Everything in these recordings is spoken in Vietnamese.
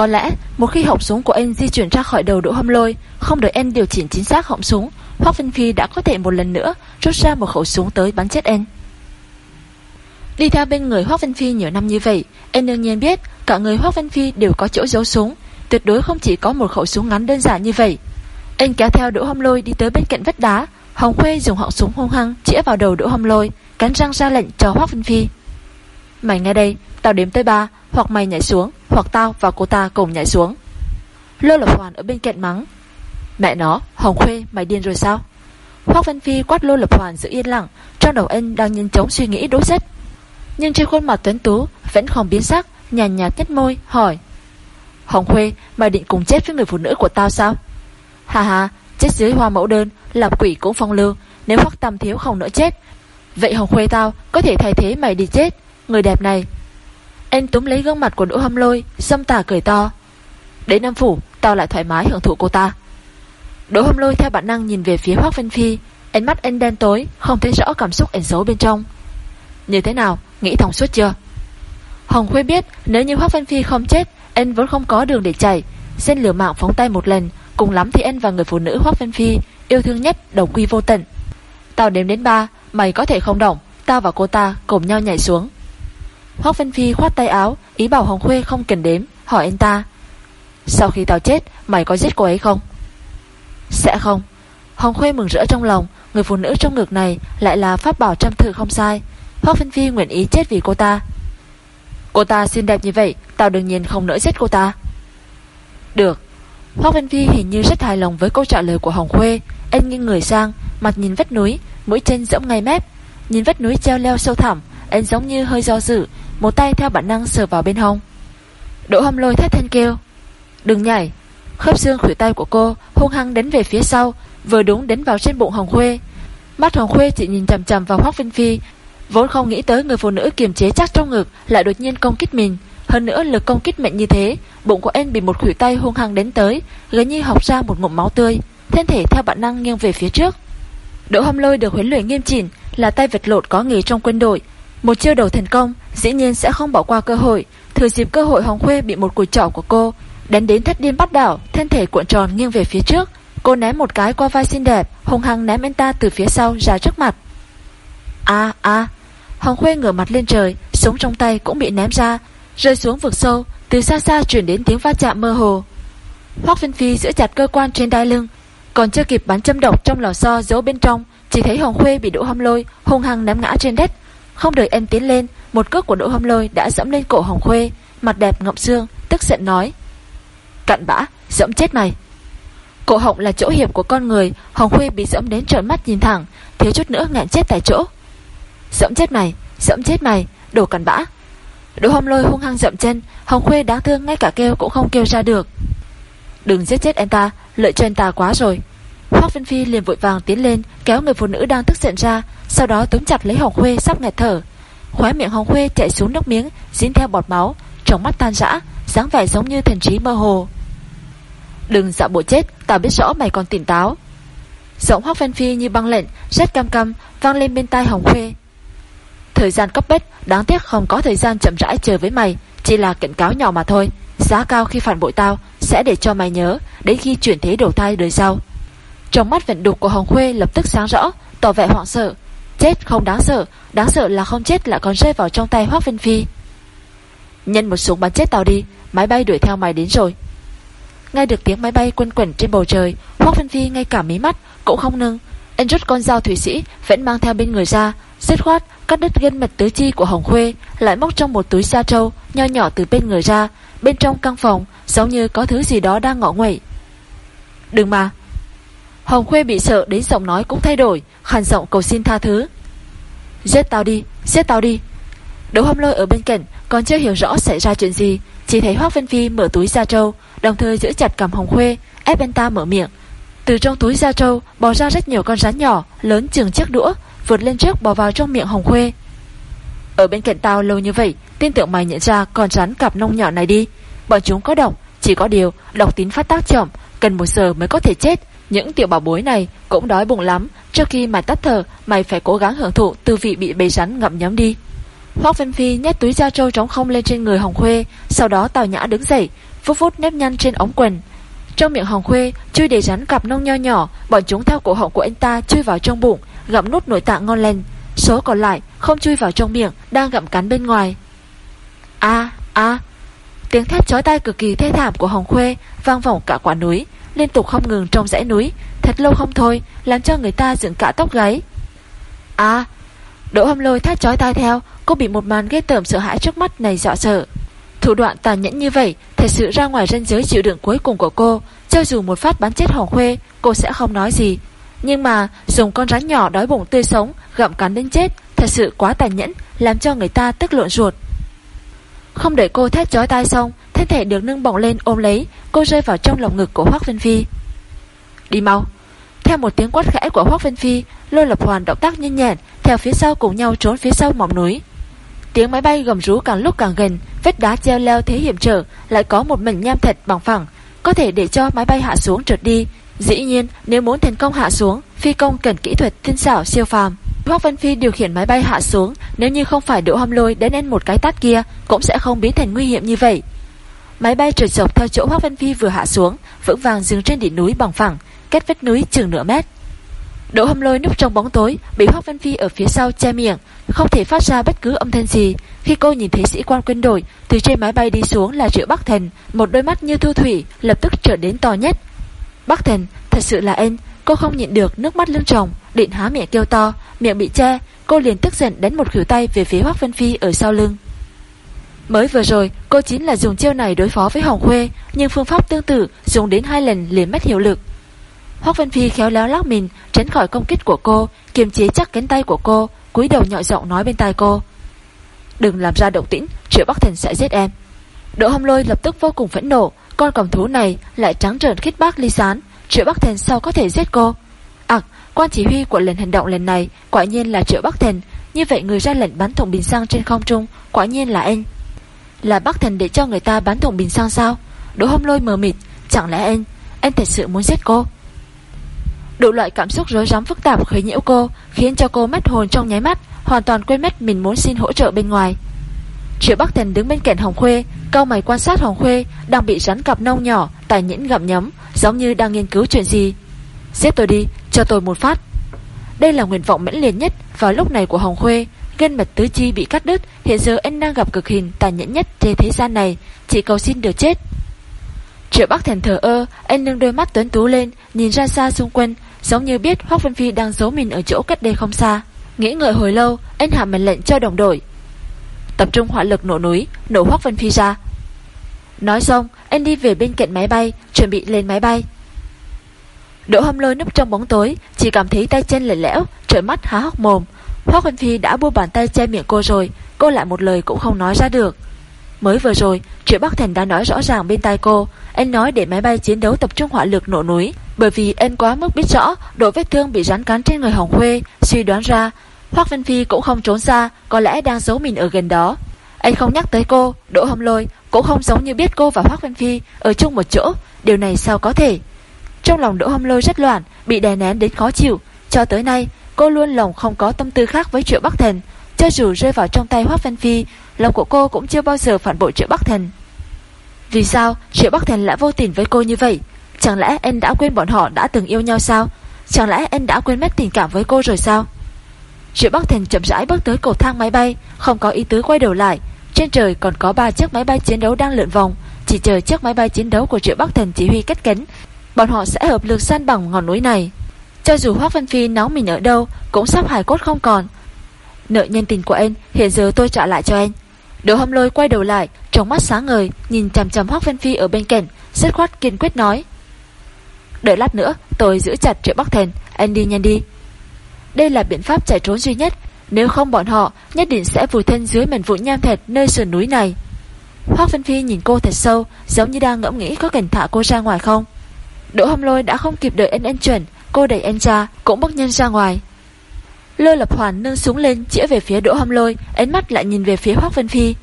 Có lẽ một khi họng súng của anh di chuyển ra khỏi đầu Đỗ Hâm Lôi, không đợi anh điều chỉnh chính xác họng súng, Hoắc Vinh Phi đã có thể một lần nữa rút ra một khẩu súng tới bắn chết anh. Đi theo bên người Hoắc Vinh Phi nhiều năm như vậy, anh đương nhiên biết cả người Hoắc Vinh Phi đều có chỗ giấu súng, tuyệt đối không chỉ có một khẩu súng ngắn đơn giản như vậy. Anh kéo theo Đỗ Hâm Lôi đi tới bên cạnh vách đá, Hồng Khuê dùng họng súng hung hăng chĩa vào đầu Đỗ Hâm Lôi, cắn răng ra lệnh cho Hoắc Vinh Phi. "Mày nghe đây, tao đếm tới ba, hoặc mày nhảy xuống, hoặc tao và cô ta cùng nhảy xuống." Lô Lập Hoàn ở bên cạnh mắng, "Mẹ nó, Hồng Khuê, mày điên rồi sao?" Hoác Văn Phi quát Lô Lập Hoàn giữ yên lặng, trong đầu anh đang nhanh chóng suy nghĩ đối xét Nhưng trên khuôn mặt tuấn tú vẫn không biến sắc, nhàn nhạt nhếch môi hỏi: "Hồng Khuê, mày định cùng chết với người phụ nữ của tao sao?" Hà hà, chết dưới hoa mẫu đơn, làm quỷ cũng phong lưu, nếu Hoác Tam thiếu không nỡ chết, vậy Hồng Khuê tao có thể thay thế mày đi chết, người đẹp này. Anh túm lấy gương mặt của Đỗ Hâm Lôi, xâm tà cười to. Đến Nam phủ, tao lại thoải mái hưởng thụ cô ta. Đỗ Hâm Lôi theo bản năng nhìn về phía Hoắc Vân Phi, ánh mắt anh đen tối, không thấy rõ cảm xúc ảnh giấu bên trong. Như thế nào, nghĩ thông suốt chưa? Hồng Khuê biết nếu như Hoắc Vân Phi không chết, anh vẫn không có đường để chạy, xin lửa mạng phóng tay một lần, cùng lắm thì anh và người phụ nữ Hoắc Vân Phi yêu thương nhất đồng quy vô tận. Tao đếm đến ba, mày có thể không động, tao và cô ta cùng nhau nhảy xuống. Hoác Vân Phi khoát tay áo, ý bảo Hồng Khuê không cần đếm, hỏi anh ta. Sau khi tao chết, mày có giết cô ấy không? Sẽ không. Hồng Khuê mừng rỡ trong lòng, người phụ nữ trong ngực này lại là pháp bảo trăm thử không sai. Hoác Vân Phi nguyện ý chết vì cô ta. Cô ta xinh đẹp như vậy, tao đương nhiên không nỡ giết cô ta. Được. Hoác Vân Phi hình như rất hài lòng với câu trả lời của Hồng Khuê, anh nghiêng người sang, mặt nhìn vách núi, mũi chân dẫm ngay mép, nhìn vách núi treo leo sâu thẳm, anh giống như hơi do dự, một tay theo bản năng sờ vào bên hông. Đỗ Hâm Lôi thét thanh kêu, "Đừng nhảy!" Khớp xương khủy tay của cô hung hăng đến về phía sau, vừa đúng đến vào trên bụng Hồng Khuê. Mắt Hồng Khuê chỉ nhìn chầm chầm vào Hoắc Vinh Phi, vốn không nghĩ tới người phụ nữ kiềm chế chắc trong ngực lại đột nhiên công kích mình, hơn nữa lực công kích mạnh như thế, bụng của em bị một khủy tay hung hăng đến tới, gần như học ra một ngụm máu tươi, thân thể theo bản năng nghiêng về phía trước. Đỗ Hâm Lôi được huấn luyện nghiêm chỉnh, là tay vật lộn có nghề trong quân đội, một chiêu đầu thành công, dĩ nhiên sẽ không bỏ qua cơ hội, thừa dịp cơ hội Hồng Khuê bị một cùi trỏ của cô đánh đến thất điên bắt đảo, thân thể cuộn tròn nghiêng về phía trước, cô ném một cái qua vai xinh đẹp, hung hăng ném anh ta từ phía sau ra trước mặt. A a, Hồng Khuê ngửa mặt lên trời, súng trong tay cũng bị ném ra, rơi xuống vực sâu, từ xa xa truyền đến tiếng va chạm mơ hồ. Hoắc Vinh Phi giữ chặt cơ quan trên đai lưng, còn chưa kịp bắn châm độc trong lò xo giấu bên trong, chỉ thấy Hồng Khuê bị Đỗ Hâm Lôi hung hăng ném ngã trên đất. Không đợi em tiến lên, một cước của Đỗ Hâm Lôi đã dẫm lên cổ Hồng Khuê, mặt đẹp ngậm xương, tức giận nói: "Cặn bã, dẫm chết mày." Cổ họng là chỗ hiểm của con người, Hồng Khuê bị dẫm đến trợn mắt nhìn thẳng, thiếu chút nữa ngạn chết tại chỗ. "Dẫm chết mày, dẫm chết mày, đồ cặn bã." Đỗ Hâm Lôi hung hăng dậm chân, Hồng Khuê đáng thương ngay cả kêu cũng không kêu ra được. "Đừng giết chết anh ta, lợi cho em ta quá rồi." Hoắc Vân Phi liền vội vàng tiến lên, kéo người phụ nữ đang tức giận ra, sau đó túm chặt lấy Hồng Khuê sắp nghẹt thở. Khóe miệng Hồng Khuê chạy xuống nước miếng, dính theo bọt máu, trong mắt tan rã, dáng vẻ giống như thần trí mơ hồ. "Đừng dạo bộ chết, tao biết rõ mày còn tỉnh táo." Giọng Hoắc Vân Phi như băng lệnh, rất cam cam vang lên bên tai Hồng Khuê. Thời gian cấp bách, đáng tiếc không có thời gian chậm rãi chờ với mày, chỉ là cảnh cáo nhỏ mà thôi. Giá cao khi phản bội tao sẽ để cho mày nhớ đến khi chuyển thế đầu thai đời sau. Trong mắt vận đục của Hồng Khuê lập tức sáng rõ, tỏ vẻ hoảng sợ. Chết không đáng sợ, đáng sợ là không chết lại còn rơi vào trong tay Hoắc Vân Phi. Nhân một súng bắn chết tao đi, máy bay đuổi theo mày đến rồi. Nghe được tiếng máy bay quân quẩn trên bầu trời, Hoắc Vân Phi ngay cả mí mắt cũng không nâng. Anh rút con dao thủy sĩ vẫn mang theo bên người ra, dứt khoát cắt đứt gân mật tứ chi của Hồng Khuê, lại móc trong một túi da trâu nho nhỏ từ bên người ra, bên trong căn phòng giống như có thứ gì đó đang ngọ nguậy. Đừng mà, Hồng Khuê bị sợ đến giọng nói cũng thay đổi, khàn giọng cầu xin tha thứ. Giết tao đi, giết tao đi. Đỗ Hâm Lôi ở bên cạnh còn chưa hiểu rõ xảy ra chuyện gì, chỉ thấy Hoắc Vân Phi mở túi da trâu, đồng thời giữ chặt cầm Hồng Khuê, ép anh ta mở miệng. Từ trong túi da trâu bò ra rất nhiều con rắn nhỏ, lớn chừng chiếc đũa, vượt lên trước bò vào trong miệng Hồng Khuê. Ở bên cạnh tao lâu như vậy, tin tưởng mày nhận ra con rắn cặp nông nhỏ này đi. Bọn chúng có độc, chỉ có điều độc tín phát tác chậm, cần một giờ mới có thể chết. Những tiểu bảo bối này cũng đói bụng lắm Trước khi mày tắt thở Mày phải cố gắng hưởng thụ tư vị bị bầy rắn ngậm nhấm đi Hoác Vân Phi nhét túi da trâu trống không lên trên người Hồng Khuê, sau đó Tào Nhã đứng dậy, phút phút nếp nhăn trên ống quần. Trong miệng Hồng Khuê chui để rắn cặp nông nho nhỏ, bọn chúng theo cổ họng của anh ta chui vào trong bụng, gặm nút nội tạng ngon lành. Số còn lại không chui vào trong miệng, đang gặm cắn bên ngoài. A a Tiếng thét chói tai cực kỳ thê thảm của Hồng Khuê vang vọng cả quả núi, liên tục không ngừng trong dãy núi, thật lâu không thôi, làm cho người ta dựng cả tóc gáy. A Đỗ Hâm Lôi thắt chói tai theo, cô bị một màn ghê tởm sợ hãi trước mắt này dọa sợ. Thủ đoạn tàn nhẫn như vậy, thật sự ra ngoài ranh giới chịu đựng cuối cùng của cô, cho dù một phát bắn chết Hoàng Khuê, cô sẽ không nói gì. Nhưng mà dùng con rắn nhỏ đói bụng tươi sống, gặm cắn đến chết, thật sự quá tàn nhẫn, làm cho người ta tức lộn ruột. Không đợi cô thét chói tai xong, thân thể được nâng bỏng lên ôm lấy, cô rơi vào trong lòng ngực của Hoác Vân Phi. Đi mau. Theo một tiếng quát khẽ của Hoác Vân Phi, Lôi Lập Hoàn động tác nhanh nhẹn, theo phía sau cùng nhau trốn phía sau mỏm núi. Tiếng máy bay gầm rú càng lúc càng gần, vết đá treo leo thế hiểm trở, lại có một mảnh nham thật bằng phẳng, có thể để cho máy bay hạ xuống trượt đi. Dĩ nhiên, nếu muốn thành công hạ xuống, phi công cần kỹ thuật tinh xảo siêu phàm. Hoác Vân Phi điều khiển máy bay hạ xuống, nếu như không phải Đỗ Hâm Lôi đến nên một cái tát kia, cũng sẽ không biến thành nguy hiểm như vậy. Máy bay trượt dọc theo chỗ Hoác Vân Phi vừa hạ xuống, vững vàng dừng trên đỉnh núi bằng phẳng, Kết vết núi chừng nửa mét. Đỗ Hâm Lôi núp trong bóng tối, bị Hoác Vân Phi ở phía sau che miệng, không thể phát ra bất cứ âm thanh gì. Khi cô nhìn thấy sĩ quan quân đội từ trên máy bay đi xuống là Triệu Bắc Thần, một đôi mắt như thu thủy, lập tức trở đến to nhất. Bắc Thần, thật sự là anh, cô không nhịn được nước mắt lưng tròng, định há miệng kêu to, miệng bị che, cô liền tức giận đánh một khỉu tay về phía Hoắc Vân Phi ở sau lưng. Mới vừa rồi, cô chính là dùng chiêu này đối phó với Hồng Khuê, nhưng phương pháp tương tự dùng đến hai lần liền mất hiệu lực. Hoắc Vân Phi khéo léo lắc mình, tránh khỏi công kích của cô, kiềm chế chắc cánh tay của cô, cúi đầu nhọ giọng nói bên tai cô. Đừng làm ra động tĩnh, Triệu Bắc Thần sẽ giết em. Đỗ Hâm Lôi lập tức vô cùng phẫn nộ, con cầm thú này lại trắng trợn khít bác ly sán, Triệu Bắc Thần sao có thể giết cô? À, quan chỉ huy của lần hành động lần này quả nhiên là Triệu Bắc Thần, như vậy người ra lệnh bắn thùng bình xăng trên không trung quả nhiên là anh. Là Bắc Thần để cho người ta bắn thùng bình xăng sao? Đỗ Hâm Lôi mờ mịt, chẳng lẽ anh, anh thật sự muốn giết cô? Đủ loại cảm xúc rối rắm phức tạp khởi nhiễu cô, khiến cho cô mất hồn trong nháy mắt, hoàn toàn quên mất mình muốn xin hỗ trợ bên ngoài. Triệu Bắc Thần đứng bên cạnh Hồng Khuê, cao mày quan sát Hồng Khuê đang bị rắn cặp nông nhỏ, tài nhẫn gặm nhấm, giống như đang nghiên cứu chuyện gì. Xếp tôi đi, cho tôi một phát. Đây là nguyện vọng mãnh liệt nhất vào lúc này của Hồng Khuê, gân mật tứ chi bị cắt đứt, hiện giờ anh đang gặp cực hình tàn nhẫn nhất trên thế gian này, chỉ cầu xin được chết. Triệu Bắc Thần thờ ơ, anh nâng đôi mắt tuấn tú lên, nhìn ra xa xung quanh, giống như biết Hoắc Vân Phi đang giấu mình ở chỗ cách đây không xa. Nghĩ ngợi hồi lâu, anh hạ mệnh lệnh cho đồng đội. Tập trung hỏa lực nổ núi, nổ Hoắc Vân Phi ra. Nói xong, anh đi về bên cạnh máy bay, chuẩn bị lên máy bay. Đỗ Hâm Lôi núp trong bóng tối, chỉ cảm thấy tay chân lạnh lẽo, trợn mắt há hốc mồm. Hoắc Vân Phi đã buông bàn tay che miệng cô rồi, cô lại một lời cũng không nói ra được. Mới vừa rồi, Triệu Bắc Thành đã nói rõ ràng bên tai cô, anh nói để máy bay chiến đấu tập trung hỏa lực nổ núi, bởi vì anh quá mức biết rõ độ vết thương bị rắn cắn trên người Hồng Khuê, suy đoán ra, Hoắc Vân Phi cũng không trốn xa, có lẽ đang giấu mình ở gần đó. Anh không nhắc tới cô, Đỗ Hâm Lôi cũng không giống như biết cô và Hoắc Vân Phi ở chung một chỗ, điều này sao có thể? Trong lòng Đỗ Hâm Lôi rất loạn, bị đè nén đến khó chịu, cho tới nay cô luôn lòng không có tâm tư khác với Triệu Bắc Thần, cho dù rơi vào trong tay Hoắc văn Phi, lòng của cô cũng chưa bao giờ phản bội Triệu Bắc Thần. Vì sao Triệu Bắc Thần lại vô tình với cô như vậy? Chẳng lẽ em đã quên bọn họ đã từng yêu nhau sao? Chẳng lẽ em đã quên mất tình cảm với cô rồi sao? Triệu Bắc Thần chậm rãi bước tới cầu thang máy bay, không có ý tứ quay đầu lại. Trên trời còn có ba chiếc máy bay chiến đấu đang lượn vòng, chỉ chờ chiếc máy bay chiến đấu của Triệu Bắc Thần chỉ huy kết cánh, bọn họ sẽ hợp lực san bằng ngọn núi này. Cho dù Hoác Vân Phi náo mình ở đâu, cũng sắp hài cốt không còn. Nợ nhân tình của anh, hiện giờ tôi trả lại cho anh. đồ Hâm Lôi quay đầu lại, trong mắt sáng ngời, nhìn chằm chằm Hoác Vân Phi ở bên cạnh, rất khoát kiên quyết nói. Đợi lát nữa, tôi giữ chặt Triệu Bắc thèn anh đi nhanh đi. Đây là biện pháp chạy trốn duy nhất, nếu không bọn họ nhất định sẽ vùi thân dưới mảnh vụn nham thạch nơi sườn núi này. Hoác Vân Phi nhìn cô thật sâu, giống như đang ngẫm nghĩ có cần thả cô ra ngoài không. Đỗ Hâm Lôi đã không kịp đợi anh anh chuẩn, cô đẩy anh ra, cũng bước nhân ra ngoài. Lôi Lập Hoàn nâng súng lên chĩa về phía Đỗ Hâm Lôi, ánh mắt lại nhìn về phía Hoắc Vân Phi.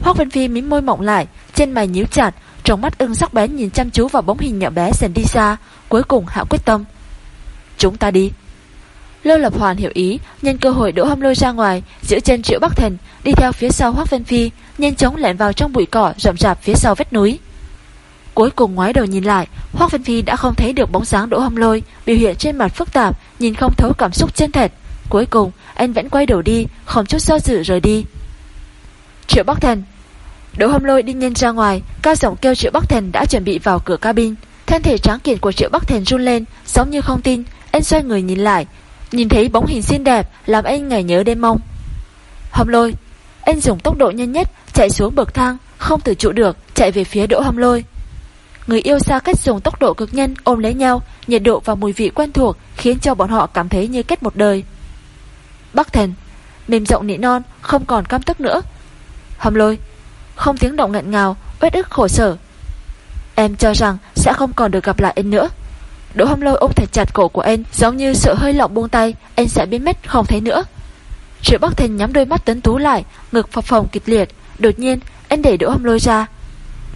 Hoắc Vân Phi mím môi mộng lại, trên mày nhíu chặt, trong mắt ưng sắc bén nhìn chăm chú vào bóng hình nhỏ bé dần đi xa, cuối cùng hạ quyết tâm. Chúng ta đi. Lôi Lập Hoàn hiểu ý, nhân cơ hội đỗ hâm lôi ra ngoài, giữ chân Triệu Bắc Thần, đi theo phía sau Hoác Vân Phi, nhanh chóng lẻn vào trong bụi cỏ rậm rạp phía sau vách núi. Cuối cùng ngoái đầu nhìn lại, Hoác Vân Phi đã không thấy được bóng dáng đỗ hâm lôi, biểu hiện trên mặt phức tạp, nhìn không thấu cảm xúc chân thật. Cuối cùng, anh vẫn quay đầu đi, không chút do dự rời đi. Triệu Bắc Thần Đỗ hâm lôi đi nhanh ra ngoài, cao giọng kêu Triệu Bắc Thần đã chuẩn bị vào cửa cabin. Thân thể tráng kiện của Triệu Bắc Thần run lên, giống như không tin, anh xoay người nhìn lại, Nhìn thấy bóng hình xinh đẹp Làm anh ngày nhớ đêm mong Hâm lôi Anh dùng tốc độ nhanh nhất chạy xuống bậc thang Không tự trụ được chạy về phía đỗ hâm lôi Người yêu xa cách dùng tốc độ cực nhanh ôm lấy nhau, Nhiệt độ và mùi vị quen thuộc Khiến cho bọn họ cảm thấy như kết một đời. Bắc thần, Mềm rộng nị non, không còn cam tức nữa. Hâm lôi, Không tiếng động ngận ngào Uết ức khổ sở. Em cho rằng sẽ không còn được gặp lại anh nữa. Đỗ hâm lôi ôm thật chặt cổ của anh, Giống như sợ hơi lỏng buông tay, Anh sẽ biến mất không thấy nữa. Triệu Bắc Thành nhắm đôi mắt tấn tú lại, Ngực phập phồng kịch liệt. Đột nhiên, anh đẩy Đỗ hâm lôi ra.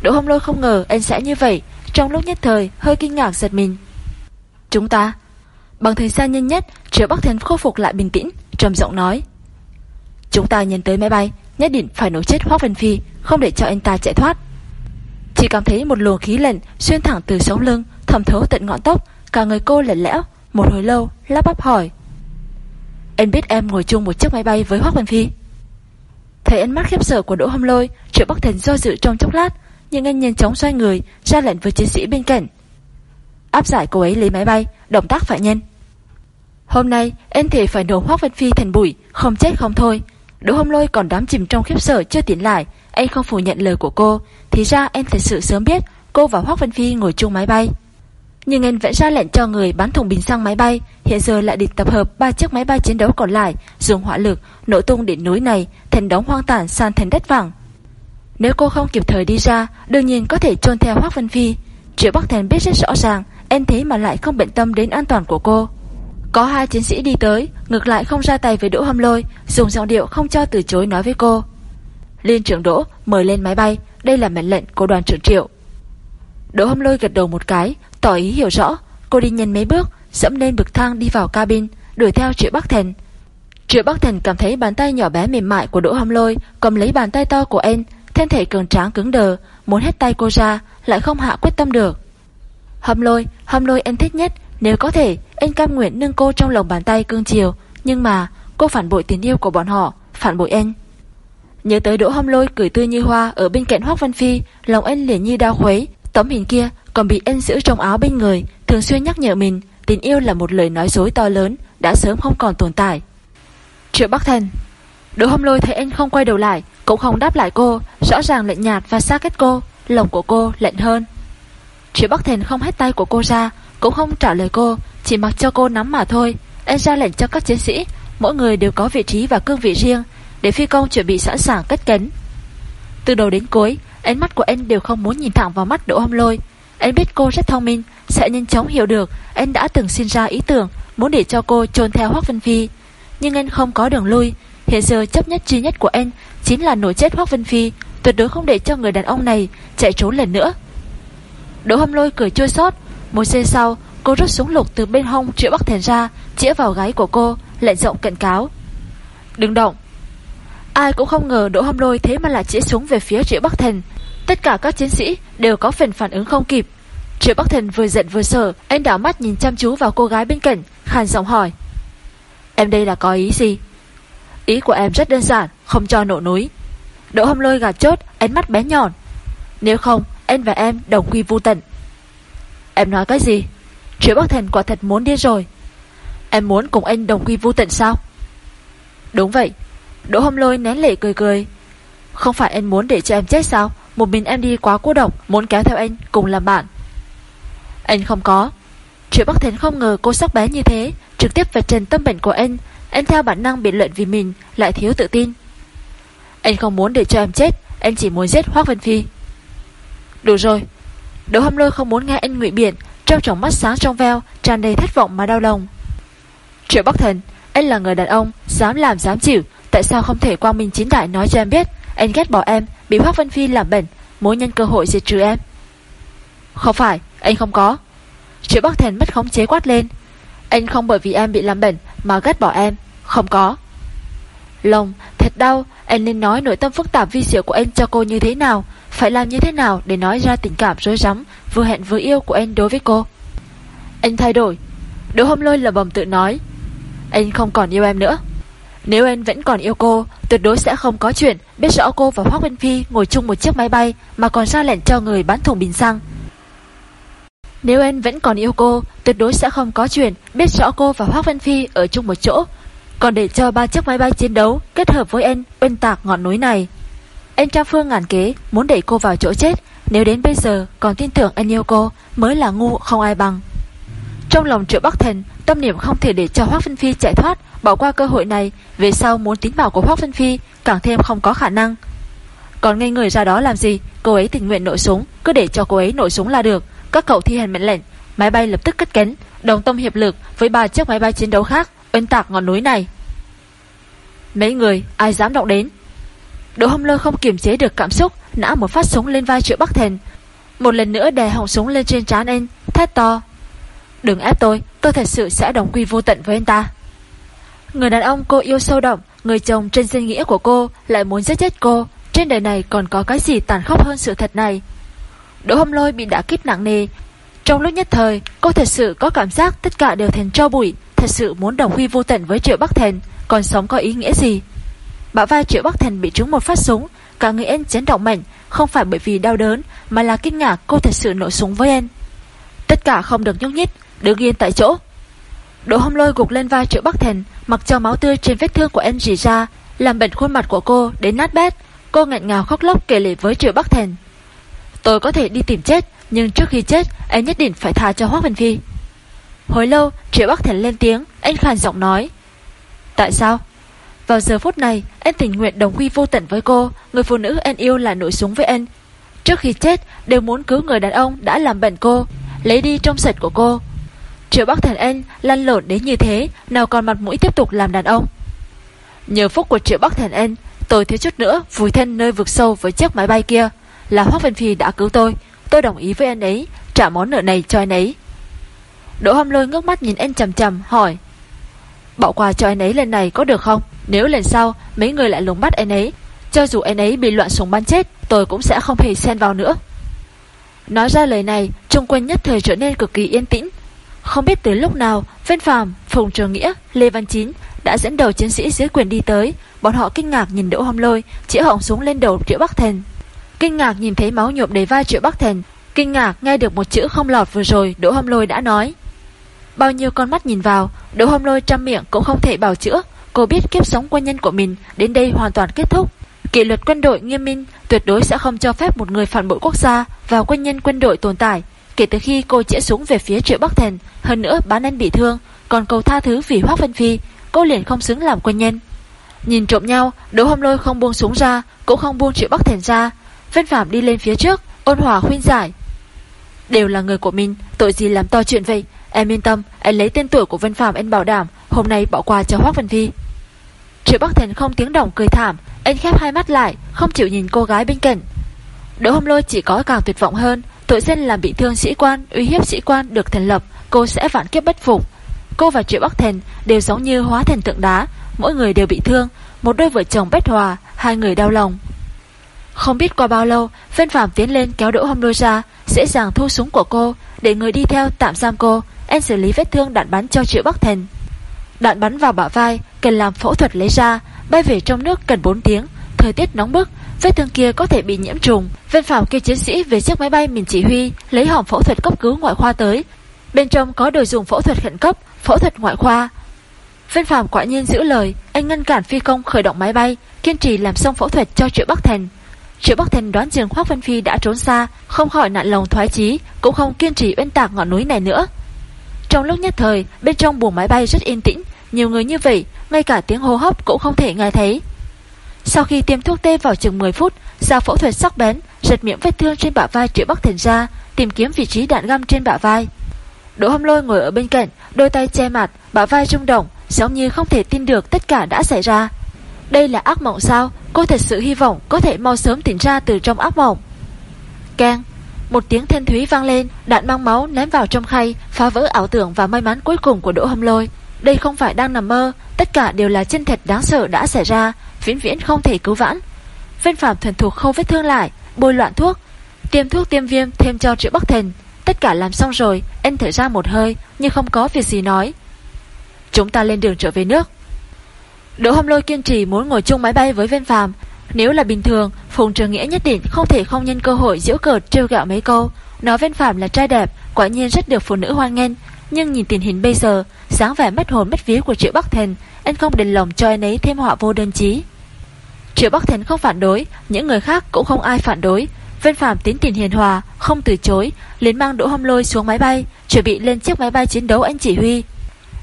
Đỗ hâm lôi không ngờ anh sẽ như vậy. Trong lúc nhất thời hơi kinh ngạc giật mình. Chúng ta Bằng thời gian nhanh nhất Triệu Bắc thần khôi phục lại bình tĩnh trầm giọng nói. Chúng ta nhìn tới máy bay Nhất định phải nổ chết Hoác Vân Phi Không để cho anh ta chạy thoát. Chỉ cảm thấy một luồng khí lạnh Xuyên thẳng từ sống lưng thẩm thấu tận ngọn tóc, cả người cô lạnh lẽo, một hồi lâu lắp bắp hỏi. Em biết em ngồi chung một chiếc máy bay với Hoác Văn Phi. Thấy ánh mắt khiếp sợ của Đỗ Hâm Lôi, Triệu Bắc Thần do dự trong chốc lát, nhưng anh nhanh chóng xoay người, ra lệnh với chiến sĩ bên cạnh. Áp giải cô ấy lấy máy bay, động tác phải nhanh. Hôm nay, em thể phải nổ Hoác Văn Phi thành bụi, không chết không thôi. Đỗ hôm Lôi còn đám chìm trong khiếp sợ chưa tiến lại, anh không phủ nhận lời của cô, thì ra em thật sự sớm biết cô và Hoác Văn Phi ngồi chung máy bay. Nhưng anh vẫn ra lệnh cho người bắn thùng bình xăng máy bay Hiện giờ lại định tập hợp ba chiếc máy bay chiến đấu còn lại Dùng hỏa lực nổ tung đỉnh núi này Thành đống hoang tàn san thành đất vàng nếu cô không kịp thời đi ra, Đương nhiên có thể trôn theo Hoác Vân Phi. Triệu Bắc Thành biết rất rõ ràng, Em thế mà lại không bận tâm đến an toàn của cô. Có hai chiến sĩ đi tới, Ngược lại không ra tay với Đỗ Hâm Lôi, Dùng giọng điệu không cho từ chối nói với cô. Liên trưởng Đỗ mời lên máy bay, Đây là mệnh lệnh của đoàn trưởng Triệu. Đỗ Hâm Lôi gật đầu một cái, Tỏ ý hiểu rõ. Cô đi nhanh mấy bước, Dẫm lên bực thang đi vào cabin, Đuổi theo Triệu Bắc thành. Triệu Bắc thành cảm thấy bàn tay nhỏ bé mềm mại của Đỗ Hâm Lôi Cầm lấy bàn tay to của anh Thân thể cường tráng cứng đờ Muốn hết tay cô ra Lại không hạ quyết tâm được. Hâm Lôi Hâm Lôi anh thích nhất Nếu có thể Anh cam nguyện nâng cô trong lòng bàn tay cương chiều. Nhưng mà Cô phản bội tình yêu của bọn họ Phản bội anh. Nhớ tới Đỗ Hâm Lôi cười tươi như hoa Ở bên cạnh Hoác Văn Phi Lòng anh liền như đau khuấy. Tấm hình kia còn bị anh giữ trong áo bên người, thường xuyên nhắc nhở mình tình yêu là một lời nói dối to lớn, đã sớm không còn tồn tại. Triệu Bắc Thần Đỗ hâm lôi thấy anh không quay đầu lại, cũng không đáp lại cô, rõ ràng lạnh nhạt và xa cách cô, lòng của cô lạnh hơn. Triệu Bắc Thành không hết tay của cô ra, cũng không trả lời cô, chỉ mặc cho cô nắm mà thôi. Anh ra lệnh cho các chiến sĩ, mỗi người đều có vị trí và cương vị riêng, để phi công chuẩn bị sẵn sàng cất cánh. Từ đầu đến cuối, ánh mắt của anh đều không muốn nhìn thẳng vào mắt Đỗ Hâm Lôi, anh biết cô rất thông minh, sẽ nhanh chóng hiểu được anh đã từng sinh ra ý tưởng muốn để cho cô trôn theo Hoác Vân Phi. Nhưng anh không có đường lui, hiện giờ chấp nhất duy nhất của anh chính là nổi chết Hoác Vân Phi, tuyệt đối không để cho người đàn ông này chạy trốn lần nữa. Đỗ hâm lôi cười chua xót một giây sau, cô rút súng lục từ bên hông triệu bắc thèn ra, chĩa vào gáy của cô, lệnh rộng cảnh cáo. Đừng động! Ai cũng không ngờ Đỗ hâm lôi thế mà lại chĩa súng về phía triệu bắc thần, Tất cả các chiến sĩ đều có phần phản ứng không kịp. Triệu Bắc Thần vừa giận vừa sợ, anh đảo mắt nhìn chăm chú vào cô gái bên cạnh, khàn giọng hỏi. Em đây là có ý gì? Ý của em rất đơn giản, không cho nổ núi. Đỗ hâm lôi gạt chốt, ánh mắt bé nhọn. Nếu không, anh và em đồng quy vu tận. Em nói cái gì? Triệu Bắc Thần quả thật muốn đi rồi. Em muốn cùng anh đồng quy vu tận sao? Đúng vậy. Đỗ hâm lôi nén lệ cười cười. Không phải anh muốn để cho em chết sao? Một mình em đi quá cô độc Muốn kéo theo anh cùng làm bạn Anh không có Triệu Bắc Thến không ngờ cô sắc bé như thế Trực tiếp vạch trần tâm bệnh của anh anh theo bản năng biện luận vì mình Lại thiếu tự tin. Anh không muốn để cho em chết Anh chỉ muốn giết Hoác Vân Phi. Đủ rồi Đỗ hâm lôi không muốn nghe anh ngụy biện Trong tròng mắt sáng trong veo tràn đầy thất vọng mà đau lòng. Triệu Bắc Thần Anh là người đàn ông Dám làm dám chịu Tại sao không thể quang minh chính đại nói cho em biết? Anh ghét bỏ em Bị Hoác Vân Phi làm bệnh Muốn nhân cơ hội diệt trừ em. Không phải, anh không có. Triệu Bắc Thần mất khống chế quát lên. Anh không bởi vì em bị làm bệnh mà ghét bỏ em. Không có. Lòng thật đau. Anh nên nói nội tâm phức tạp vi diệu của anh cho cô như thế nào? Phải làm như thế nào để nói ra tình cảm rối rắm, Vừa hẹn vừa yêu của anh đối với cô? Anh thay đổi. Đỗ hôm lôi là bầm tự nói. Anh không còn yêu em nữa. Nếu anh vẫn còn yêu cô, Tuyệt đối sẽ không có chuyện Biết rõ cô và Hoác Vinh Phi ngồi chung một chiếc máy bay Mà còn ra lệnh cho người bán thùng bình xăng. Nếu anh vẫn còn yêu cô, Tuyệt đối sẽ không có chuyện Biết rõ cô và Hoác văn Phi ở chung một chỗ. Còn để cho ba chiếc máy bay chiến đấu Kết hợp với anh bên tạc ngọn núi này. Anh Trang phương ngàn kế Muốn đẩy cô vào chỗ chết. Nếu đến bây giờ còn tin tưởng anh yêu cô Mới là ngu không ai bằng. Trong lòng Triệu Bắc Thần, tâm niệm không thể để cho Hoác Vân Phi chạy thoát, bỏ qua cơ hội này, về sau muốn tín bảo của Hoác Vân Phi càng thêm không có khả năng. Còn ngây người ra đó làm gì, cô ấy tình nguyện nội súng, cứ để cho cô ấy nội súng là được. Các cậu thi hành mệnh lệnh, máy bay lập tức cất cánh, đồng tâm hiệp lực với ba chiếc máy bay chiến đấu khác, oanh tạc ngọn núi này. Mấy người, ai dám động đến? Đỗ Hồng Lôi không kiềm chế được cảm xúc, nã một phát súng lên vai Triệu Bắc Thần. Một lần nữa đè họng súng lên trên trán anh, thét to, Đừng ép tôi Tôi thật sự sẽ đồng quy vô tận với anh ta Người đàn ông cô yêu sâu đậm Người chồng trên danh nghĩa của cô Lại muốn giết chết cô Trên đời này còn có cái gì tàn khốc hơn sự thật này Đỗ hâm lôi bị đả kích nặng nề Trong lúc nhất thời Cô thật sự có cảm giác tất cả đều thành cho bụi Thật sự muốn đồng quy vô tận với Triệu Bắc Thành Còn sống có ý nghĩa gì? Bả vai Triệu Bắc Thành bị trúng một phát súng, Cả người em chấn động mạnh, Không phải bởi vì đau đớn, Mà là kinh ngạc cô thật sự nổ súng với em Tất cả không được nhúc nhích, Đứng yên tại chỗ. Đỗ hông lôi gục lên vai triệu Bắc Thành Mặc cho máu tươi trên vết thương của em rỉ ra, Làm bệnh khuôn mặt của cô đến nát bét. Cô ngạnh ngào khóc lóc kể lể với triệu Bắc Thành Tôi có thể đi tìm chết, Nhưng trước khi chết, Em nhất định phải tha cho Hoác Vân Phi. Hồi lâu, triệu Bắc Thần lên tiếng, Anh khàn giọng nói. Tại sao? Vào giờ phút này, Anh tình nguyện đồng quy vô tận với cô, Người phụ nữ anh yêu là nổi súng với anh. Trước khi chết, đều muốn cứu người đàn ông đã làm bệnh cô, Lấy đi trong sạch của cô. Triệu Bắc Thần Anh lăn lộn đến như thế, Nào còn mặt mũi tiếp tục làm đàn ông. Nhờ phúc của Triệu Bắc Thần Anh Tôi thiếu chút nữa vùi thân nơi vực sâu với chiếc máy bay kia. Là Hoác Vân Phi đã cứu tôi. Tôi đồng ý với anh ấy, Trả món nợ này cho anh ấy. Đỗ Hâm Lôi ngước mắt nhìn anh chầm chầm hỏi Bỏ qua cho anh ấy lần này có được không Nếu lần sau mấy người lại lùng bắt anh ấy Cho dù anh ấy bị loạn súng bắn chết Tôi cũng sẽ không hề xen vào nữa Nói ra lời này Trung quanh nhất thời trở nên cực kỳ yên tĩnh không biết từ lúc nào, Vên Phạm, Phùng Trường Nghĩa, Lê Văn Chín đã dẫn đầu chiến sĩ dưới quyền đi tới. Bọn họ kinh ngạc nhìn Đỗ Hồng Lôi, chĩa họng súng lên đầu Triệu Bắc Thần. Kinh ngạc nhìn thấy máu nhuộm đầy vai Triệu Bắc Thần. Kinh ngạc nghe được một chữ không lọt vừa rồi Đỗ Hồng Lôi đã nói. Bao nhiêu con mắt nhìn vào, Đỗ hôm Lôi trăm miệng cũng không thể bảo chữa. Cô biết kiếp sống quân nhân của mình đến đây hoàn toàn kết thúc. Kỷ luật quân đội nghiêm minh tuyệt đối sẽ không cho phép một người phản bội quốc gia Và quân nhân quân đội tồn tại. Kể từ khi cô chĩa súng về phía Triệu Bắc Thần, hơn nữa bán anh bị thương, còn cầu tha thứ vì Hoác Vân Phi, cô liền không xứng làm quân nhân. Nhìn trộm nhau, Đỗ Hâm Lôi không buông súng ra, cũng không buông Triệu Bắc Thần ra. Vân Phạm đi lên phía trước, ôn hòa khuyên giải. Đều là người của mình, tội gì làm to chuyện vậy? Em yên tâm, anh lấy tên tuổi của Vân Phạm anh bảo đảm, hôm nay bỏ qua cho Hoác Vân Phi. Triệu Bắc Thần không tiếng động cười thảm, anh khép hai mắt lại, không chịu nhìn cô gái bên cạnh. Đỗ Hồng Lôi chỉ có càng tuyệt vọng hơn, Tội dân làm bị thương sĩ quan, uy hiếp sĩ quan được thành lập, cô sẽ vạn kiếp bất phục. Cô và Triệu Bắc thần đều giống như hóa thành tượng đá, mỗi người đều bị thương, một đôi vợ chồng bất hòa, hai người đau lòng. Không biết qua bao lâu, Vân Phạm tiến lên kéo đỗ hông lôi ra, dễ dàng thu súng của cô, để người đi theo tạm giam cô, em xử lý vết thương đạn bắn cho Triệu Bắc Thần Đạn bắn vào bả vai, cần làm phẫu thuật lấy ra, bay về trong nước cần 4 tiếng, thời tiết nóng bức, Vết thương kia có thể bị nhiễm trùng. Vên Phạm kêu chiến sĩ về chiếc máy bay mình chỉ huy Lấy hỏng phẫu thuật cấp cứu ngoại khoa tới. Bên trong có đồ dùng phẫu thuật khẩn cấp Phẫu thuật ngoại khoa. Vên Phạm quả nhiên giữ lời Anh ngăn cản phi công khởi động máy bay Kiên trì làm xong phẫu thuật cho Triệu Bắc Thành. Triệu Bắc Thành đoán trường Khoác Văn Phi đã trốn xa Không khỏi nạn lòng thoái chí Cũng không kiên trì uyên tạc ngọn núi này nữa. Trong lúc nhất thời Bên trong buồng máy bay rất yên tĩnh Nhiều người như vậy Ngay cả tiếng hô hấp cũng không thể nghe thấy sau khi tiêm thuốc tê vào chừng 10 phút, ra phẫu thuật sắc bén, giật miệng vết thương trên bả vai Triệu Bắc Thần ra, tìm kiếm vị trí đạn găm trên bả vai. Đỗ Hâm Lôi ngồi ở bên cạnh, đôi tay che mặt, bả vai rung động, giống như không thể tin được tất cả đã xảy ra. Đây là ác mộng sao? Cô thật sự hy vọng có thể mau sớm tỉnh ra từ trong ác mộng. Keng, một tiếng thiên thúy vang lên, đạn mang máu ném vào trong khay, phá vỡ ảo tưởng và may mắn cuối cùng của Đỗ Hâm Lôi. Đây không phải đang nằm mơ Tất cả đều là chân thật đáng sợ đã xảy ra Viễn viễn không thể cứu vãn. Vân Phạm thuần thuộc khâu vết thương lại Bôi loạn thuốc Tiêm thuốc tiêm viêm thêm cho triệu Bắc Thần. Tất cả làm xong rồi Anh thở ra một hơi Nhưng không có việc gì nói. Chúng ta lên đường trở về nước. Đỗ Hâm Lôi kiên trì muốn ngồi chung máy bay với Vân Phạm nếu là bình thường, Phùng Trường Nghĩa nhất định không thể không nhân cơ hội giễu cợt trêu gạo mấy câu. Nói Vân Phạm là trai đẹp, Quả nhiên rất được phụ nữ hoan nghênh. Nhưng nhìn tình hình bây giờ, dáng vẻ mất hồn mất vía của Triệu Bắc Thần, Anh không định lòng cho anh ấy thêm họa vô đơn chí. Triệu Bắc Thần không phản đối, Những người khác cũng không ai phản đối. Vân Phạm tín tình hiền hòa, Không từ chối, liền mang Đỗ Hâm Lôi xuống máy bay, Chuẩn bị lên chiếc máy bay chiến đấu anh chỉ huy.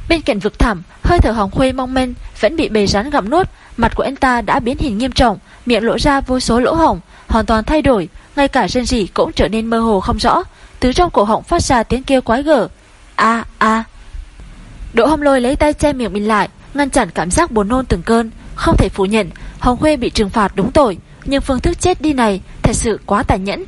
Bên cạnh vực thẳm, Hơi thở hồng khuê mong men Vẫn bị bề rắn gặm nuốt Mặt của anh ta đã biến hình nghiêm trọng, Miệng lộ ra vô số lỗ hổng, Hoàn toàn thay đổi, Ngay cả rên rỉ cũng trở nên mơ hồ không rõ. Từ trong cổ họng phát ra tiếng kêu quái gở. A a. Đỗ Hâm Lôi lấy tay che miệng mình lại, Ngăn chặn cảm giác buồn nôn từng cơn, Không thể phủ nhận, Hồng Khuê bị trừng phạt đúng tội, Nhưng phương thức chết đi này thật sự quá tàn nhẫn.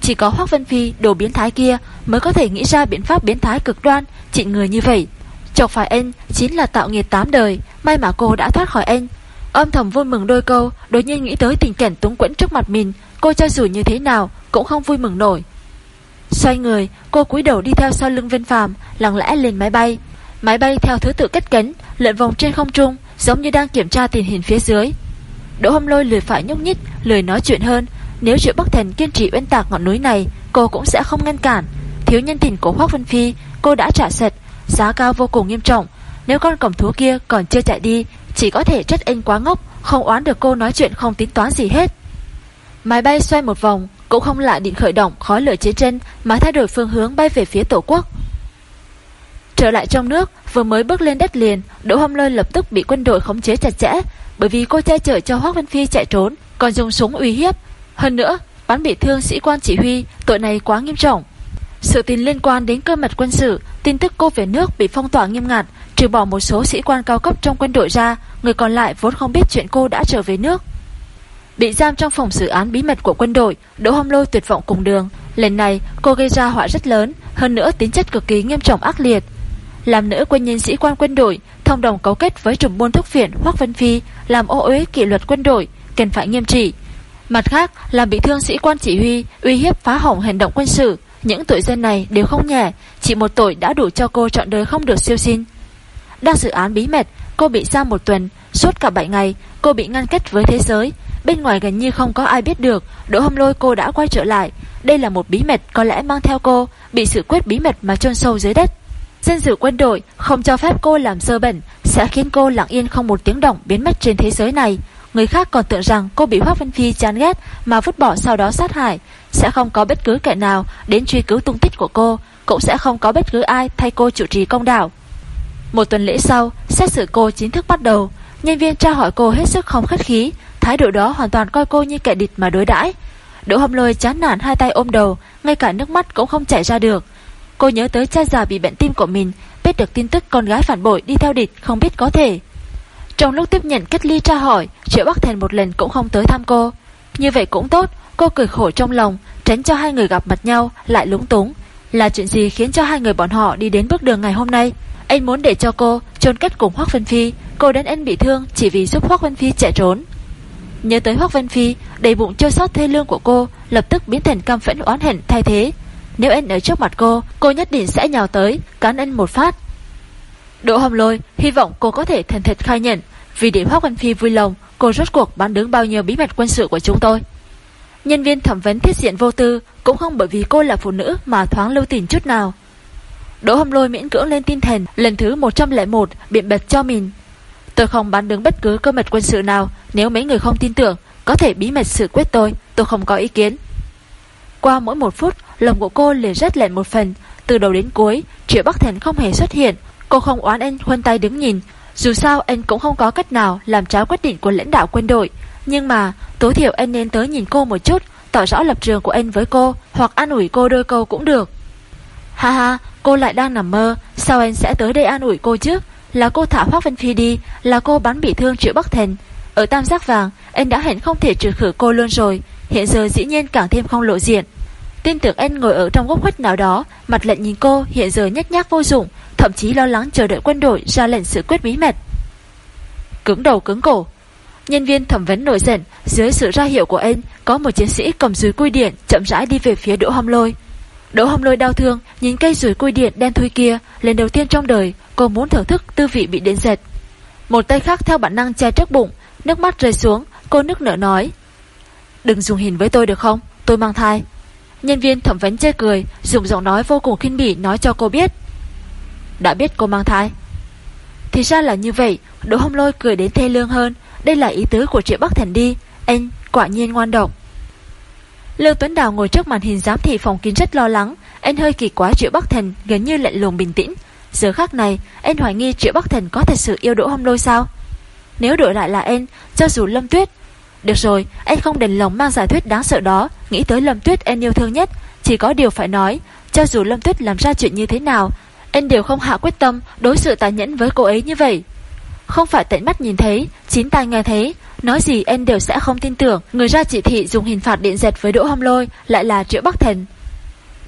Chỉ có hoắc Vân Phi, đồ biến thái kia Mới có thể nghĩ ra biện pháp biến thái cực đoan Trị người như vậy. Chọc phải anh chính là tạo nghiệt tám đời, May mà cô đã thoát khỏi anh Âm thầm vui mừng đôi câu, Đột nhiên nghĩ tới tình cảnh túng quẫn trước mặt mình, Cô cho dù như thế nào cũng không vui mừng nổi. Xoay người, Cô cúi đầu đi theo sau lưng Vân Phàm, Lặng lẽ lên máy bay. Máy bay theo thứ tự cất cánh, Lượn vòng trên không trung, Giống như đang kiểm tra tình hình phía dưới. Đỗ hâm lôi lười phải nhúc nhích, Lười nói chuyện hơn. Nếu triệu Bắc Thần kiên trì uyên tạc ngọn núi này, Cô cũng sẽ không ngăn cản. Thiếu nhân tình của hoắc Vân Phi, Cô đã trả sệt Giá cao vô cùng nghiêm trọng. Nếu con cổng thú kia còn chưa chạy đi chỉ có thể trách anh quá ngốc, Không oán được cô nói chuyện không tính toán gì hết. Máy bay xoay một vòng, Cũng không lại định khởi động, khói lửa chế trên, Mà thay đổi phương hướng bay về phía tổ quốc. Trở lại trong nước, Vừa mới bước lên đất liền, Đỗ Hâm Lôi lập tức bị quân đội khống chế chặt chẽ, Bởi vì cô che chở cho Hoác Văn Phi chạy trốn, Còn dùng súng uy hiếp. Hơn nữa, bắn bị thương sĩ quan chỉ huy, Tội này quá nghiêm trọng. Sự tin liên quan đến cơ mật quân sự, Tin tức cô về nước bị phong tỏa nghiêm ngặt Trừ bỏ một số sĩ quan cao cấp trong quân đội ra, Người còn lại vốn không biết chuyện cô đã trở về nước. Bị giam trong phòng xử án bí mật của quân đội, Đỗ Hồng Lôi tuyệt vọng cùng đường. Lần này, cô gây ra họa rất lớn, Hơn nữa tính chất cực kỳ nghiêm trọng ác liệt. Làm nữ quân nhân sĩ quan quân đội, thông đồng cấu kết với trùm buôn thuốc phiện Hoắc Vân Phi, làm ô uế kỷ luật quân đội, cần phải nghiêm trị. Mặt khác, làm bị thương sĩ quan chỉ huy, uy hiếp phá hỏng hành động quân sự, những tội danh này đều không nhẹ, chỉ một tội đã đủ cho cô chọn đời không được siêu sinh đang dự án bí mật cô bị giam một tuần suốt cả 7 ngày cô bị ngăn cách với thế giới bên ngoài gần như không có ai biết được đỗ hâm lôi cô đã quay trở lại đây là một bí mật có lẽ mang theo cô bị sự quyết bí mật mà chôn sâu dưới đất Dân dự quân đội không cho phép cô làm sơ bẩn sẽ khiến cô lặng yên không một tiếng động biến mất trên thế giới này. Người khác còn tưởng rằng cô bị Hoác Vân Phi chán ghét mà vứt bỏ sau đó sát hại. Sẽ không có bất cứ kẻ nào đến truy cứu tung tích của cô, cũng sẽ không có bất cứ ai thay cô chủ trì công đạo. Một tuần lễ sau, xét xử cô chính thức bắt đầu. Nhân viên tra hỏi cô hết sức không khách khí, thái độ đó hoàn toàn coi cô như kẻ địch mà đối đãi. Đỗ Hồng Lôi chán nản hai tay ôm đầu, ngay cả nước mắt cũng không chảy ra được. Cô nhớ tới cha già bị bệnh tim của mình Biết được tin tức con gái phản bội đi theo địch Không biết có thể Trong lúc tiếp nhận cách ly tra hỏi Triệu Bắc Thành một lần cũng không tới thăm cô Như vậy cũng tốt Cô cười khổ trong lòng Tránh cho hai người gặp mặt nhau lại lúng túng Là chuyện gì khiến cho hai người bọn họ đi đến bước đường ngày hôm nay anh muốn để cho cô chôn kết cùng Hoác Vân Phi. Cô đến anh bị thương chỉ vì giúp Hoác Vân Phi chạy trốn. Nhớ tới Hoác Vân Phi, Đầy bụng chua sót thê lương của cô, Lập tức biến thành cam phẫn oán hận thay thế. Nếu anh ở trước mặt cô Cô nhất định sẽ nhào tới, Cắn anh một phát. Đỗ hồng lôi hy vọng cô có thể thành thật khai nhận, Vì để Hoác Văn Phi vui lòng, Cô rốt cuộc bán đứng bao nhiêu bí mật quân sự của chúng tôi. Nhân viên thẩm vấn thiết diện vô tư Cũng không bởi vì cô là phụ nữ Mà thoáng lưu tình chút nào. Đỗ hâm lôi miễn cưỡng lên tin thần Lần thứ 101 biện bật cho mình Tôi không bán đứng bất cứ cơ mật quân sự nào Nếu mấy người không tin tưởng Có thể bí mật sự quyết tôi Tôi không có ý kiến qua mỗi một phút, lòng của cô liền rất lẹn một phần. Từ đầu đến cuối, Triệu Bắc Thần không hề xuất hiện. Cô không oán anh khuân tay đứng nhìn. Dù sao anh cũng không có cách nào làm trái quyết định của lãnh đạo quân đội. Nhưng mà, tối thiểu anh nên tới nhìn cô một chút, tỏ rõ lập trường của anh với cô, hoặc an ủi cô đôi câu cũng được. Ha ha, cô lại đang nằm mơ, sao anh sẽ tới đây an ủi cô chứ? Là cô thả Hoác Vân Phi đi, là cô bắn bị thương Triệu Bắc Thần. Ở Tam Giác Vàng, anh đã hẹn không thể trừ khử cô luôn rồi, hiện giờ dĩ nhiên càng thêm không lộ diện. Tin tưởng anh ngồi ở trong góc khuất nào đó, mặt lạnh nhìn cô hiện giờ nhét nhác vô dụng, thậm chí lo lắng chờ đợi quân đội ra lệnh sự quyết bí mật. Cứng đầu cứng cổ, nhân viên thẩm vấn nổi giận, dưới sự ra hiệu của anh, có một chiến sĩ cầm dưới cui điện chậm rãi đi về phía Đỗ hông Lôi. Đỗ Hồng Lôi đau thương, nhìn cây rùi cui điện đen thui kia, lần đầu tiên trong đời, cô muốn thưởng thức tư vị bị điện giật. Một tay khác theo bản năng che trước bụng, nước mắt rơi xuống, cô nước nở nói: "Đừng dùng hình với tôi được không? Tôi mang thai." Nhân viên thẩm vấn chê cười, dùng giọng nói vô cùng khinh bỉ nói cho cô biết. Đã biết cô mang thai. Thì ra là như vậy, Đỗ Hồng Lôi cười đến thê lương hơn, đây là ý tứ của Triệu Bắc Thần đi, anh quả nhiên ngoan động. Lưu Tuấn Đào ngồi trước màn hình giám thị phòng kín rất lo lắng, anh hơi kỳ quá Triệu Bắc Thần gần như lạnh lùng bình tĩnh. Giờ khác này, anh hoài nghi Triệu Bắc Thần có thật sự yêu Đỗ Hồng Lôi sao? Nếu đổi lại là anh, cho dù Lâm Tuyết được rồi, anh không đền lòng mang giả thuyết đáng sợ đó, nghĩ tới Lâm Tuyết anh yêu thương nhất, chỉ có điều phải nói, cho dù Lâm Tuyết làm ra chuyện như thế nào, anh đều không hạ quyết tâm đối xử tàn nhẫn với cô ấy như vậy. Không phải tận mắt nhìn thấy, chín tai nghe thấy, nói gì em đều sẽ không tin tưởng, người ra chỉ thị dùng hình phạt điện giật với Đỗ Hồng Lôi lại là Triệu Bắc Thần.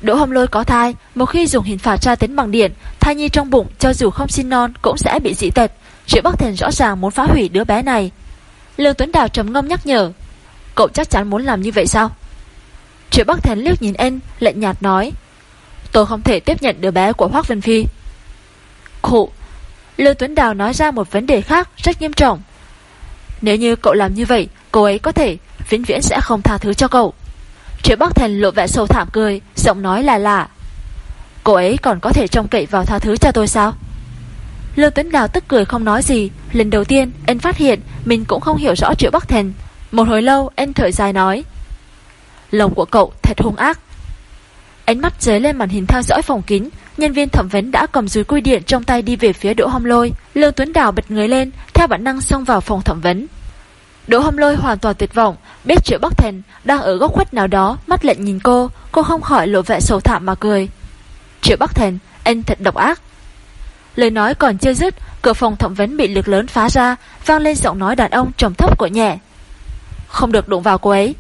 Đỗ Hồng Lôi có thai, một khi dùng hình phạt tra tấn bằng điện, thai nhi trong bụng cho dù không sinh non cũng sẽ bị dị tật. Triệu Bắc Thần rõ ràng muốn phá hủy đứa bé này. Lương Tuấn Đào trầm ngâm nhắc nhở Cậu chắc chắn muốn làm như vậy sao Triệu Bắc Thần liếc nhìn anh Lệnh nhạt nói Tôi không thể tiếp nhận đứa bé của Hoác Vân Phi Khụ Lưu Tuấn Đào nói ra một vấn đề khác Rất nghiêm trọng. Nếu như cậu làm như vậy, Cô ấy có thể, vĩnh viễn sẽ không tha thứ cho cậu. Triệu Bắc Thành lộ vẻ sâu thảm cười, Giọng nói là lạ. Cô ấy còn có thể trông cậy vào tha thứ cho tôi sao? Lưu Tuấn Đào tức cười không nói gì. Lần đầu tiên, anh phát hiện Mình cũng không hiểu rõ Triệu Bắc Thành. Một hồi lâu, anh thở dài nói, Lòng của cậu thật hung ác. Ánh mắt dấy lên màn hình theo dõi phòng kín Nhân viên thẩm vấn đã cầm dùi cui điện Trong tay đi về phía Đỗ Hồng Lôi Lương Tuấn Đào bật người lên Theo bản năng xông vào phòng thẩm vấn Đỗ Hồng Lôi hoàn toàn tuyệt vọng Biết Triệu Bắc Thần đang ở góc khuất nào đó Mắt lệnh nhìn cô Cô không khỏi lộ vẻ sầu thảm mà cười Triệu Bắc Thần, Anh thật độc ác Lời nói còn chưa dứt, cửa phòng thẩm vấn bị lực lớn phá ra, vang lên giọng nói đàn ông trầm thấp của nhẹ. Không được đụng vào cô ấy.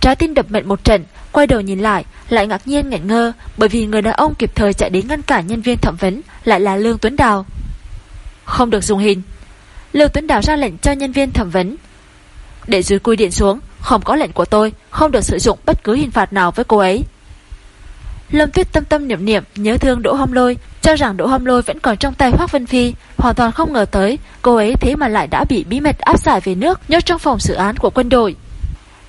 Trái tim đập mạnh một trận, quay đầu nhìn lại, lại ngạc nhiên ngẩn ngơ, bởi vì người đàn ông kịp thời chạy đến ngăn cản nhân viên thẩm vấn, lại là Lương Tuấn Đào. Không được dùng hình. Lương Tuấn Đào ra lệnh cho nhân viên thẩm vấn. Để dưới cui điện xuống, không có lệnh của tôi, không được sử dụng bất cứ hình phạt nào với cô ấy. Lâm Tuyết tâm tâm niệm niệm nhớ thương Đỗ Hâm Lôi, cho rằng Đỗ Hâm Lôi vẫn còn trong tay Hoắc Vân Phi, hoàn toàn không ngờ tới cô ấy thế mà lại đã bị bí mật áp giải về nước nhốt trong phòng xử án của quân đội.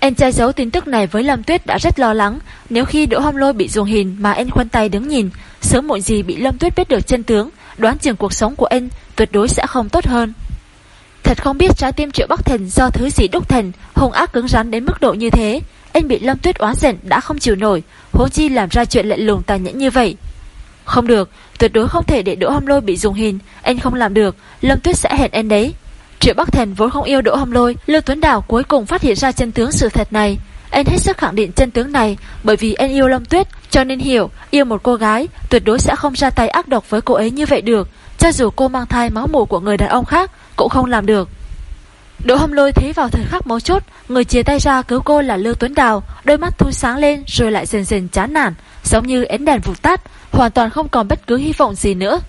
Em trai giấu tin tức này với Lâm Tuyết đã rất lo lắng, nếu khi Đỗ Hâm Lôi bị dùng hình mà em khoanh tay đứng nhìn, sớm muộn gì bị Lâm Tuyết biết được chân tướng, đoán chừng cuộc sống của em tuyệt đối sẽ không tốt hơn. Thật không biết trái tim Triệu Bắc Thần do thứ gì đúc thành, hung ác cứng rắn đến mức độ như thế, anh bị Lâm Tuyết oán giận đã không chịu nổi, huống chi làm ra chuyện lạnh lùng tàn nhẫn như vậy. Không được, tuyệt đối không thể để Đỗ Hâm Lôi bị dùng hình, anh không làm được, Lâm Tuyết sẽ hẹn anh đấy. Triệu Bắc Thần vốn không yêu Đỗ Hồng Lôi, Lưu Tuấn Đào cuối cùng phát hiện ra chân tướng sự thật này. Anh hết sức khẳng định chân tướng này bởi vì anh yêu Lâm Tuyết, cho nên hiểu, yêu một cô gái tuyệt đối sẽ không ra tay ác độc với cô ấy như vậy được, cho dù cô mang thai máu mủ của người đàn ông khác cũng không làm được. Đỗ Hâm Lôi thấy vào thời khắc mấu chốt, người chia tay ra cứu cô là Lưu Tuấn Đào, đôi mắt thu sáng lên rồi lại dần dần chán nản, giống như ến đèn vụt tắt, hoàn toàn không còn bất cứ hy vọng gì nữa.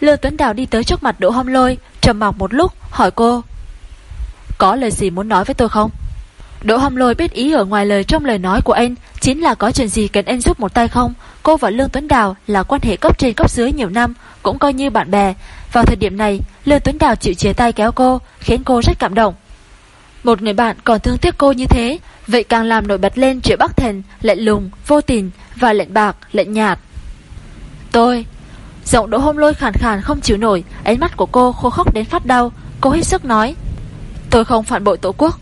Lưu Tuấn Đào đi tới trước mặt Đỗ Hâm Lôi, trầm mặc một lúc, hỏi cô: "Có lời gì muốn nói với tôi không?" Đỗ Hâm Lôi biết ý ở ngoài lời trong lời nói của anh chính là có chuyện gì cần anh giúp một tay không. Cô và Lương Tuấn Đào là quan hệ cấp trên cấp dưới nhiều năm, cũng coi như bạn bè. Vào thời điểm này, Lương Tuấn Đào chịu chia tay kéo cô, khiến cô rất cảm động. Một người bạn còn thương tiếc cô như thế, vậy càng làm nổi bật lên chuyện Bắc Thần, lệnh lùng, vô tình và lệnh bạc, lệnh nhạt. Tôi... Giọng Đỗ hôm Lôi khàn khàn không chịu nổi, ánh mắt của cô khô khóc đến phát đau. Cô hết sức nói, tôi không phản bội tổ quốc.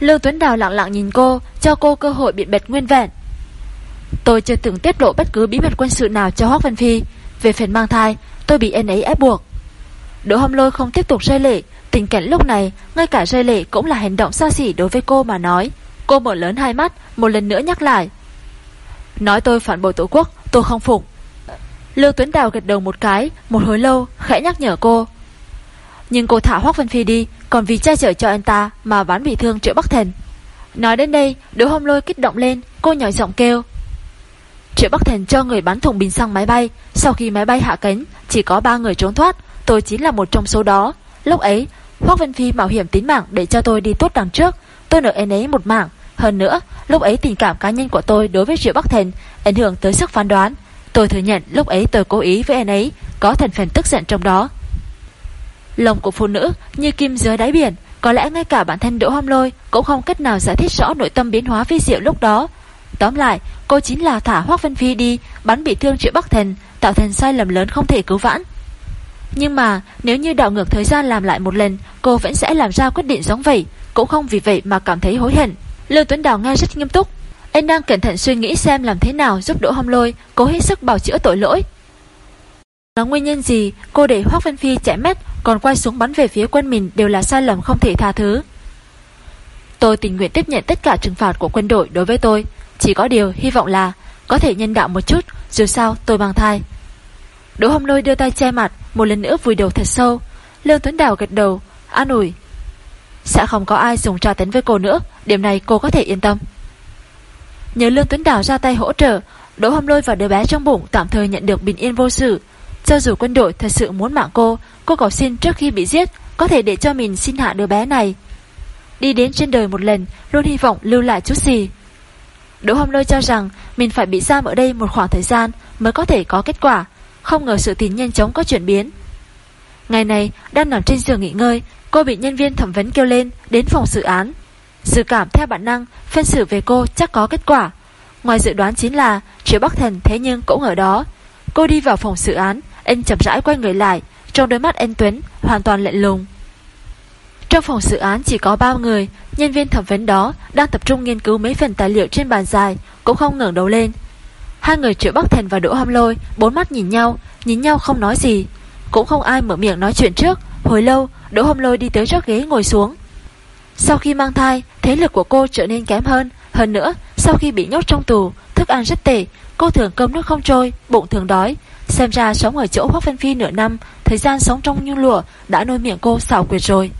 Lưu Tuấn Đào lặng lặng nhìn cô, cho cô cơ hội biện bạch nguyên vẹn. Tôi chưa từng tiết lộ bất cứ bí mật quân sự nào cho Hoác Văn Phi. Về phần mang thai, tôi bị anh ấy ép buộc. Đỗ Hâm Lôi không tiếp tục rơi lệ, tình cảnh lúc này, ngay cả rơi lệ cũng là hành động xa xỉ đối với cô mà nói. Cô mở lớn hai mắt, một lần nữa nhắc lại. Nói tôi phản bội tổ quốc, tôi không phục. Lưu Tuấn Đào gật đầu một cái, một hồi lâu, khẽ nhắc nhở cô. Nhưng cô thả Hoác Vân Phi đi Còn vì che chở cho anh ta mà bán bị thương Triệu Bắc Thần. Nói đến đây đứa hôm Lôi kích động lên Cô nhỏ giọng kêu. Triệu Bắc Thần cho người bắn thùng bình xăng máy bay Sau khi máy bay hạ cánh Chỉ có 3 người trốn thoát Tôi chính là một trong số đó. Lúc ấy Hoác Vân Phi mạo hiểm tính mạng để cho tôi đi tốt đằng trước Tôi nợ anh ấy một mạng. Hơn nữa lúc ấy tình cảm cá nhân của tôi đối với Triệu Bắc Thần Ảnh hưởng tới sức phán đoán. Tôi thừa nhận lúc ấy tôi cố ý với anh ấy, Có thành phần tức giận trong đó. Lòng của phụ nữ như kim dưới đáy biển, Có lẽ ngay cả bản thân Đỗ Hom Lôi Cũng không cách nào giải thích rõ nội tâm biến hóa vi diệu lúc đó. Tóm lại, cô chính là thả Hoác Vân Phi đi, Bắn bị thương Triệu Bắc Thần, Tạo thành sai lầm lớn không thể cứu vãn. Nhưng mà, nếu như đảo ngược thời gian làm lại một lần, Cô vẫn sẽ làm ra quyết định giống vậy, Cũng không vì vậy mà cảm thấy hối hận. Lưu Tuấn Đào nghe rất nghiêm túc anh đang cẩn thận suy nghĩ xem làm thế nào giúp Đỗ Hồng Lôi Cố hết sức bảo chữa tội lỗi. Là nguyên nhân gì? Cô để Hoác Vân Phi chạy mất, Còn quay xuống bắn về phía quân mình Đều là sai lầm không thể tha thứ. Tôi tình nguyện tiếp nhận tất cả trừng phạt của quân đội đối với tôi. Chỉ có điều hy vọng là Có thể nhân đạo một chút, Dù sao tôi mang thai. Đỗ Hồng Lôi đưa tay che mặt, Một lần nữa vùi đầu thật sâu. Lương Tuấn Đào gật đầu, An ủi. Sẽ không có ai dùng trò tấn với cô nữa, Điểm này cô có thể yên tâm. Nhờ Lương Tuấn Đào ra tay hỗ trợ, Đỗ Hồng Lôi và đứa bé trong bụng tạm thời nhận được bình yên vô sự. Cho dù quân đội thật sự muốn mạng cô Cô cầu xin trước khi bị giết, Có thể để cho mình xin hạ đứa bé này. Đi đến trên đời một lần, Luôn hy vọng lưu lại chút gì. Đỗ Hồng Lôi cho rằng Mình phải bị giam ở đây một khoảng thời gian Mới có thể có kết quả, Không ngờ sự tình nhanh chóng có chuyển biến. Ngày này, đang nằm trên giường nghỉ ngơi, Cô bị nhân viên thẩm vấn kêu lên Đến phòng xử án. Dự cảm theo bản năng Phân xử về cô chắc có kết quả. Ngoài dự đoán chính là, Triệu Bắc Thần thế nhưng cũng ở đó. Cô đi vào phòng xử án Anh chậm rãi quay người lại, Trong đôi mắt anh Tuấn hoàn toàn lạnh lùng. Trong phòng xử án chỉ có 3 người, Nhân viên thẩm vấn đó Đang tập trung nghiên cứu mấy phần tài liệu trên bàn dài, Cũng không ngẩng đầu lên. Hai người Triệu Bắc Thần và Đỗ Hâm Lôi Bốn mắt nhìn nhau Nhìn nhau không nói gì. Cũng không ai mở miệng nói chuyện trước, Hồi lâu, Đỗ Hâm Lôi đi tới trước ghế ngồi xuống. Sau khi mang thai, Thế lực của cô trở nên kém hơn. Hơn nữa, sau khi bị nhốt trong tù, Thức ăn rất tệ. Cô thường cơm nước không trôi, Bụng thường đói. Xem ra sống ở chỗ Hoác văn Phi nửa năm, Thời gian sống trong nhung lụa Đã nuôi miệng cô xảo quyệt rồi.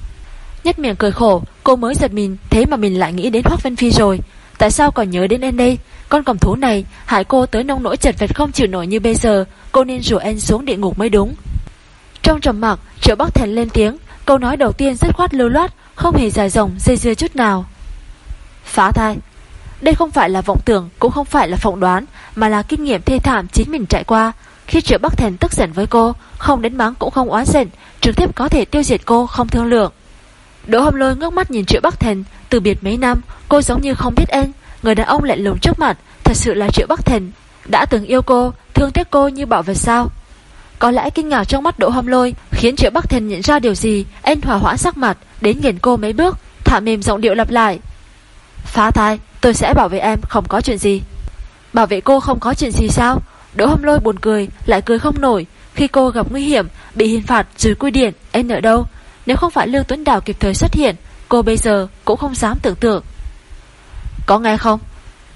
Nhất miệng cười khổ, Cô mới giật mình, Thế mà mình lại nghĩ đến Hoác văn Phi rồi. Tại sao còn nhớ đến em đây? Con cầm thú này, hại cô tới nông nỗi chật vật không chịu nổi như bây giờ, Cô nên rủ anh xuống địa ngục mới đúng. Trong trầm mặc, Triệu Bắc thèn lên tiếng Câu nói đầu tiên rất khoát lưu loát, Không hề dài dòng, dây dưa chút nào. Phá thai. Đây không phải là vọng tưởng, Cũng không phải là phỏng đoán, Mà là kinh nghiệm thê thảm chính mình trải qua. Khi Triệu Bắc Thần tức giận với cô, Không đến mắng cũng không oán giận, Trực tiếp có thể tiêu diệt cô không thương lượng. Đỗ Hồng Lôi ngước mắt nhìn Triệu Bắc Thần, Từ biệt mấy năm, cô giống như không biết anh Người đàn ông lạnh lùng trước mặt, Thật sự là Triệu Bắc Thần, Đã từng yêu cô, Thương tiếc cô như bảo vật sao? Có lẽ kinh ngạc trong mắt Đỗ Hồng Lôi Khiến Triệu Bắc Thần nhận ra điều gì Anh hòa hoãn sắc mặt, Đến gần cô mấy bước, Thả mềm giọng điệu lặp lại. Phá thai, tôi sẽ bảo vệ em, không có chuyện gì. Bảo vệ cô không có chuyện gì sao? Đỗ Hồng Lôi buồn cười, Lại cười không nổi. Khi cô gặp nguy hiểm, Bị hình phạt dưới quy điển Anh ở đâu? Nếu không phải Lương Tuấn Đào kịp thời xuất hiện, Cô bây giờ cũng không dám tưởng tượng. Có nghe không?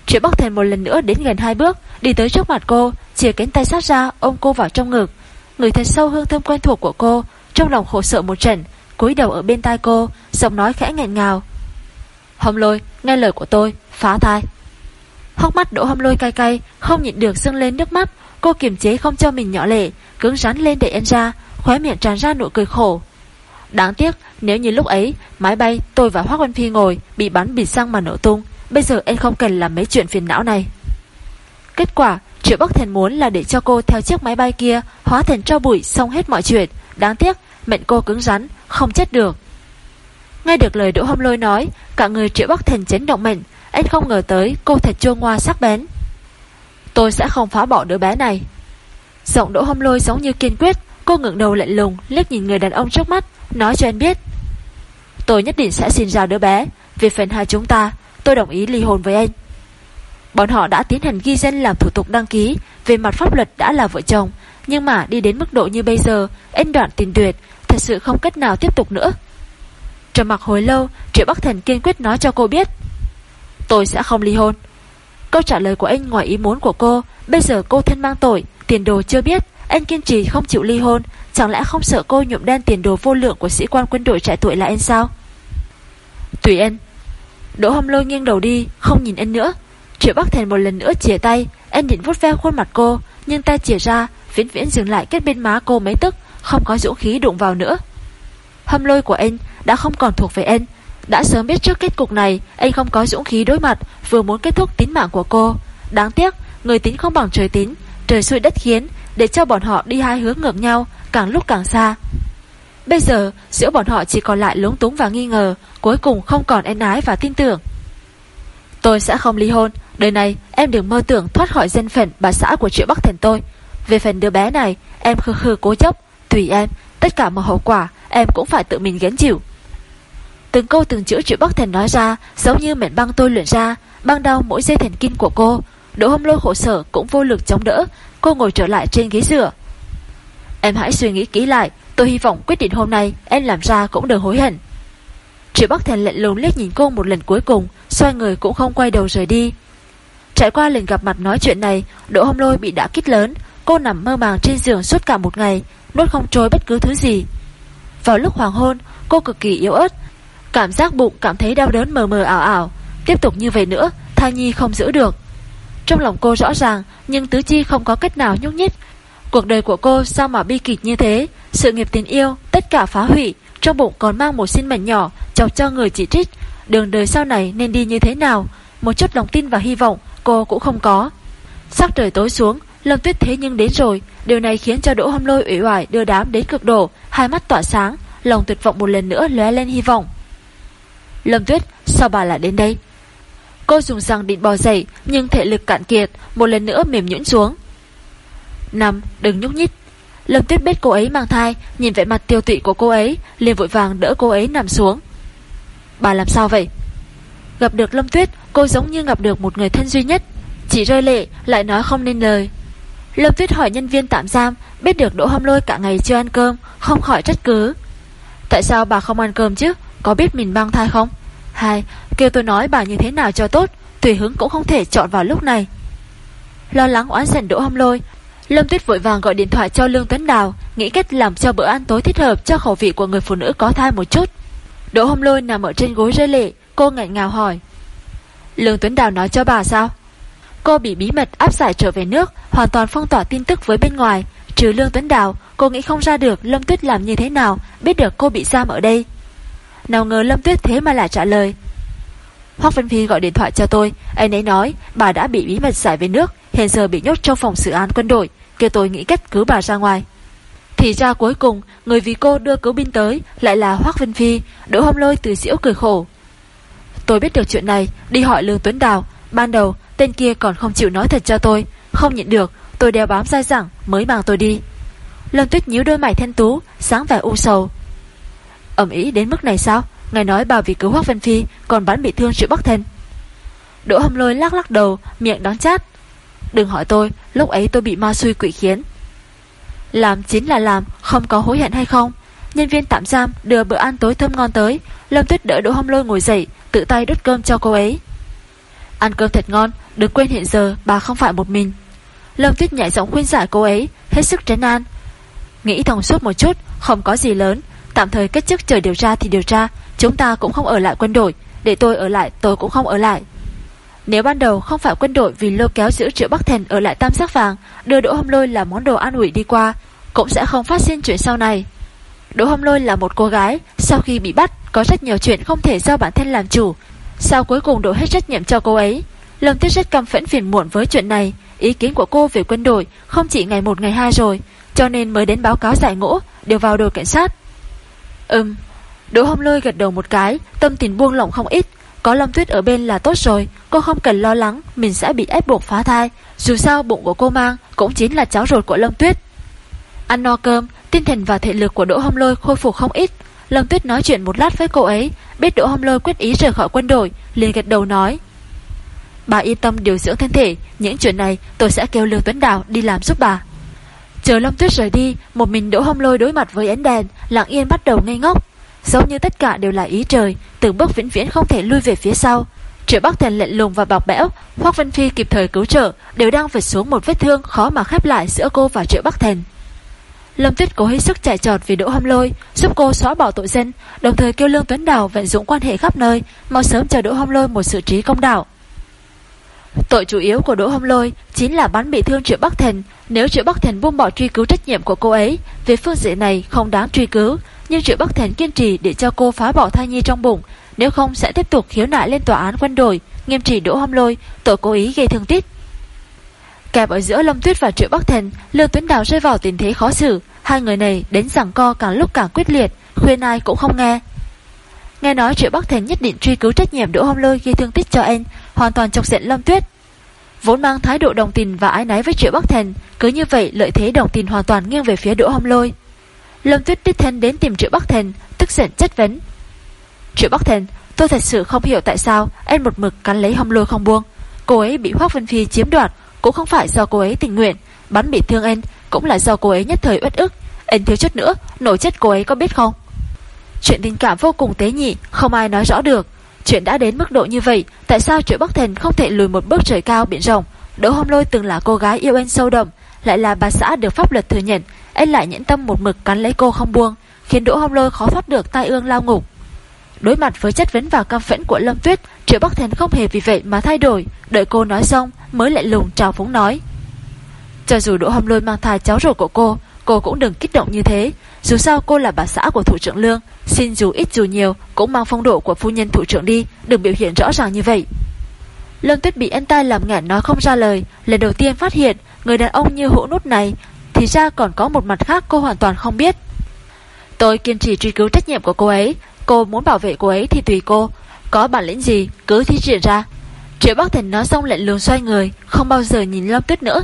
Triệu Bắc Thần một lần nữa đến gần hai bước, Đi tới trước mặt cô chia cánh tay sát ra ôm cô vào trong ngực. Người thật sâu hương thơm quen thuộc của cô, Trong lòng khổ sợ một trận, cúi đầu ở bên tai cô, Giọng nói khẽ nghẹn ngào. Hồng lôi, nghe lời của tôi, Phá thai. Hóc mắt đỗ hâm lôi cay cay, Không nhịn được dâng lên nước mắt. Cô kiềm chế không cho mình nhỏ lệ, Cứng rắn lên để em ra, Khóe miệng tràn ra nụ cười khổ. Đáng tiếc, nếu như lúc ấy, Máy bay, tôi và Hoác Văn Phi ngồi, Bị bắn bị xăng mà nổ tung, Bây giờ em không cần làm mấy chuyện phiền não này. Kết quả Triệu Bắc Thần muốn là để cho cô theo chiếc máy bay kia Hóa thành cho bụi xong hết mọi chuyện. Đáng tiếc, mệnh cô cứng rắn, Không chết được. Nghe được lời Đỗ Hâm Lôi nói, Cả người Triệu Bắc Thần chấn động mệnh Anh không ngờ tới cô thật chua ngoa sắc bén. Tôi sẽ không phá bỏ đứa bé này. Giọng Đỗ Hâm Lôi giống như kiên quyết, Cô ngẩng đầu lạnh lùng, liếc nhìn người đàn ông trước mắt, Nói cho anh biết. Tôi nhất định sẽ xin ra đứa bé Vì phần hai chúng ta, Tôi đồng ý ly hôn với anh. Bọn họ đã tiến hành ghi danh làm thủ tục đăng ký, Về mặt pháp luật đã là vợ chồng, Nhưng mà đi đến mức độ như bây giờ Anh đoạn tình tuyệt, Thật sự không cách nào tiếp tục nữa. Trầm mặc hồi lâu, Triệu Bắc Thần kiên quyết nói cho cô biết, Tôi sẽ không ly hôn. Câu trả lời của anh ngoài ý muốn của cô, Bây giờ cô thân mang tội, Tiền đồ chưa biết, Anh kiên trì không chịu ly hôn, Chẳng lẽ không sợ cô nhuộm đen tiền đồ vô lượng Của sĩ quan quân đội trại tuổi là anh sao? Tùy anh. Đỗ hâm lôi nghiêng đầu đi, Không nhìn anh nữa. Triệu Bắc Thành một lần nữa chìa tay Em định vuốt ve khuôn mặt cô, Nhưng tay chìa ra Viễn viễn dừng lại kết bên má cô mấy tức, Không có dũng khí đụng vào nữa. Hâm lôi của anh đã không còn thuộc về anh Đã sớm biết trước kết cục này Anh không có dũng khí đối mặt, Vừa muốn kết thúc tín mạng của cô. Đáng tiếc, người tín không bằng trời tín Trời xui đất khiến, Để cho bọn họ đi hai hướng ngược nhau, Càng lúc càng xa. Bây giờ, giữa bọn họ chỉ còn lại lúng túng và nghi ngờ, Cuối cùng không còn em ái và tin tưởng. Tôi sẽ không ly hôn Đời này em đừng mơ tưởng thoát khỏi dân phận bà xã của triệu Bắc Thần tôi. Về phần đứa bé này, Em khư khư cố chấp. Tùy em, Tất cả mọi hậu quả, Em cũng phải tự mình gánh chịu. Từng câu từng chữ triệu Bắc Thần nói ra, Giống như mệnh băng tôi luyện ra, Băng đau mỗi dây thần kinh của cô. Đỗ hôm lôi khổ sở cũng vô lực chống đỡ, Cô ngồi trở lại trên ghế dựa. Em hãy suy nghĩ kỹ lại, Tôi hy vọng quyết định hôm nay Em làm ra cũng đừng hối hận. Triệu Bắc Thần lệnh lùng liếc nhìn cô một lần cuối cùng, Xoay người cũng không quay đầu rời đi. Trải qua lần gặp mặt nói chuyện này, Đỗ hồng lôi bị đã kích lớn. Cô nằm mơ màng trên giường suốt cả một ngày, Nuốt không trôi bất cứ thứ gì. Vào lúc hoàng hôn, cô cực kỳ yếu ớt. Cảm giác bụng cảm thấy đau đớn mờ mờ ảo ảo. Tiếp tục như vậy nữa Thai nhi không giữ được. Trong lòng cô rõ ràng, Nhưng tứ chi không có cách nào nhúc nhích. Cuộc đời của cô sao mà bi kịch như thế? Sự nghiệp tình yêu, Tất cả phá hủy. Trong bụng còn mang một sinh mệnh nhỏ, Chọc cho người chỉ trích. Đường đời sau này nên đi như thế nào? Một chút lòng tin và hy vọng cô cũng không có. Sắc trời tối xuống, Lâm tuyết thế nhưng đến rồi. Điều này khiến cho Đỗ Hâm Lôi ủy oải đưa đám đến cực độ, Hai mắt tỏa sáng, Lòng tuyệt vọng một lần nữa lóe lên hy vọng. Lâm tuyết, sao bà lại đến đây? Cô dùng răng định bò dậy, Nhưng thể lực cạn kiệt, Một lần nữa mềm nhũn xuống. Nằm, đừng nhúc nhích. Lâm tuyết biết cô ấy mang thai, Nhìn vẻ mặt tiêu tụy của cô ấy, liền vội vàng đỡ cô ấy nằm xuống. Bà làm sao vậy? Gặp được Lâm Tuyết Cô giống như gặp được một người thân duy nhất. Chỉ rơi lệ, lại nói không nên lời. Lâm Tuyết hỏi nhân viên tạm giam, Biết được Đỗ Hâm Lôi cả ngày chưa ăn cơm, Không khỏi trách cứ. Tại sao bà không ăn cơm chứ? Có biết mình mang thai không? Hai, kêu tôi nói bà như thế nào cho tốt, Tùy hứng cũng không thể chọn vào lúc này. Lo lắng oán giận Đỗ Hâm Lôi, Lâm Tuyết vội vàng gọi điện thoại cho Lương Tuấn Đào, Nghĩ cách làm cho bữa ăn tối thích hợp Cho khẩu vị của người phụ nữ có thai một chút. Đỗ Hâm Lôi nằm ở trên gối rơi lệ, Cô ngại ngào hỏi. Lương Tuấn Đào nói cho bà sao? Cô bị bí mật áp giải trở về nước, Hoàn toàn phong tỏa tin tức với bên ngoài. Trừ Lương Tuấn Đào, Cô nghĩ không ra được Lâm Tuyết làm như thế nào, Biết được cô bị giam ở đây. Nào ngờ Lâm Tuyết thế mà lại trả lời. Hoác Vân Phi gọi điện thoại cho tôi. Anh ấy nói, bà đã bị bí mật giải về nước, Hiện giờ bị nhốt trong phòng xử án quân đội. Kêu tôi nghĩ cách cứu bà ra ngoài. Thì ra cuối cùng, Người vì cô đưa cứu binh tới Lại là Hoác Vân Phi, Đỗ hôm lôi từ diễu cười khổ. Tôi biết được chuyện này, Đi hỏi Lương Tuấn Đào. Ban đầu, tên kia còn không chịu nói thật cho tôi. Không nhịn được, Tôi đeo bám dai dẳng, mới mang tôi đi. Lâm Tuyết nhíu đôi mày thanh tú, Sáng vẻ u sầu. Ẩm ý đến mức này sao? Ngài nói bà vì cứu Hoác Vân Phi, Còn bán bị thương triệu Bắc Thân. Đỗ hâm lôi lắc lắc đầu, Miệng đắng chát. Đừng hỏi tôi, Lúc ấy tôi bị ma suy quỷ khiến. Làm chính là làm, Không có hối hận hay không? Nhân viên tạm giam đưa bữa ăn tối thơm ngon tới. Lâm Tuyết đỡ Đỗ hâm lôi ngồi dậy Tự tay đút cơm cho cô ấy. Ăn cơm thật ngon, Đừng quên hiện giờ bà không phải một mình. Lâm Tuyết nhảy giọng khuyên giải cô ấy, Hết sức trấn an. Nghĩ thông suốt một chút, Không có gì lớn. Tạm thời kết chức chờ điều tra thì điều tra, Chúng ta cũng không ở lại quân đội. Để tôi ở lại, tôi cũng không ở lại. Nếu ban đầu không phải quân đội vì lôi kéo giữ triệu Bắc Thành ở lại tam giác vàng, Đưa Đỗ Hâm Lôi là món đồ an ủi đi qua, Cũng sẽ không phát sinh chuyện sau này. Đỗ Hâm Lôi là một cô gái, Sau khi bị bắt, có rất nhiều chuyện không thể do bản thân làm chủ. Sao cuối cùng đổ hết trách nhiệm cho cô ấy. Lâm Tuyết rất căm phẫn phiền muộn với chuyện này. Ý kiến của cô về quân đội Không chỉ ngày một, ngày hai rồi, Cho nên mới đến báo cáo giải ngũ, Đều vào đội cảnh sát. Ừm, Đỗ Hồng Lôi gật đầu một cái, Tâm tình buông lỏng không ít. Có Lâm Tuyết ở bên là tốt rồi, Cô không cần lo lắng, Mình sẽ bị ép buộc phá thai. Dù sao bụng của cô mang Cũng chính là cháu ruột của Lâm Tuyết. Ăn no cơm, Tinh thần và thể lực của Đỗ Hồng Lôi khôi phục không ít. Lâm Tuyết nói chuyện một lát với cô ấy, Biết Đỗ Hồng Lôi quyết ý rời khỏi quân đội, liền gật đầu nói. Bà yên tâm điều dưỡng thân thể, Những chuyện này tôi sẽ kêu Lương Tuấn Đào đi làm giúp bà. Chờ Lâm Tuyết rời đi, Một mình Đỗ Hồng Lôi đối mặt với ánh đèn, Lặng yên bắt đầu ngây ngốc. Giống như tất cả đều là ý trời, Từng bước vĩnh viễn không thể lui về phía sau. Triệu Bắc Thần lệnh lùng và bọc bẽo, Hoác Vân Phi kịp thời cứu trợ, Đều đang vượt xuống một vết thương khó mà khép lại giữa cô và Triệu Bắc Thần. Lâm Tuyết cố hết sức chạy trọt vì Đỗ Hâm Lôi, giúp cô xóa bỏ tội danh, đồng thời kêu Lương Tuấn Đào vận dụng quan hệ khắp nơi, mau sớm chờ Đỗ Hâm Lôi một sự trí công đạo. Tội chủ yếu của Đỗ Hâm Lôi chính là bắn bị thương Triệu Bắc Thần. Nếu Triệu Bắc Thần buông bỏ truy cứu trách nhiệm của cô ấy, về phương diện này không đáng truy cứu, nhưng Triệu Bắc Thần kiên trì để cho cô phá bỏ thai nhi trong bụng, nếu không sẽ tiếp tục khiếu nại lên tòa án quân đội, nghiêm trị Đỗ Hâm Lôi, tội cố ý gây thương tích. Kẹp ở giữa Lâm Tuyết và Triệu Bắc Thần, Lưu Tuấn Đào rơi vào tình thế khó xử, hai người này đến giảng co càng lúc càng quyết liệt, khuyên ai cũng không nghe. Nghe nói Triệu Bắc Thần nhất định truy cứu trách nhiệm Đỗ Hồng Lôi gây thương tích cho anh, hoàn toàn chọc giận Lâm Tuyết. Vốn mang thái độ đồng tình và ái náy với Triệu Bắc Thần, cứ như vậy lợi thế đồng tình hoàn toàn nghiêng về phía Đỗ Hồng Lôi. Lâm Tuyết đích thân đến tìm Triệu Bắc Thần, tức giận chất vấn. Triệu Bắc Thần, tôi thật sự không hiểu tại sao anh một mực cắn lấy Hồng Lôi không buông. Cô ấy bị Hoác Vân Phi chiếm đoạt, cũng không phải do cô ấy tình nguyện, bắn bị thương em cũng là do cô ấy nhất thời uất ức. Em thiếu chút nữa, nổi chất cô ấy có biết không? Chuyện tình cảm vô cùng tế nhị, không ai nói rõ được. Chuyện đã đến mức độ như vậy, tại sao Triệu Bắc Thần không thể lùi một bước trời cao biển rộng? Đỗ Hồng Lôi từng là cô gái yêu em sâu đậm, lại là bà xã được pháp luật thừa nhận, Em lại nhẫn tâm một mực cắn lấy cô không buông, khiến Đỗ Hồng Lôi khó thoát được tai ương lao ngục. Đối mặt với chất vấn và cam phẫn của Lâm Tuyết, Triệu Bắc Thần không hề vì vậy mà thay đổi, đợi cô nói xong mới lại lùng trào phúng nói. Cho dù Đỗ Hồng Lôi mang thai cháu ruột của cô, cô cũng đừng kích động như thế. Dù sao cô là bà xã của thủ trưởng Lương, xin dù ít dù nhiều cũng mang phong độ của phu nhân thủ trưởng đi, đừng biểu hiện rõ ràng như vậy. Lâm Tuyết bị anh ta làm ngạn nói không ra lời, lần đầu tiên phát hiện người đàn ông như hũ nút này thì ra còn có một mặt khác cô hoàn toàn không biết. Tôi kiên trì truy cứu trách nhiệm của cô ấy, cô muốn bảo vệ cô ấy thì tùy cô, có bản lĩnh gì cứ thi triển ra. Triệu Bắc Thần nói xong lạnh lùng xoay người, không bao giờ nhìn Lâm Tuyết nữa.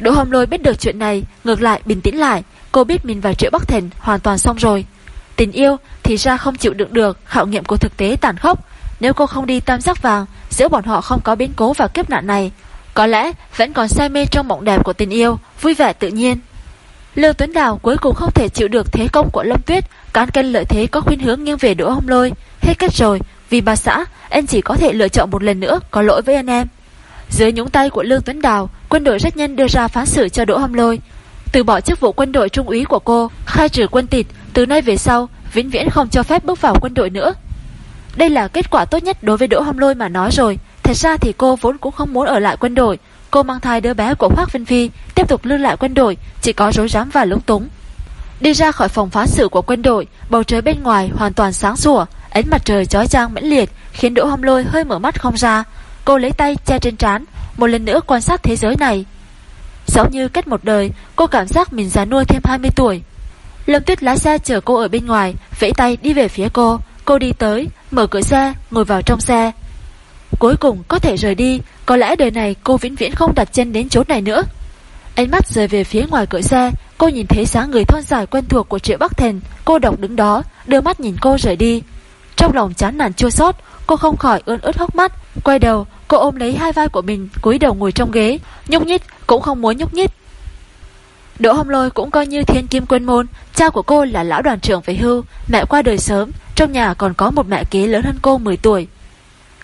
Đỗ Hồng Lôi biết được chuyện này, ngược lại bình tĩnh lại, cô biết mình và Triệu Bắc Thần hoàn toàn xong rồi. Tình yêu thì ra không chịu đựng được khảo nghiệm của thực tế tàn khốc. Nếu cô không đi tam giác vàng, giữa bọn họ không có biến cố và kiếp nạn này. Có lẽ vẫn còn say mê trong mộng đẹp của tình yêu, vui vẻ tự nhiên. Lưu Tuấn Đào cuối cùng không thể chịu được thế công của Lâm Tuyết, cán cân lợi thế có khuyên hướng nghiêng về Đỗ Hồng Lôi. Hết cách rồi, vì bà xã, em chỉ có thể lựa chọn một lần nữa, có lỗi với anh em. Dưới nhúng tay của Lương Tuấn Đào, quân đội rất nhanh đưa ra phán xử cho Đỗ hâm Lôi. Từ bỏ chức vụ quân đội trung úy của cô, khai trừ quân tịt, từ nay về sau, vĩnh viễn không cho phép bước vào quân đội nữa. Đây là kết quả tốt nhất đối với Đỗ hâm Lôi mà nói rồi. Thật ra thì cô vốn cũng không muốn ở lại quân đội. Cô mang thai đứa bé của Hoác Vinh Phi, tiếp tục lưu lại quân đội, chỉ có rối rắm và lúng túng. Đi ra khỏi phòng phán xử của quân đội, bầu trời bên ngoài hoàn toàn sáng sủa, ánh mặt trời chói chang mãnh liệt, khiến Đỗ Hồng Lôi hơi mở mắt không ra. Cô lấy tay che trên trán, một lần nữa quan sát thế giới này. Giống như cách một đời, cô cảm giác mình già nuôi thêm 20 tuổi. Lâm Tuyết lái xe chờ cô ở bên ngoài, vẫy tay đi về phía cô. Cô đi tới, mở cửa xe, ngồi vào trong xe. Cuối cùng có thể rời đi, có lẽ đời này cô vĩnh viễn không đặt chân đến chỗ này nữa. Ánh mắt rời về phía ngoài cửa xe, cô nhìn thấy sáng người thon dài quen thuộc của Triệu Bắc Thần, cô đọc đứng đó, đưa mắt nhìn cô rời đi. Trong lòng chán nản chua xót, cô không khỏi ươn ướt hốc mắt, quay đầu, cô ôm lấy hai vai của mình, cúi đầu ngồi trong ghế, nhúc nhích cũng không muốn nhúc nhích. Đỗ Hồng Lôi cũng coi như thiên kim quân môn, cha của cô là lão đoàn trưởng về hưu, mẹ qua đời sớm, trong nhà còn có một mẹ kế lớn hơn cô 10 tuổi.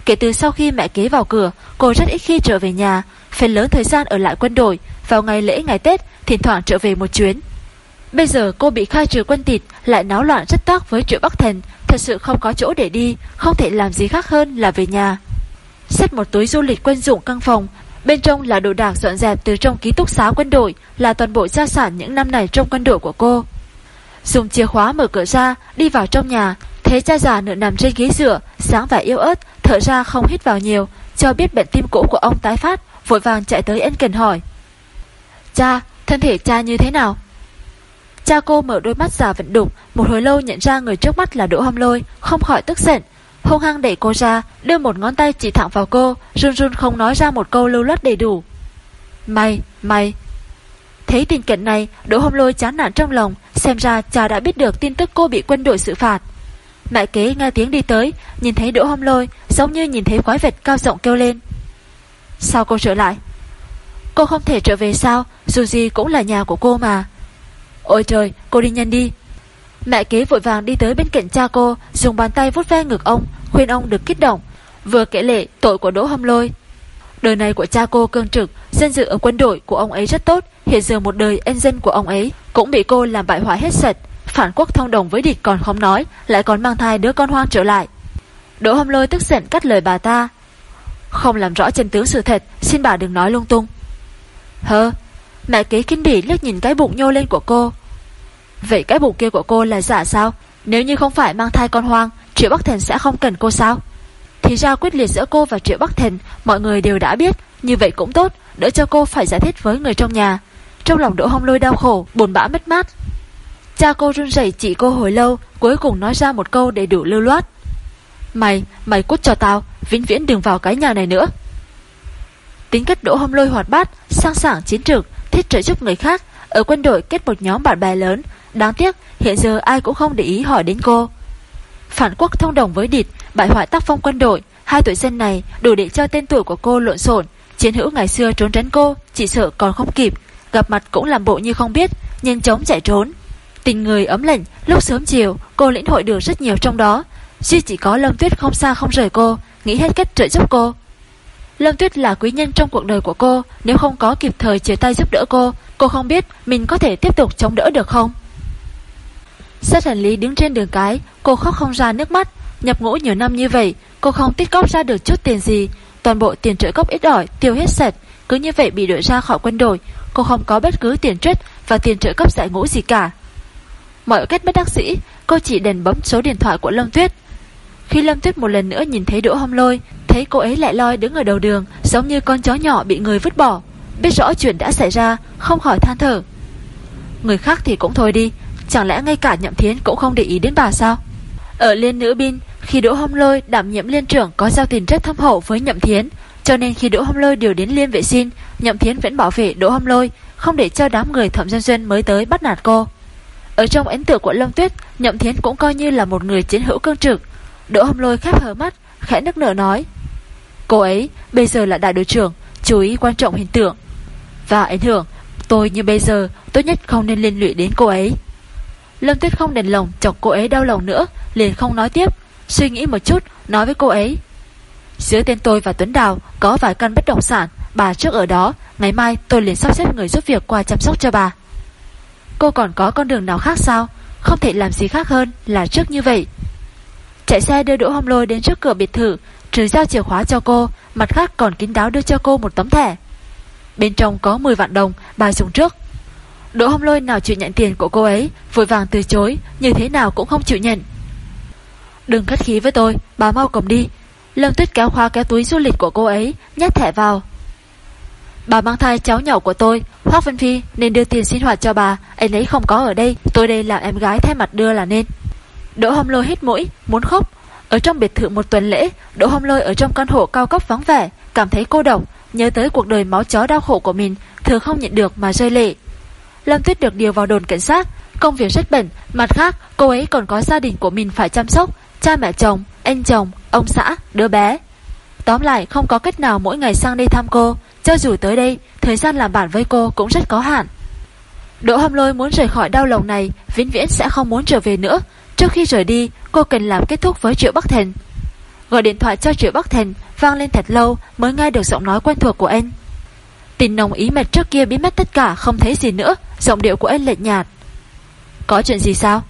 Kể từ sau khi mẹ kế vào cửa, cô rất ít khi trở về nhà, phần lớn thời gian ở lại quân đội, vào ngày lễ ngày Tết, thỉnh thoảng trở về một chuyến. Bây giờ cô bị khai trừ quân tịt, lại náo loạn rất tác với chuyện Bắc Thần, thật sự không có chỗ để đi, không thể làm gì khác hơn là về nhà. Xách một túi du lịch quân dụng căn phòng, bên trong là đồ đạc dọn dẹp từ trong ký túc xá quân đội, là toàn bộ gia sản những năm này trong quân đội của cô. Dùng chìa khóa mở cửa ra, đi vào trong nhà, thấy cha già nửa nằm trên ghế dựa, sáng vẻ yếu ớt, thở ra không hít vào nhiều, cho biết bệnh tim cũ của ông tái phát, vội vàng chạy tới ân cần hỏi. Cha, thân thể cha như thế nào? Cha cô mở đôi mắt già vẫn đục, một hồi lâu nhận ra người trước mắt là Đỗ Hâm Lôi, không khỏi tức giận. Hung hăng đẩy cô ra, đưa một ngón tay chỉ thẳng vào cô, run run không nói ra một câu lưu loát đầy đủ. Mày, mày. Thấy tình cảnh này, Đỗ Hâm Lôi chán nản trong lòng, xem ra cha đã biết được tin tức cô bị quân đội xử phạt. Mẹ kế nghe tiếng đi tới, nhìn thấy Đỗ Hâm Lôi, giống như nhìn thấy quái vật cao rộng kêu lên. Sao cô trở lại? Cô không thể trở về sao, dù gì cũng là nhà của cô mà. Ôi trời, cô đi nhanh đi. Mẹ kế vội vàng đi tới bên cạnh cha cô, dùng bàn tay vuốt ve ngực ông, khuyên ông được kích động, vừa kể lệ tội của Đỗ Hâm Lôi. Đời này của cha cô cương trực, dân dự ở quân đội của ông ấy rất tốt, hiện giờ một đời ân dân của ông ấy cũng bị cô làm bại hoại hết sạch, phản quốc thông đồng với địch còn không nói, lại còn mang thai đứa con hoang trở lại. Đỗ Hâm Lôi tức giận cắt lời bà ta. Không làm rõ chân tướng sự thật Xin bà đừng nói lung tung Hơ Mẹ kế kinh bỉ liếc nhìn cái bụng nhô lên của cô Vậy cái bụng kia của cô là giả sao? Nếu như không phải mang thai con hoang Triệu Bắc Thần sẽ không cần cô sao? Thì ra quyết liệt giữa cô và Triệu Bắc Thần Mọi người đều đã biết Như vậy cũng tốt Đỡ cho cô phải giải thích với người trong nhà. Trong lòng đỗ Hồng lôi đau khổ Buồn bã mất mát. Cha cô run rẩy chỉ cô hồi lâu Cuối cùng nói ra một câu để đủ lưu loát. Mày, mày cút cho tao Vĩnh viễn đừng vào cái nhà này nữa. Tính cách đỗ Hồng lôi hoạt bát Sang sảng chiến trực Thích trợ giúp người khác ở quân đội kết một nhóm bạn bè lớn. Đáng tiếc, hiện giờ ai cũng không để ý hỏi đến cô. Phản quốc thông đồng với địch, Bại hoại tác phong quân đội. Hai tuổi dân này đủ để cho tên tuổi của cô lộn xộn. Chiến hữu ngày xưa trốn tránh cô, Chỉ sợ còn không kịp. Gặp mặt cũng làm bộ như không biết, Nhanh chóng chạy trốn. Tình người ấm lạnh, Lúc sớm chiều, cô lĩnh hội được rất nhiều trong đó. Duy chỉ có Lâm Tuyết không xa không rời cô, Nghĩ hết cách trợ giúp cô. Lâm Tuyết là quý nhân trong cuộc đời của cô, Nếu không có kịp thời chia tay giúp đỡ cô Cô không biết mình có thể tiếp tục chống đỡ được không? Sát hành lý đứng trên đường cái, Cô khóc không ra nước mắt. Nhập ngũ nhiều năm như vậy, Cô không tích góp ra được chút tiền gì. Toàn bộ tiền trợ cấp ít ỏi, tiêu hết sạch. Cứ như vậy bị đuổi ra khỏi quân đội, Cô không có bất cứ tiền trích Và tiền trợ cấp giải ngũ gì cả. Mọi cách bất đắc sĩ Cô chỉ đền bấm số điện thoại của Lâm Tuyết. Khi Lâm Tuyết một lần nữa nhìn thấy Đỗ Hông Lôi, Thấy cô ấy lại loi đứng ở đầu đường, Giống như con chó nhỏ bị người vứt bỏ. Biết rõ chuyện đã xảy ra, Không khỏi than thở. Người khác thì cũng thôi đi, Chẳng lẽ ngay cả Nhậm Thiến cũng không để ý đến bà sao? Ở liên nữ binh Khi Đỗ Hông Lôi đảm nhiệm liên trưởng Có giao tình rất thâm hậu với Nhậm Thiến, Cho nên khi Đỗ Hông Lôi điều đến liên vệ xin Nhậm Thiến vẫn bảo vệ Đỗ Hông Lôi, Không để cho đám người thẩm dân dân mới tới bắt nạt cô. Ở trong ấn tượng của Lâm Tuyết, Nhậm Thiến cũng coi như là một người chiến hữu cương trực. Đỗ Hông Lôi khép hờ mắt, Khẽ nức nở nói, Cô ấy bây giờ là đại đội trưởng Chú ý quan trọng hình tượng Và ảnh hưởng. Tôi như bây giờ, tốt nhất không nên liên lụy đến cô ấy. Lâm Tuyết không đền lòng chọc cô ấy đau lòng nữa, Liền không nói tiếp, Suy nghĩ một chút, nói với cô ấy. Giữa tên tôi và Tuấn Đào có vài căn bất động sản, Bà trước ở đó, Ngày mai tôi liền sắp xếp người giúp việc qua chăm sóc cho bà. Cô còn có con đường nào khác sao? Không thể làm gì khác hơn là trước như vậy. Chạy xe đưa Đỗ Hồng Lôi đến trước cửa biệt thự Trừ giao chìa khóa cho cô, Mặt khác còn kín đáo đưa cho cô một tấm thẻ. Bên trong có 10 vạn đồng Bà dùng trước. Đỗ hông Lôi nào chịu nhận tiền của cô ấy, Vội vàng từ chối, Như thế nào cũng không chịu nhận. Đừng khách khí với tôi, Bà mau cầm đi. Lâm Tuyết kéo khóa kéo túi du lịch của cô ấy, Nhét thẻ vào. Bà mang thai cháu nhỏ của tôi, Hoác Vân Phi, nên đưa tiền sinh hoạt cho bà, Anh ấy không có ở đây, Tôi đây là em gái thay mặt đưa là nên. Đỗ hông Lôi hít mũi, Muốn khóc. Ở trong biệt thự một tuần lễ Đỗ Hồng Lôi ở trong căn hộ cao cấp vắng vẻ Cảm thấy cô độc Nhớ tới cuộc đời máu chó đau khổ của mình Thường không nhận được mà rơi lệ. Lâm Tuyết được điều vào đồn cảnh sát Công việc rất bẩn Mặt khác cô ấy còn có gia đình của mình phải chăm sóc Cha mẹ chồng, anh chồng, ông xã, đứa bé. Tóm lại không có cách nào mỗi ngày sang đây thăm cô Cho dù tới đây Thời gian làm bạn với cô cũng rất có hạn. Đỗ Hâm Lôi muốn rời khỏi đau lòng này Vĩnh viễn sẽ không muốn trở về nữa Trước khi rời đi cô cần làm kết thúc với Triệu Bắc Thành. Gọi điện thoại cho Triệu Bắc Thành Vang lên thật lâu mới nghe được giọng nói quen thuộc của anh. Tình nồng ý mệt trước kia biến mất tất cả Không thấy gì nữa Giọng điệu của anh lệch nhạt. Có chuyện gì sao?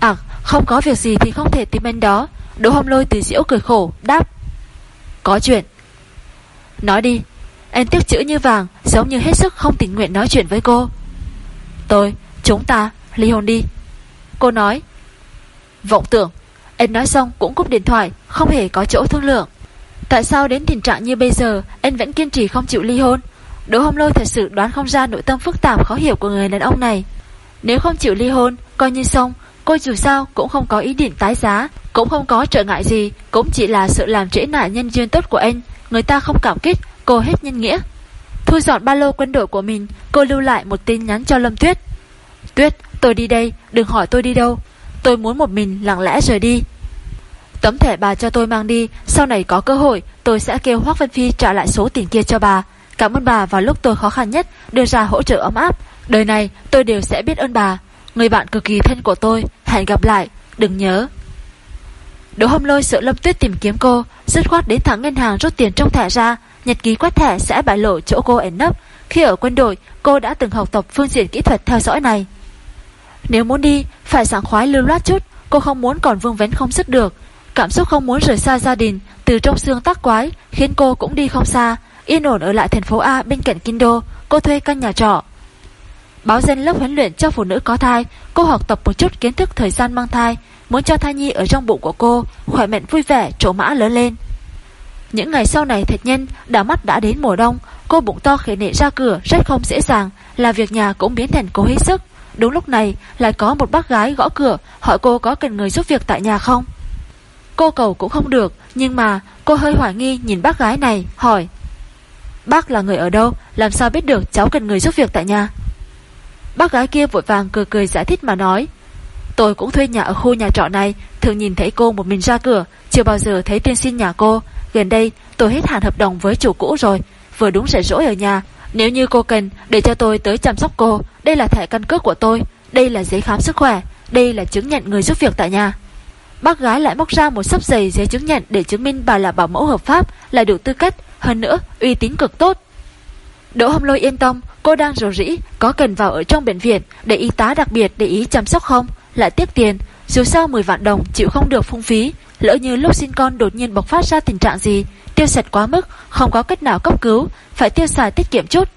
À không có việc gì thì không thể tìm anh đó. Đỗ hông lôi từ diễu cười khổ Đáp. Có chuyện. Nói đi. Anh tiếc chữ như vàng Giống như hết sức không tình nguyện nói chuyện với cô. Tôi, chúng ta, ly hôn đi. Cô nói Vọng tưởng. Anh nói xong cũng cúp điện thoại, Không hề có chỗ thương lượng. Tại sao đến tình trạng như bây giờ Anh vẫn kiên trì không chịu ly hôn? Đỗ Hồng Lôi thật sự đoán không ra nội tâm phức tạp khó hiểu của người đàn ông này. Nếu không chịu ly hôn, Coi như xong, Cô dù sao cũng không có ý định tái giá, Cũng không có trở ngại gì, Cũng chỉ là sự làm trễ nại nhân duyên tốt của anh. Người ta không cảm kích, Cô hết nhân nghĩa. Thu dọn ba lô quân đội của mình, Cô lưu lại một tin nhắn cho Lâm Tuyết. Tuyết, tôi đi đây, Đừng hỏi tôi đi đâu. Tôi muốn một mình lặng lẽ rời đi. Tấm thẻ bà cho tôi mang đi, Sau này có cơ hội, tôi sẽ kêu Hoác Vân Phi trả lại số tiền kia cho bà. Cảm ơn bà vào lúc tôi khó khăn nhất, Đưa ra hỗ trợ ấm áp. Đời này, tôi đều sẽ biết ơn bà. Người bạn cực kỳ thân của tôi, Hẹn gặp lại. Đừng nhớ. Đỗ hôm lôi sợ lâm tuyết tìm kiếm cô, Dứt khoát đến thẳng ngân hàng rút tiền trong thẻ ra. Nhật ký quét thẻ sẽ bại lộ chỗ cô ẩn nấp. Khi ở quân đội, cô đã từng học tập phương diện kỹ thuật theo dõi này. Nếu muốn đi, Phải sảng khoái lưu loát chút. Cô không muốn còn vương vấn không sức được. Cảm xúc không muốn rời xa gia đình, Từ trong xương tác quái, Khiến cô cũng đi không xa. Yên ổn ở lại thành phố A bên cạnh Kinh Đô Cô thuê căn nhà trọ. Báo danh lớp huấn luyện cho phụ nữ có thai, Cô học tập một chút kiến thức thời gian mang thai, Muốn cho thai nhi ở trong bụng của cô, Khỏe mạnh vui vẻ, trổ mã lớn lên. Những ngày sau này thật nhân đã mắt đã đến mùa đông, Cô bụng to khởi nệ ra cửa, rất không dễ dàng, Là việc nhà cũng biến thành cố hết sức. Đúng lúc này, lại có một bác gái gõ cửa, Hỏi cô có cần người giúp việc tại nhà không? Cô cầu cũng không được, Nhưng mà cô hơi hoài nghi nhìn bác gái này, Hỏi. Bác là người ở đâu? Làm sao biết được cháu cần người giúp việc tại nhà? Bác gái kia vội vàng cười cười giải thích mà nói. Tôi cũng thuê nhà ở khu nhà trọ này, Thường nhìn thấy cô một mình ra cửa, Chưa bao giờ thấy tiên xin nhà cô. Gần đây, tôi hết hạn hợp đồng với chủ cũ rồi, Vừa đúng rảnh rỗi ở nhà nếu như cô cần, để cho tôi tới chăm sóc cô. Đây là thẻ căn cước của tôi. Đây là giấy khám sức khỏe. Đây là chứng nhận người giúp việc tại nhà. Bác gái lại móc ra một sắp giày giấy chứng nhận Để chứng minh bà là bảo mẫu hợp pháp, Là đủ tư cách, Hơn nữa, uy tín cực tốt. Đỗ Hồng lôi yên tâm, Cô đang rầu rĩ, Có cần vào ở trong bệnh viện Để y tá đặc biệt để ý chăm sóc không? Lại tiếc tiền dù sao 10 vạn đồng chịu không được phung phí, Lỡ như lúc sinh con đột nhiên bộc phát ra tình trạng gì, Tiêu sạch quá mức, Không có cách nào cấp cứu, Phải tiêu xài tiết kiệm chút.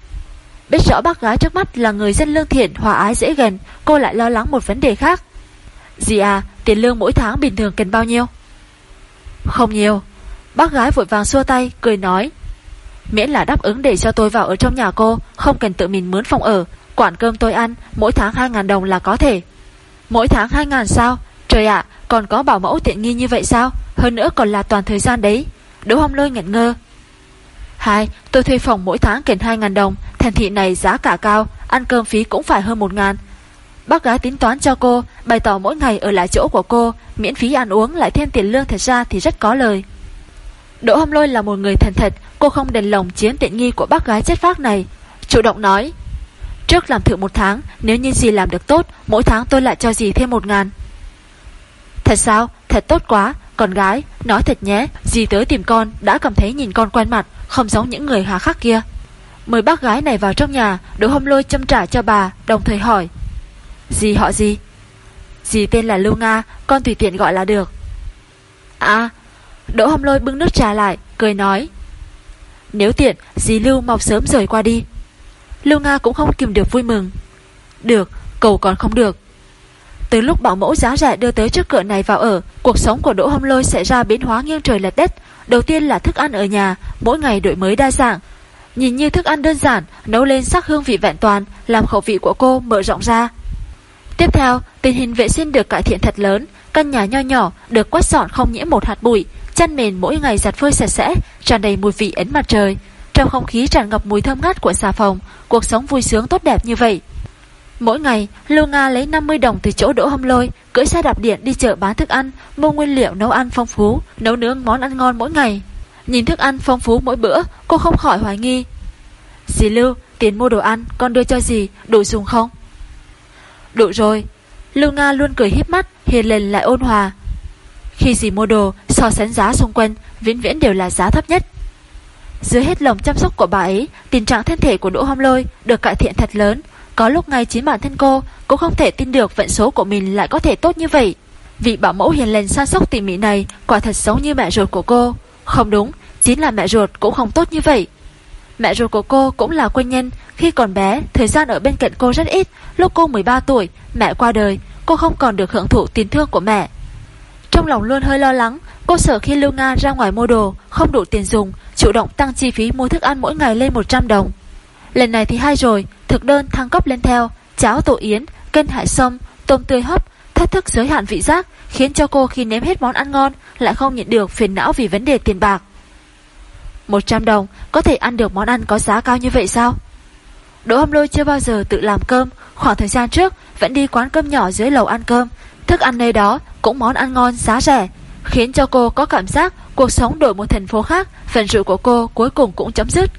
Biết rõ bác gái trước mắt là người dân lương thiện, Hòa ái dễ gần, Cô lại lo lắng một vấn đề khác. Dì à Tiền lương mỗi tháng bình thường cần bao nhiêu? Không nhiều. Bác gái vội vàng xua tay, cười nói. Miễn là đáp ứng để cho tôi vào ở trong nhà cô, Không cần tự mình mướn phòng ở. Quản cơm tôi ăn, Mỗi tháng 2.000 đồng là có thể. Mỗi tháng 2.000 sao? Trời ạ còn có bảo mẫu tiện nghi như vậy sao? Hơn nữa còn là toàn thời gian đấy. Đỗ Hồng lôi ngẩn ngơ. Hai, tôi thuê phòng mỗi tháng kèn 2.000 đồng. Thành thị này giá cả cao Ăn cơm phí cũng phải hơn 1.000 Bác gái tính toán cho cô Bày tỏ mỗi ngày ở lại chỗ của cô Miễn phí ăn uống lại thêm tiền lương thật ra thì rất có lời. Đỗ hâm lôi là một người thành thật Cô không đền lòng chiếm tiện nghi của bác gái chất phác này. Chủ động nói Trước làm thử một tháng Nếu như gì làm được tốt Mỗi tháng tôi lại cho gì thêm một ngàn. Thật sao? Thật tốt quá. Con gái, nói thật nhé Dì tới tìm con đã cảm thấy nhìn con quen mặt Không giống những người hà khắc kia. Mời bác gái này vào trong nhà Đỗ hâm lôi châm trả cho bà Đồng thời hỏi. Dì họ gì? Dì tên là Lưu Nga Con tùy tiện gọi là được. À Đỗ hâm lôi bưng nước trà lại Cười nói. Nếu tiện dì Lưu mau sớm rời qua đi. Lưu Nga cũng không kìm được vui mừng. Được, cầu còn không được. Từ lúc bảo mẫu giá rẻ đưa tới trước cửa này vào ở Cuộc sống của Đỗ Hồng Lôi sẽ ra biến hóa nghiêng trời lệch đất. Đầu tiên là thức ăn ở nhà Mỗi ngày đổi mới đa dạng. Nhìn như thức ăn đơn giản Nấu lên sắc hương vị vẹn toàn Làm khẩu vị của cô mở rộng ra. Tiếp theo, tình hình vệ sinh được cải thiện thật lớn. Căn nhà nho nhỏ được quét dọn không nhiễm một hạt bụi. Chăn mền mỗi ngày giặt phơi sạch sẽ tràn đầy mùi vị ấn mặt trời. Trong không khí tràn ngập mùi thơm ngát của xà phòng Cuộc sống vui sướng tốt đẹp như vậy Mỗi ngày, Lưu Nga lấy 50 đồng từ chỗ đỗ hâm lôi, cưỡi xe đạp điện đi chợ bán thức ăn, mua nguyên liệu nấu ăn phong phú, nấu nướng món ăn ngon mỗi ngày. Nhìn thức ăn phong phú mỗi bữa, cô không khỏi hoài nghi. Dì Lưu, tiền mua đồ ăn, con đưa cho dì, đủ dùng không? Đủ rồi. Lưu Nga luôn cười hiếp mắt, hiền lành lại ôn hòa. Khi dì mua đồ, so sánh giá xung quanh, viễn viễn đều là giá thấp nhất. Dưới hết lòng chăm sóc của bà ấy, tình trạng thân thể của Đỗ Hom Lôi được cải thiện thật lớn, có lúc ngay chính bản thân cô cũng không thể tin được vận số của mình lại có thể tốt như vậy. Vị bảo mẫu hiền lành san sóc tỉ mỉ này quả thật giống như mẹ ruột của cô. Không đúng, chính là mẹ ruột cũng không tốt như vậy. Mẹ ruột của cô cũng là quân nhân, khi còn bé, thời gian ở bên cạnh cô rất ít. Lúc cô 13 tuổi, mẹ qua đời, cô không còn được hưởng thụ tiền thương của mẹ. Trong lòng luôn hơi lo lắng, cô sợ khi Lưu Nga ra ngoài mua đồ, không đủ tiền dùng, chủ động tăng chi phí mua thức ăn mỗi ngày lên 100 đồng. Lần này thì hay rồi, thực đơn thăng cấp lên theo, cháo tổ yến, cân hải sâm, tôm tươi hấp, thách thức giới hạn vị giác, khiến cho cô khi nếm hết món ăn ngon lại không nhịn được phiền não vì vấn đề tiền bạc. 100 đồng có thể ăn được món ăn có giá cao như vậy sao? Đỗ hâm lôi chưa bao giờ tự làm cơm, khoảng thời gian trước vẫn đi quán cơm nhỏ dưới lầu ăn cơm, thức ăn nơi đó cũng món ăn ngon giá rẻ, khiến cho cô có cảm giác cuộc sống đổi một thành phố khác, phần rượu của cô cuối cùng cũng chấm dứt.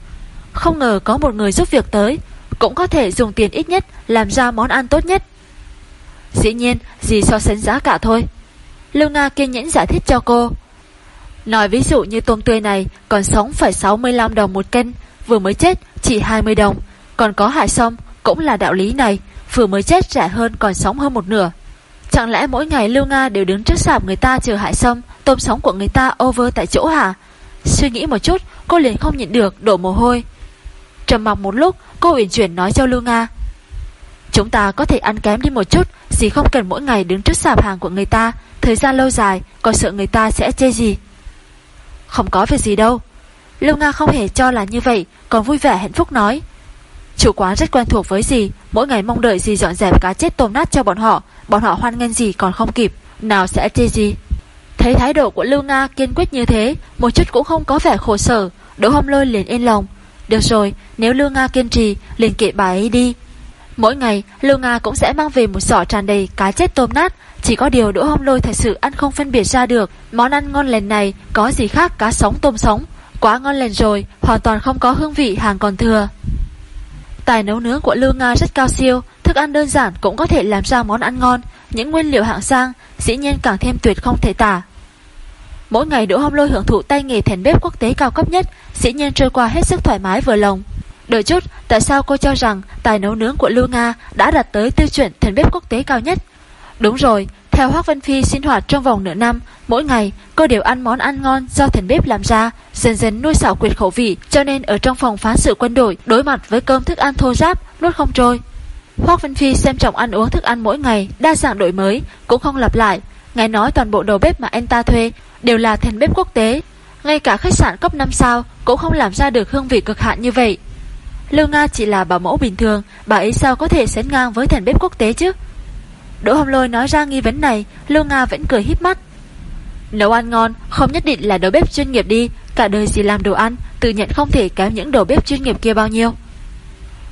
Không ngờ có một người giúp việc tới Cũng có thể dùng tiền ít nhất Làm ra món ăn tốt nhất. Dĩ nhiên gì so sánh giá cả thôi. Lưu Nga kiên nhẫn giải thích cho cô. Nói ví dụ như tôm tươi này Còn sống phải 65 đồng một cân Vừa mới chết chỉ 20 đồng Còn có hải sông cũng là đạo lý này Vừa mới chết rẻ hơn còn sống hơn một nửa. Chẳng lẽ mỗi ngày Lưu Nga đều đứng trước sạp người ta chờ hại sâm tôm sống của người ta over tại chỗ hả? Suy nghĩ một chút, cô liền không nhịn được, đổ mồ hôi. Trầm mặc một lúc, cô uyển chuyển nói cho Lưu Nga. Chúng ta có thể ăn kém đi một chút, gì không cần mỗi ngày đứng trước sạp hàng của người ta, thời gian lâu dài, còn sợ người ta sẽ chê gì. Không có việc gì đâu. Lưu Nga không hề cho là như vậy, còn vui vẻ hạnh phúc nói. Chủ quán rất quen thuộc với gì, mỗi ngày mong đợi gì dọn dẹp cá chết tôm nát cho bọn họ, bọn họ hoan nghênh gì còn không kịp, nào sẽ chê gì. Thấy thái độ của Lưu Nga kiên quyết như thế, một chút cũng không có vẻ khổ sở, Đỗ Hồng Lôi liền yên lòng. Được rồi, nếu Lưu Nga kiên trì, liền kệ bà ấy đi. Mỗi ngày, Lưu Nga cũng sẽ mang về một giỏ tràn đầy cá chết tôm nát, chỉ có điều Đỗ Hồng Lôi thật sự ăn không phân biệt ra được món ăn ngon lành này có gì khác cá sống tôm sống. Quá ngon lành rồi, hoàn toàn không có hương vị hàng còn thừa. Tài nấu nướng của Lưu Nga rất cao siêu, thức ăn đơn giản cũng có thể làm ra món ăn ngon, những nguyên liệu hạng sang, dĩ nhiên càng thêm tuyệt không thể tả. Mỗi ngày Đỗ Hồng Lôi hưởng thụ tay nghề thèn bếp quốc tế cao cấp nhất, dĩ nhiên trôi qua hết sức thoải mái vừa lòng. Đợi chút, tại sao cô cho rằng tài nấu nướng của Lưu Nga đã đạt tới tiêu chuẩn thèn bếp quốc tế cao nhất? Đúng rồi, theo Hoác Vân Phi sinh hoạt trong vòng nửa năm, mỗi ngày cô đều ăn món ăn ngon do thần bếp làm ra, dần dần nuôi xảo quyệt khẩu vị, cho nên ở trong phòng phán sự quân đội, đối mặt với cơm thức ăn thô ráp, nuốt không trôi. Hoác Vân Phi xem trọng ăn uống thức ăn mỗi ngày, đa dạng đổi mới, cũng không lặp lại. Nghe nói toàn bộ đầu bếp mà anh ta thuê đều là thần bếp quốc tế, ngay cả khách sạn cấp 5 sao cũng không làm ra được hương vị cực hạn như vậy. Lưu Nga chỉ là bảo mẫu bình thường, bà ấy sao có thể sánh ngang với thần bếp quốc tế chứ? Đỗ Hồng Lôi nói ra nghi vấn này, Lưu Nga vẫn cười híp mắt. Nấu ăn ngon không nhất định là đầu bếp chuyên nghiệp đi, cả đời gì làm đồ ăn, tự nhận không thể kém những đầu bếp chuyên nghiệp kia bao nhiêu.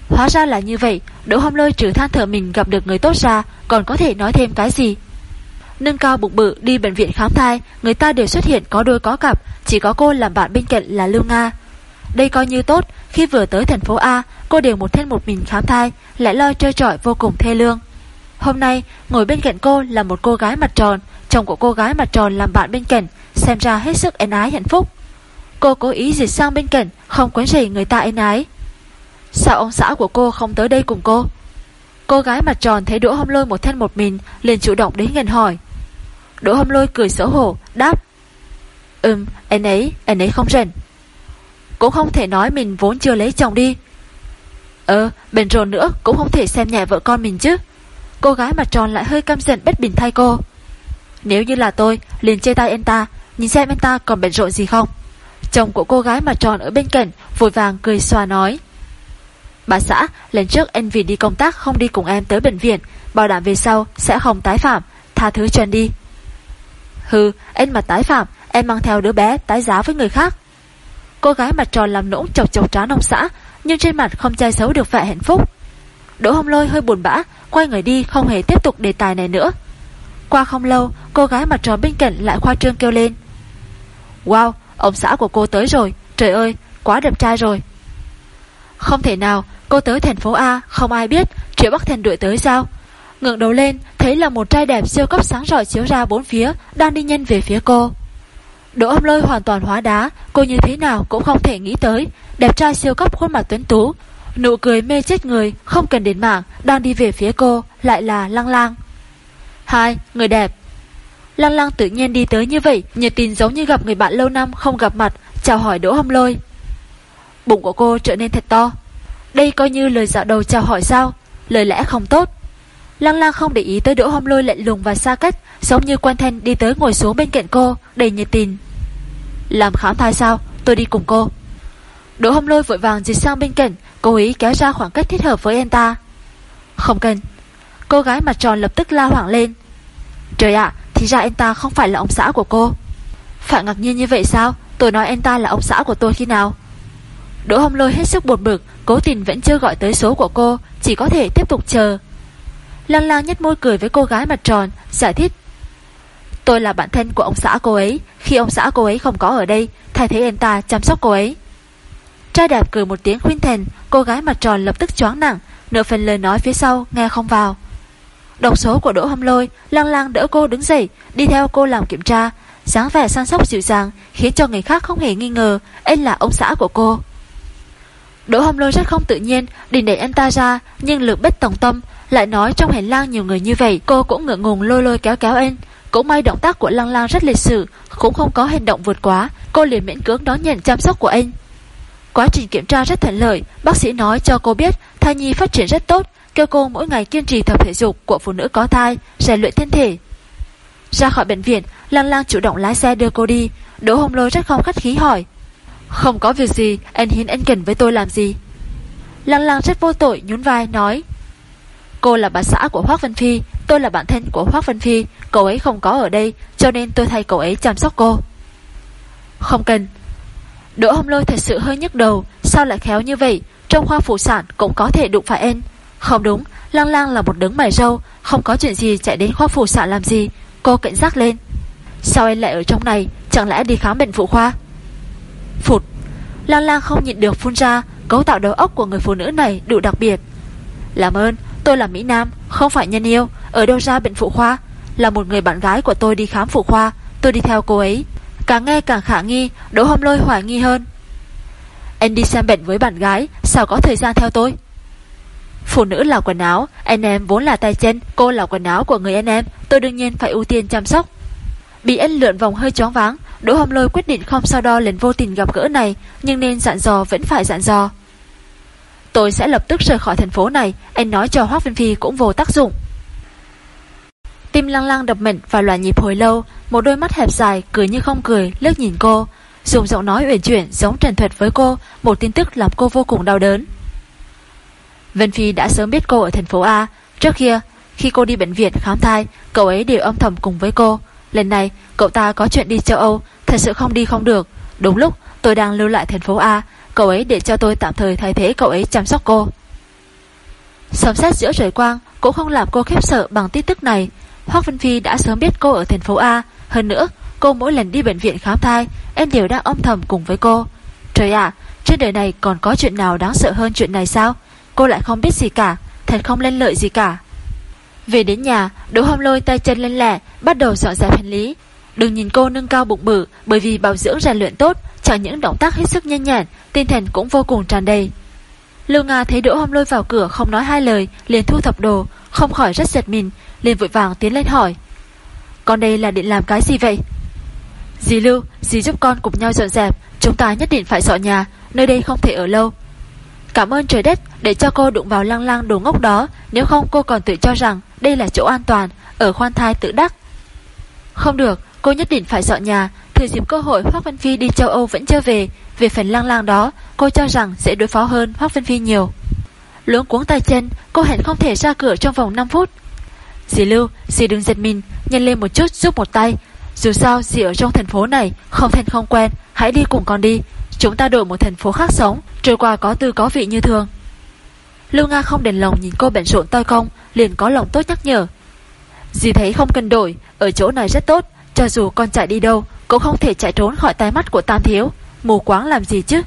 Hóa ra là như vậy, Đỗ Hồng Lôi trừ than thở mình gặp được người tốt ra, còn có thể nói thêm cái gì? Nâng cao bụng bự đi bệnh viện khám thai, người ta đều xuất hiện có đôi có cặp, chỉ có cô làm bạn bên cạnh là Lưu Nga. Đây coi như tốt, khi vừa tới thành phố A, cô đều một thân một mình khám thai, lại lo chơi trọi vô cùng thê lương. Hôm nay, ngồi bên cạnh cô là một cô gái mặt tròn, chồng của cô gái mặt tròn làm bạn bên cạnh, xem ra hết sức ến ái hạnh phúc. Cô cố ý dịch sang bên cạnh, không quấy rầy người ta ến ái. Sao ông xã của cô không tới đây cùng cô? Cô gái mặt tròn thấy Đỗ hâm Lôi một thân một mình, liền chủ động đến gần hỏi. Đỗ hâm Lôi cười xấu hổ, đáp. Ừm, anh ấy, anh ấy không rảnh. Cũng không thể nói mình vốn chưa lấy chồng đi. Ờ, bền rồn nữa cũng không thể xem nhẹ vợ con mình chứ. Cô gái mặt tròn lại hơi căm giận bất bình thay cô. Nếu như là tôi, liền chê tay anh ta, Nhìn xem anh ta còn bận rộn gì không? Chồng của cô gái mặt tròn ở bên cạnh Vội vàng cười xòa nói. Bà xã, lần trước anh vì đi công tác Không đi cùng em tới bệnh viện, Bảo đảm về sau sẽ không tái phạm, Tha thứ cho anh đi. Hừ, anh mà tái phạm, Em mang theo đứa bé tái giá với người khác. Cô gái mặt tròn làm nũng chọc chọc trán ông xã, Nhưng trên mặt không che xấu được vẻ hạnh phúc. Đỗ hông lôi hơi buồn bã, Quay người đi, không hề tiếp tục đề tài này nữa. Qua không lâu, Cô gái mặt tròn bên cạnh lại khoa trương kêu lên. Wow, Ông xã của cô tới rồi, Trời ơi, quá đẹp trai rồi. Không thể nào, Cô tới thành phố A, không ai biết, Triệu Bắc thành đuổi tới sao? Ngượng đầu lên, thấy là một trai đẹp siêu cấp sáng rọi chiếu ra bốn phía, Đang đi nhân về phía cô. Đỗ âm lôi hoàn toàn hóa đá, Cô như thế nào cũng không thể nghĩ tới, Đẹp trai siêu cấp khuôn mặt tuấn tú Nụ cười mê chết người, Không cần đến mạng, Đang đi về phía cô, Lại là lăng lang. Hai, người đẹp. Lăng lăng tự nhiên đi tới như vậy, Nhiệt tình giống như gặp người bạn lâu năm không gặp mặt, Chào hỏi Đỗ Hâm Lôi. Bụng của cô trở nên thật to. Đây coi như lời dạo đầu chào hỏi sao? Lời lẽ không tốt. Lăng lăng không để ý tới Đỗ Hâm Lôi lạnh lùng và xa cách, Giống như quan thân đi tới ngồi xuống bên cạnh cô, Đầy nhiệt tình. Làm khám thai sao? Tôi đi cùng cô. Đỗ Hâm Lôi vội vàng dịch sang bên cạnh, Cố ý kéo ra khoảng cách thích hợp với anh ta. Không cần. Cô gái mặt tròn lập tức la hoảng lên. Trời ạ, Thì ra anh ta không phải là ông xã của cô. Phải ngạc nhiên như vậy sao? Tôi nói anh ta là ông xã của tôi khi nào? Đỗ hồng lôi hết sức buồn bực, Cố tình vẫn chưa gọi tới số của cô, Chỉ có thể tiếp tục chờ. Lăng lang nhất môi cười với cô gái mặt tròn, Giải thích. Tôi là bạn thân của ông xã cô ấy, Khi ông xã cô ấy không có ở đây, Thay thế anh ta chăm sóc cô ấy. Trai đẹp cười một tiếng khuyên thèn, Cô gái mặt tròn lập tức choáng nặng, Nửa phần lời nói phía sau nghe không vào. Độc số của Đỗ Hâm Lôi Lăng lăng đỡ cô đứng dậy, Đi theo cô làm kiểm tra. Dáng vẻ săn sóc dịu dàng Khiến cho người khác không hề nghi ngờ Anh là ông xã của cô. Đỗ Hâm Lôi rất không tự nhiên, Định đẩy anh ta ra, Nhưng lực bất tổng tâm, Lại nói trong hành lang nhiều người như vậy, Cô cũng ngượng ngùng lôi lôi kéo kéo anh. Cũng may động tác của Lăng Lang rất lịch sự, Cũng không có hành động vượt quá, Cô liền miễn cưỡng đón nhận chăm sóc của anh. Quá trình kiểm tra rất thuận lợi. Bác sĩ nói cho cô biết, thai nhi phát triển rất tốt, Kêu cô mỗi ngày kiên trì tập thể dục của phụ nữ có thai, rèn luyện thân thể. Ra khỏi bệnh viện Lăng Lang chủ động lái xe đưa cô đi. Đỗ Hồng Lôi rất không khách khí hỏi, Không có việc gì, Anh hiến anh cần với tôi làm gì? Lăng Lang rất vô tội nhún vai nói, Cô là bà xã của Hoác Vân Phi, Tôi là bạn thân của Hoác Vân Phi, Cậu ấy không có ở đây, Cho nên tôi thay cậu ấy chăm sóc cô. Không cần Đỗ Hồng Lôi thật sự hơi nhức đầu, Sao lại khéo như vậy? Trong khoa phụ sản cũng có thể đụng phải em. Không đúng Lang lang là một đứng mày râu, Không có chuyện gì chạy đến khoa phụ sản làm gì. Cô cảnh giác lên. Sao em lại ở trong này? Chẳng lẽ đi khám bệnh phụ khoa? Phụt. Lang lang không nhịn được phun ra, Cấu tạo đầu óc của người phụ nữ này đủ đặc biệt. Làm ơn, Tôi là Mỹ Nam, Không phải nhân yêu, Ở đâu ra bệnh phụ khoa? Là một người bạn gái của tôi đi khám phụ khoa, Tôi đi theo cô ấy. Càng nghe càng khả nghi, Đỗ hâm lôi hoài nghi hơn. Em đi xem bệnh với bạn gái, Sao có thời gian theo tôi? Phụ nữ là quần áo, Anh em vốn là tay chân, Cô là quần áo của người anh em, Tôi đương nhiên phải ưu tiên chăm sóc. Bị anh lượn vòng hơi chóng váng, Đỗ hâm lôi quyết định không sau đo lần vô tình gặp gỡ này, Nhưng nên dặn dò vẫn phải dặn dò. Tôi sẽ lập tức rời khỏi thành phố này, Anh nói cho Hoác Vinh Phi cũng vô tác dụng. Tim lăng lăng đập mạnh và loạn nhịp hồi lâu, Một đôi mắt hẹp dài cười như không cười Lướt nhìn cô, Dùng giọng nói uyển chuyển giống trần thuật với cô, Một tin tức làm cô vô cùng đau đớn. Vân Phi đã sớm biết cô ở thành phố A. Trước kia, Khi cô đi bệnh viện khám thai, Cậu ấy đều âm thầm cùng với cô. Lần này, cậu ta có chuyện đi châu Âu, Thật sự không đi không được. Đúng lúc, tôi đang lưu lại thành phố A, Cậu ấy để cho tôi tạm thời thay thế cậu ấy chăm sóc cô. Sấm xét giữa trời quang Cũng không làm cô khiếp sợ bằng tin tức này. Hoác Vân Phi đã sớm biết cô ở thành phố A. Hơn nữa, cô mỗi lần đi bệnh viện khám thai, Em đều đang âm thầm cùng với cô. Trời ạ, Trên đời này còn có chuyện nào đáng sợ hơn chuyện này sao? Cô lại không biết gì cả, Thật không lên lợi gì cả. Về đến nhà, Đỗ Hồng Lôi tay chân lên lẻ Bắt đầu dọn dẹp hành lý. Đừng nhìn cô nâng cao bụng bự, Bởi vì bảo dưỡng rèn luyện tốt, Chẳng những động tác hết sức nhanh nhẹn, Tinh thần cũng vô cùng tràn đầy. Lưu Nga thấy Đỗ Hồng Lôi vào cửa không nói hai lời, liền thu thập đồ, Không khỏi rất giật mình liền vội vàng tiến lên hỏi. Con đây là định làm cái gì vậy? Dì Lưu, Dì giúp con cùng nhau dọn dẹp. Chúng ta nhất định phải dọn nhà. Nơi đây không thể ở lâu. Cảm ơn trời đất để cho cô đụng vào lăng lăng đồ ngốc đó. Nếu không, cô còn tự cho rằng Đây là chỗ an toàn, Ở khoan thai tự đắc. Không được, Cô nhất định phải dọn nhà. Thừa dịp cơ hội Hoác Văn Phi đi châu Âu vẫn chưa về. Về phần lang lang đó, Cô cho rằng sẽ đối phó hơn Hoác Văn Phi nhiều. Luống cuống tay chân, Cô hẹn không thể ra cửa trong vòng 5 phút. Dì Lưu, Dì đừng giật mình, Nhanh lên một chút, giúp một tay. Dù sao, dì ở trong thành phố này, Không thân không quen, Hãy đi cùng con đi. Chúng ta đổi một thành phố khác sống, Trôi qua có tư có vị như thường. Lưu Nga không đền lòng nhìn cô bận rộn toi công Liền có lòng tốt nhắc nhở. Dì thấy không cần đổi, Ở chỗ này rất tốt, Cho dù con chạy đi đâu, Cũng không thể chạy trốn khỏi tai mắt của Tam Thiếu. Mù quáng làm gì chứ?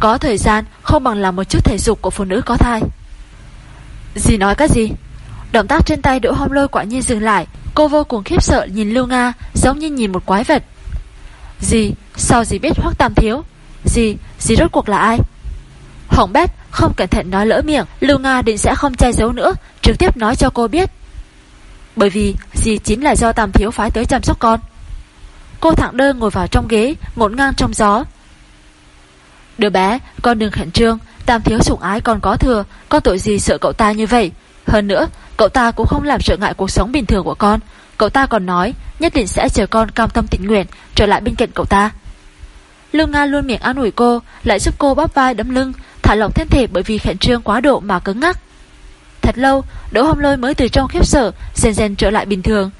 Có thời gian, không bằng làm một chút thể dục của phụ nữ có thai. Dì nói cái gì? Động tác trên tay Đỗ Hồng Lôi quả nhiên dừng lại. Cô vô cùng khiếp sợ nhìn Lưu Nga Giống như nhìn một quái vật. Dì, sao dì biết Hoắc Tam Thiếu? Dì, dì rốt cuộc là ai? Hồng bét không cẩn thận nói lỡ miệng. Lưu Nga định sẽ không che giấu nữa Trực tiếp nói cho cô biết. Bởi vì dì chính là do Tam Thiếu phái tới chăm sóc con. Cô thẳng đơ ngồi vào trong ghế Ngổn ngang trong gió. Đứa bé, con đừng khẩn trương. Tam Thiếu sủng ái còn có thừa Con tội gì sợ cậu ta như vậy? Hơn nữa, cậu ta cũng không làm trở ngại cuộc sống bình thường của con. Cậu ta còn nói, Nhất định sẽ chờ con cam tâm tình nguyện, Trở lại bên cạnh cậu ta. Lương Nga luôn miệng an ủi cô, Lại giúp cô bóp vai đấm lưng, Thả lỏng thân thể bởi vì khẩn trương quá độ mà cứng ngắc. Thật lâu, Đỗ Hồng Lôi mới từ trong khiếp sợ Dần dần trở lại bình thường.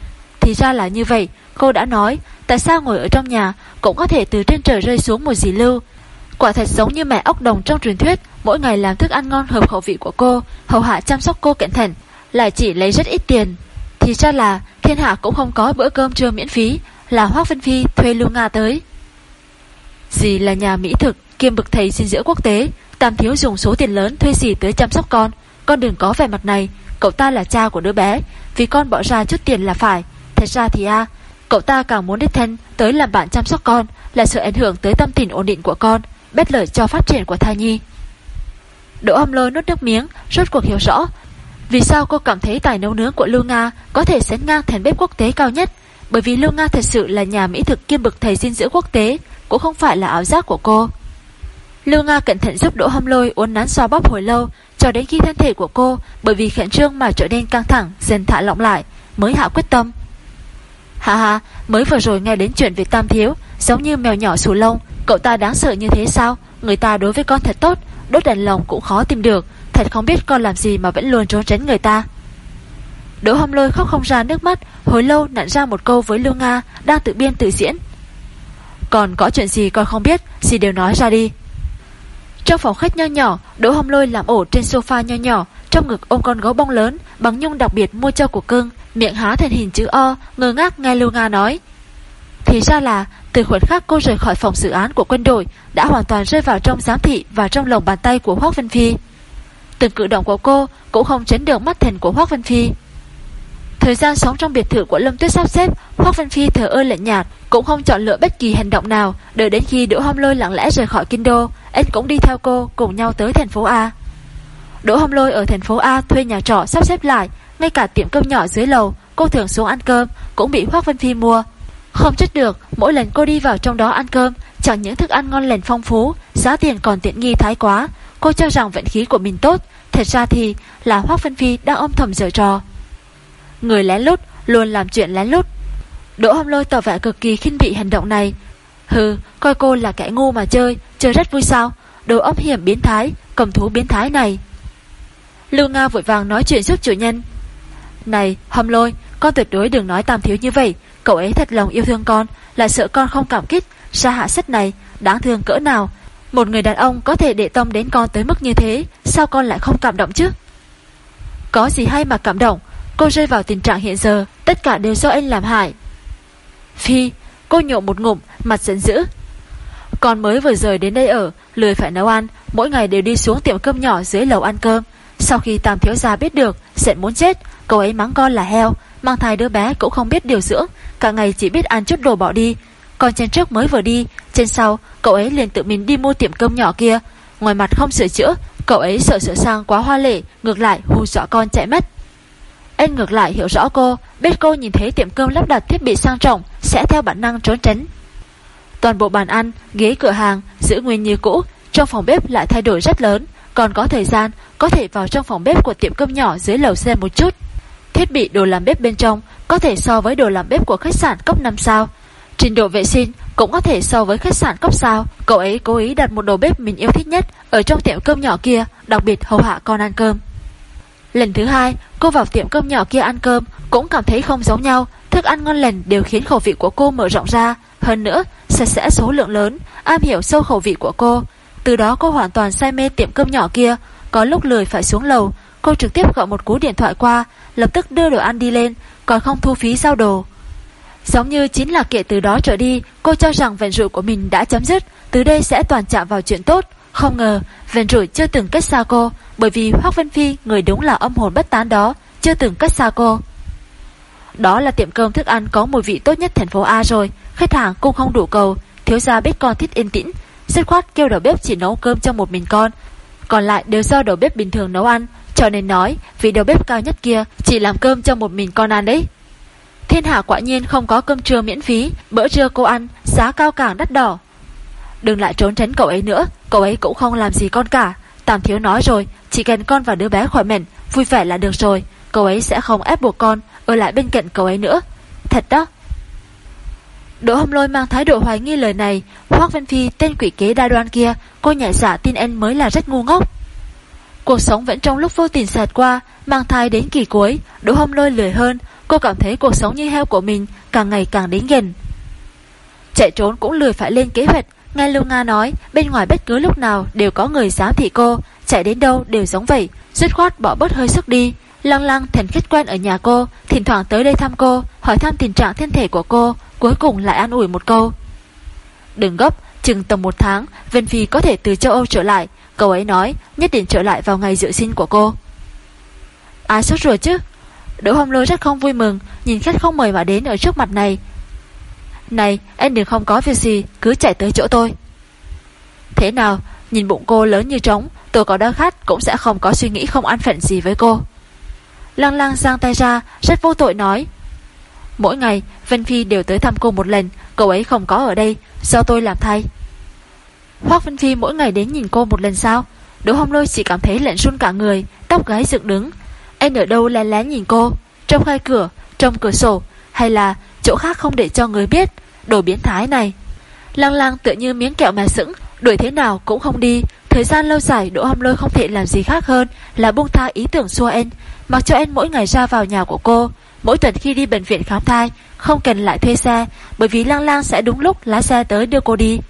Thì ra là như vậy, Cô đã nói, Tại sao ngồi ở trong nhà Cũng có thể từ trên trời rơi xuống một dì lưu? Quả thật giống như mẹ ốc đồng trong truyền thuyết, Mỗi ngày làm thức ăn ngon hợp khẩu vị của cô, Hầu hạ chăm sóc cô cẩn thận. Lại chỉ lấy rất ít tiền. Thì ra là thiên hạ cũng không có bữa cơm trưa miễn phí Là Hoác Vân Phi thuê Lưu Nga tới. Dì là nhà mỹ thực, Kiêm bực thầy xin giữa quốc tế, Tam thiếu dùng số tiền lớn thuê dì tới chăm sóc con. Con đừng có vẻ mặt này, Cậu ta là cha của đứa bé, Vì con bỏ ra chút tiền là phải. Thật ra thì a, Cậu ta càng muốn đích thân tới làm bạn chăm sóc con Là sự ảnh hưởng tới tâm tình ổn định của con Bét lợi cho phát triển của thai nhi. Đỗ âm lôi nốt nước miếng, Rốt cuộc hiểu rõ vì sao cô cảm thấy tài nấu nướng của Lưu Nga Có thể sánh ngang thành bếp quốc tế cao nhất bởi vì Lưu Nga thật sự là nhà mỹ thực kiêm bực thầy dinh dưỡng quốc tế, cũng không phải là ảo giác của cô. Lưu Nga cẩn thận giúp Đỗ Hâm Lôi uốn nắn xoa bóp hồi lâu, cho đến khi thân thể của cô bởi vì khẩn trương mà trở nên căng thẳng, dần thả lỏng lại, mới hạ quyết tâm. Hà hà, mới vừa rồi nghe đến chuyện về Tam Thiếu, giống như mèo nhỏ sù lông, cậu ta đáng sợ như thế sao? Người ta đối với con thật tốt, đốt đèn lồng cũng khó tìm được, thật không biết con làm gì mà vẫn luôn trốn tránh người ta. Đỗ Hâm Lôi khóc không ra nước mắt, hồi lâu nặn ra một câu với Lưu Nga đang tự biên tự diễn. Còn có chuyện gì con không biết, gì đều nói ra đi. Trong phòng khách nho nhỏ, Đỗ Hồng Lôi làm ổ trên sofa nho nhỏ, trong ngực ôm con gấu bông lớn bằng nhung đặc biệt mua cho của cưng, miệng há thành hình chữ O, ngơ ngác nghe Lưu Nga nói. Thì ra là, từ khoảnh khắc cô rời khỏi phòng dự án của quân đội đã hoàn toàn rơi vào trong giám thị và trong lòng bàn tay của Hoác Vân Phi. Từng cử động của cô cũng không chấn được mắt thần của Hoác Vân Phi. Thời gian sống trong biệt thự của Lâm Tuyết sắp xếp, Hoác Vân Phi thở ơ lạnh nhạt, cũng không chọn lựa bất kỳ hành động nào, đợi đến khi Đỗ Hồng Lôi lặng lẽ rời khỏi kinh đô, anh cũng đi theo cô cùng nhau tới thành phố A. Đỗ Hồng Lôi ở thành phố A thuê nhà trọ sắp xếp lại, ngay cả tiệm cơm nhỏ dưới lầu, cô thường xuống ăn cơm cũng bị Hoác Vân Phi mua. Không chết được, mỗi lần cô đi vào trong đó ăn cơm, chẳng những thức ăn ngon lành phong phú, giá tiền còn tiện nghi thái quá, cô cho rằng vận khí của mình tốt, thật ra thì là Hoác Vân Phi đang âm thầm giở trò. Người lén lút luôn làm chuyện lén lút. Đỗ Hồng Lôi tỏ vẻ cực kỳ khinh bị hành động này. Hừ, coi cô là kẻ ngu mà chơi, chơi rất vui sao? Đồ ốc hiểm biến thái, cầm thú biến thái này. Lưu Nga vội vàng nói chuyện giúp chủ nhân. Này, Hồng Lôi, con tuyệt đối đừng nói tàm thiếu như vậy. Cậu ấy thật lòng yêu thương con, là sợ con không cảm kích. Sa hạ sách này, đáng thương cỡ nào. Một người đàn ông có thể để tâm đến con tới mức như thế, sao con lại không cảm động chứ? Có gì hay mà cảm động, Cô rơi vào tình trạng hiện giờ Tất cả đều do anh làm hại. Phi Cô nhộn một ngụm Mặt giận dữ. Con mới vừa rời đến đây ở Lười phải nấu ăn Mỗi ngày đều đi xuống tiệm cơm nhỏ dưới lầu ăn cơm. Sau khi Tam Thiếu Gia biết được Giận muốn chết Cậu ấy mắng con là heo Mang thai đứa bé cũng không biết điều dưỡng Cả ngày chỉ biết ăn chút đồ bỏ đi còn trên trước mới vừa đi Trên sau cậu ấy liền tự mình đi mua tiệm cơm nhỏ kia Ngoài mặt không sửa chữa Cậu ấy sợ sửa sang quá hoa lệ Ngược lại hù dọa con chạy mất anh ngược lại hiểu rõ cô, biết cô nhìn thấy tiệm cơm lắp đặt thiết bị sang trọng sẽ theo bản năng trốn tránh. Toàn bộ bàn ăn, ghế cửa hàng giữ nguyên như cũ, trong phòng bếp lại thay đổi rất lớn, còn có thời gian có thể vào trong phòng bếp của tiệm cơm nhỏ dưới lầu xe một chút. Thiết bị đồ làm bếp bên trong có thể so với đồ làm bếp của khách sạn cấp 5 sao. Trình độ vệ sinh cũng có thể so với khách sạn cấp sao. Cậu ấy cố ý đặt một đồ bếp mình yêu thích nhất ở trong tiệm cơm nhỏ kia, đặc biệt hầu hạ con ăn cơm. Lần thứ hai, cô vào tiệm cơm nhỏ kia ăn cơm cũng cảm thấy không giống nhau, thức ăn ngon lành đều khiến khẩu vị của cô mở rộng ra, hơn nữa, sạch sẽ số lượng lớn, am hiểu sâu khẩu vị của cô. Từ đó cô hoàn toàn say mê tiệm cơm nhỏ kia, có lúc lười phải xuống lầu, cô trực tiếp gọi một cú điện thoại qua, lập tức đưa đồ ăn đi lên, còn không thu phí giao đồ. Giống như chính là kể từ đó trở đi, cô cho rằng vận rủi của mình đã chấm dứt, từ đây sẽ toàn chạm vào chuyện tốt. Không ngờ, vận rủi chưa từng cách xa cô, bởi vì Hoác Vân Phi, người đúng là âm hồn bất tán đó, chưa từng cách xa cô. Đó là tiệm cơm thức ăn có mùi vị tốt nhất thành phố A rồi, khách hàng cũng không đủ cầu, thiếu gia biết con thích yên tĩnh, dứt khoát kêu đầu bếp chỉ nấu cơm cho một mình con, còn lại đều do đầu bếp bình thường nấu ăn, cho nên nói vì đầu bếp cao nhất kia chỉ làm cơm cho một mình con ăn đấy. Thiên hạ quả nhiên không có cơm trưa miễn phí, bữa trưa cô ăn, giá cao càng đắt đỏ. Đừng lại trốn tránh cậu ấy nữa, cậu ấy cũng không làm gì con cả. Tam thiếu nói rồi, chỉ cần con và đứa bé khỏi mệnh, vui vẻ là được rồi. Cậu ấy sẽ không ép buộc con ở lại bên cạnh cậu ấy nữa. Thật đó. Đỗ Hồng Lôi mang thái độ hoài nghi lời này, Hoác Vân Phi tên quỷ kế đa đoan kia, cô nhảy giả tin em mới là rất ngu ngốc. Cuộc sống vẫn trong lúc vô tình sạt qua, mang thai đến kỳ cuối, Đỗ Hồng Lôi lười hơn, cô cảm thấy cuộc sống như heo của mình càng ngày càng đến gần. Chạy trốn cũng lười phải lên kế hoạch, nghe Lưu Nga nói, bên ngoài bất cứ lúc nào đều có người giám thị cô, chạy đến đâu đều giống vậy, dứt khoát bỏ bớt hơi sức đi. Lăng lăng thành khách quen ở nhà cô, thỉnh thoảng tới đây thăm cô, hỏi thăm tình trạng thân thể của cô, cuối cùng lại an ủi một câu. Đừng gấp, chừng tầm một tháng, Vân Phi có thể từ châu Âu trở lại, cậu ấy nói nhất định trở lại vào ngày dự sinh của cô. Ai sốt ruột chứ? Đỗ Hồng Lôi rất không vui mừng, nhìn khách không mời mà đến ở trước mặt này. Này, anh đừng không có việc gì, cứ chạy tới chỗ tôi. Thế nào, nhìn bụng cô lớn như trống, tôi có đỡ khát cũng sẽ không có suy nghĩ không ăn phận gì với cô. Lăng lăng giang tay ra, rất vô tội nói. Mỗi ngày Vân Phi đều tới thăm cô một lần Cậu ấy không có ở đây Do tôi làm thay Hoác Vân Phi mỗi ngày đến nhìn cô một lần sao Đỗ Hồng Lôi chỉ cảm thấy lạnh run cả người Tóc gái dựng đứng anh ở đâu lén lén nhìn cô? Trong khai cửa, trong cửa sổ Hay là chỗ khác không để cho người biết? Đồ biến thái này. Lăng lăng tựa như miếng kẹo mà sững Đuổi thế nào cũng không đi. Thời gian lâu dài Đỗ Hâm Lôi không thể làm gì khác hơn Là buông tha ý tưởng xua em. Mặc cho em mỗi ngày ra vào nhà của cô Mỗi tuần khi đi bệnh viện khám thai Không cần lại thuê xe Bởi vì Lăng Lang sẽ đúng lúc lái xe tới đưa cô đi.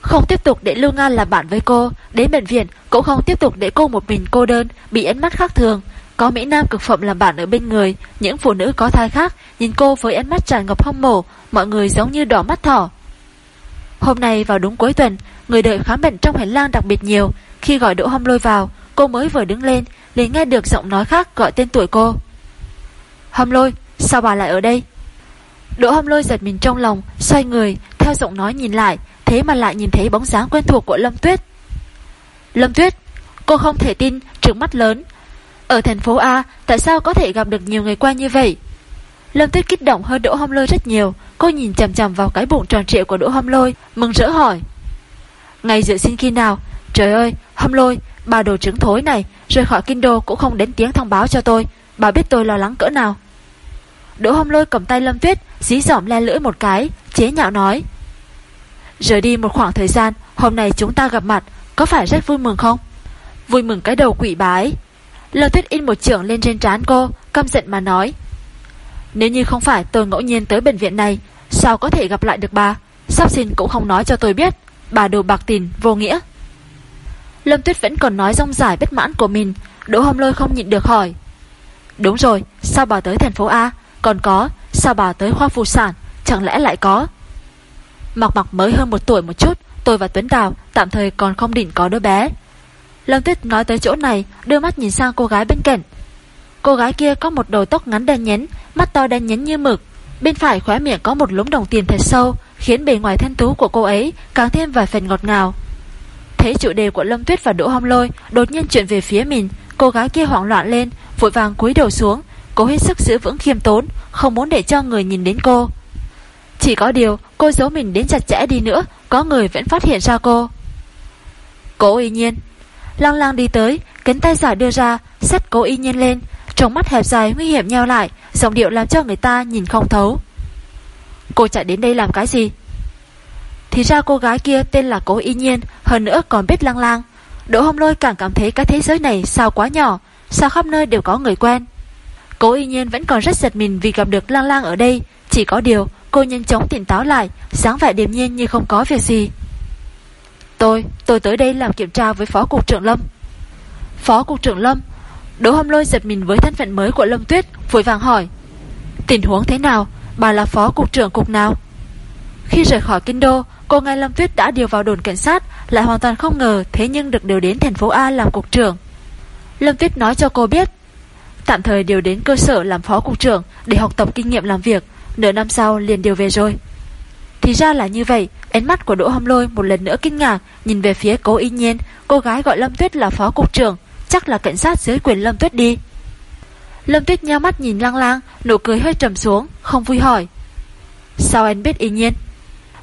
Không tiếp tục để Lưu Nga làm bạn với cô Đến bệnh viện cũng không tiếp tục để cô một mình cô đơn Bị ánh mắt khác thường. Có Mỹ Nam cực phẩm làm bạn ở bên người, Những phụ nữ có thai khác, Nhìn cô với ánh mắt tràn ngập hâm mộ, Mọi người giống như đỏ mắt thỏ. Hôm nay vào đúng cuối tuần, Người đợi khám bệnh trong hành lang đặc biệt nhiều. Khi gọi Đỗ Hâm Lôi vào, Cô mới vừa đứng lên, liền nghe được giọng nói khác gọi tên tuổi cô. Hâm Lôi, Sao bà lại ở đây? Đỗ Hâm Lôi giật mình trong lòng, Xoay người, Theo giọng nói nhìn lại, Thế mà lại nhìn thấy bóng dáng quen thuộc của Lâm Tuyết. Lâm Tuyết, Cô không thể tin, trừng mắt lớn ở thành phố A, Tại sao có thể gặp được nhiều người quen như vậy? Lâm Tuyết kích động hơn Đỗ Hâm Lôi rất nhiều. Cô nhìn chằm chằm vào cái bụng tròn trịa của Đỗ Hâm Lôi, Mừng rỡ hỏi. Ngày dự sinh khi nào? Trời ơi, Hâm Lôi, Bà đồ trứng thối này, Rời khỏi kinh đô cũng không đến tiếng thông báo cho tôi. Bà biết tôi lo lắng cỡ nào? Đỗ Hâm Lôi cầm tay Lâm Tuyết, Dí dỏm le lưỡi một cái, Chế nhạo nói. Rời đi một khoảng thời gian, Hôm nay chúng ta gặp mặt, Có phải rất vui mừng không? Vui mừng cái đầu quỷ bái. Lâm Tuyết in một trưởng lên trên trán cô, Căm giận mà nói. Nếu như không phải tôi ngẫu nhiên tới bệnh viện này, Sao có thể gặp lại được bà? Sắp xin cũng không nói cho tôi biết. Bà đồ bạc tiền vô nghĩa. Lâm Tuyết vẫn còn nói rong giải bất mãn của mình, Đỗ Hồng Lôi không nhịn được hỏi. Đúng rồi, Sao bà tới thành phố A? Còn có, Sao bà tới khoa phụ sản? Chẳng lẽ lại có? Mặc mặc mới hơn một tuổi một chút, Tôi và Tuấn Đào tạm thời còn không định có đứa bé. Lâm Tuyết nói tới chỗ này, Đưa mắt nhìn sang cô gái bên cạnh. Cô gái kia có một đầu tóc ngắn đen nhánh, Mắt to đen nhánh như mực. Bên phải khóe miệng có một lúm đồng tiền thật sâu, Khiến bề ngoài thanh tú của cô ấy Càng thêm vài phần ngọt ngào. Thấy chủ đề của Lâm Tuyết và Đỗ Hong Lôi Đột nhiên chuyển về phía mình, Cô gái kia hoảng loạn lên, Vội vàng cúi đầu xuống, Cố hết sức giữ vững khiêm tốn, Không muốn để cho người nhìn đến cô. Chỉ có điều, cô giấu mình đến chặt chẽ đi nữa, Có người vẫn phát hiện ra cô. Cố y nhiên Lang lang đi tới, Cánh tay giả đưa ra, Sắt cố y nhiên lên, Trong mắt hẹp dài nguy hiểm nheo lại, Giọng điệu làm cho người ta nhìn không thấu. Cô chạy đến đây làm cái gì? Thì ra cô gái kia tên là cố y nhiên, Hơn nữa còn biết lang lang Đỗ hông lôi càng cảm thấy cái thế giới này sao quá nhỏ, Sao khắp nơi đều có người quen. Cố y nhiên vẫn còn rất giật mình Vì gặp được lang lang ở đây. Chỉ có điều, cô nhanh chóng tỉnh táo lại sáng vẻ điềm nhiên như không có việc gì. Tôi, tôi tới đây làm kiểm tra với Phó Cục trưởng Lâm. Phó Cục trưởng Lâm Đỗ hâm lôi giật mình với thân phận mới của Lâm Tuyết Vội vàng hỏi Tình huống thế nào, bà là Phó Cục trưởng Cục nào? Khi rời khỏi Kinh Đô Cô nghe Lâm Tuyết đã điều vào đồn cảnh sát Lại hoàn toàn không ngờ Thế nhưng được điều đến thành phố A làm cục trưởng. Lâm Tuyết nói cho cô biết Tạm thời điều đến cơ sở làm phó cục trưởng Để học tập kinh nghiệm làm việc Nửa năm sau liền điều về rồi. Thì ra là như vậy. Ánh mắt của Đỗ Hâm Lôi một lần nữa kinh ngạc Nhìn về phía cố y nhiên. Cô gái gọi Lâm Tuyết là phó cục trưởng Chắc là cảnh sát dưới quyền Lâm Tuyết đi. Lâm Tuyết nheo mắt nhìn lang lang Nụ cười hơi trầm xuống Không vui hỏi. Sao anh biết y nhiên?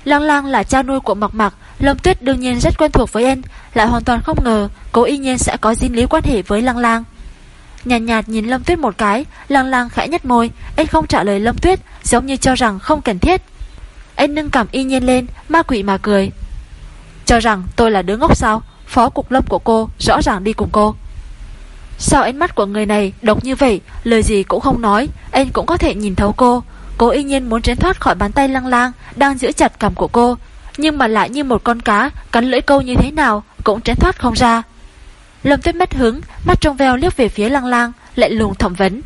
Lang lang là cha nuôi của Mạc Mạc Lâm Tuyết đương nhiên rất quen thuộc với anh Lại hoàn toàn không ngờ Cố y nhiên sẽ có dính lý quan hệ với Lang lang. Nhàn nhạt, nhạt nhìn Lâm Tuyết một cái Lang lang khẽ nhếch môi Anh không trả lời Lâm Tuyết Giống như cho rằng không cần thiết. Anh nâng cảm y nhiên lên, Ma quỷ mà cười. Cho rằng tôi là đứa ngốc sao? Phó cục lâm của cô rõ ràng đi cùng cô. Sao ánh mắt của người này độc như vậy, Lời gì cũng không nói, Anh cũng có thể nhìn thấu cô. Cô y nhiên muốn tránh thoát khỏi bàn tay lăng lang Đang giữ chặt cầm của cô. Nhưng mà lại như một con cá, Cắn lưỡi câu như thế nào Cũng tránh thoát không ra. Lâm tuyết mất hứng, Mắt trong veo liếc về phía lăng lang, Lại lùng thẩm vấn.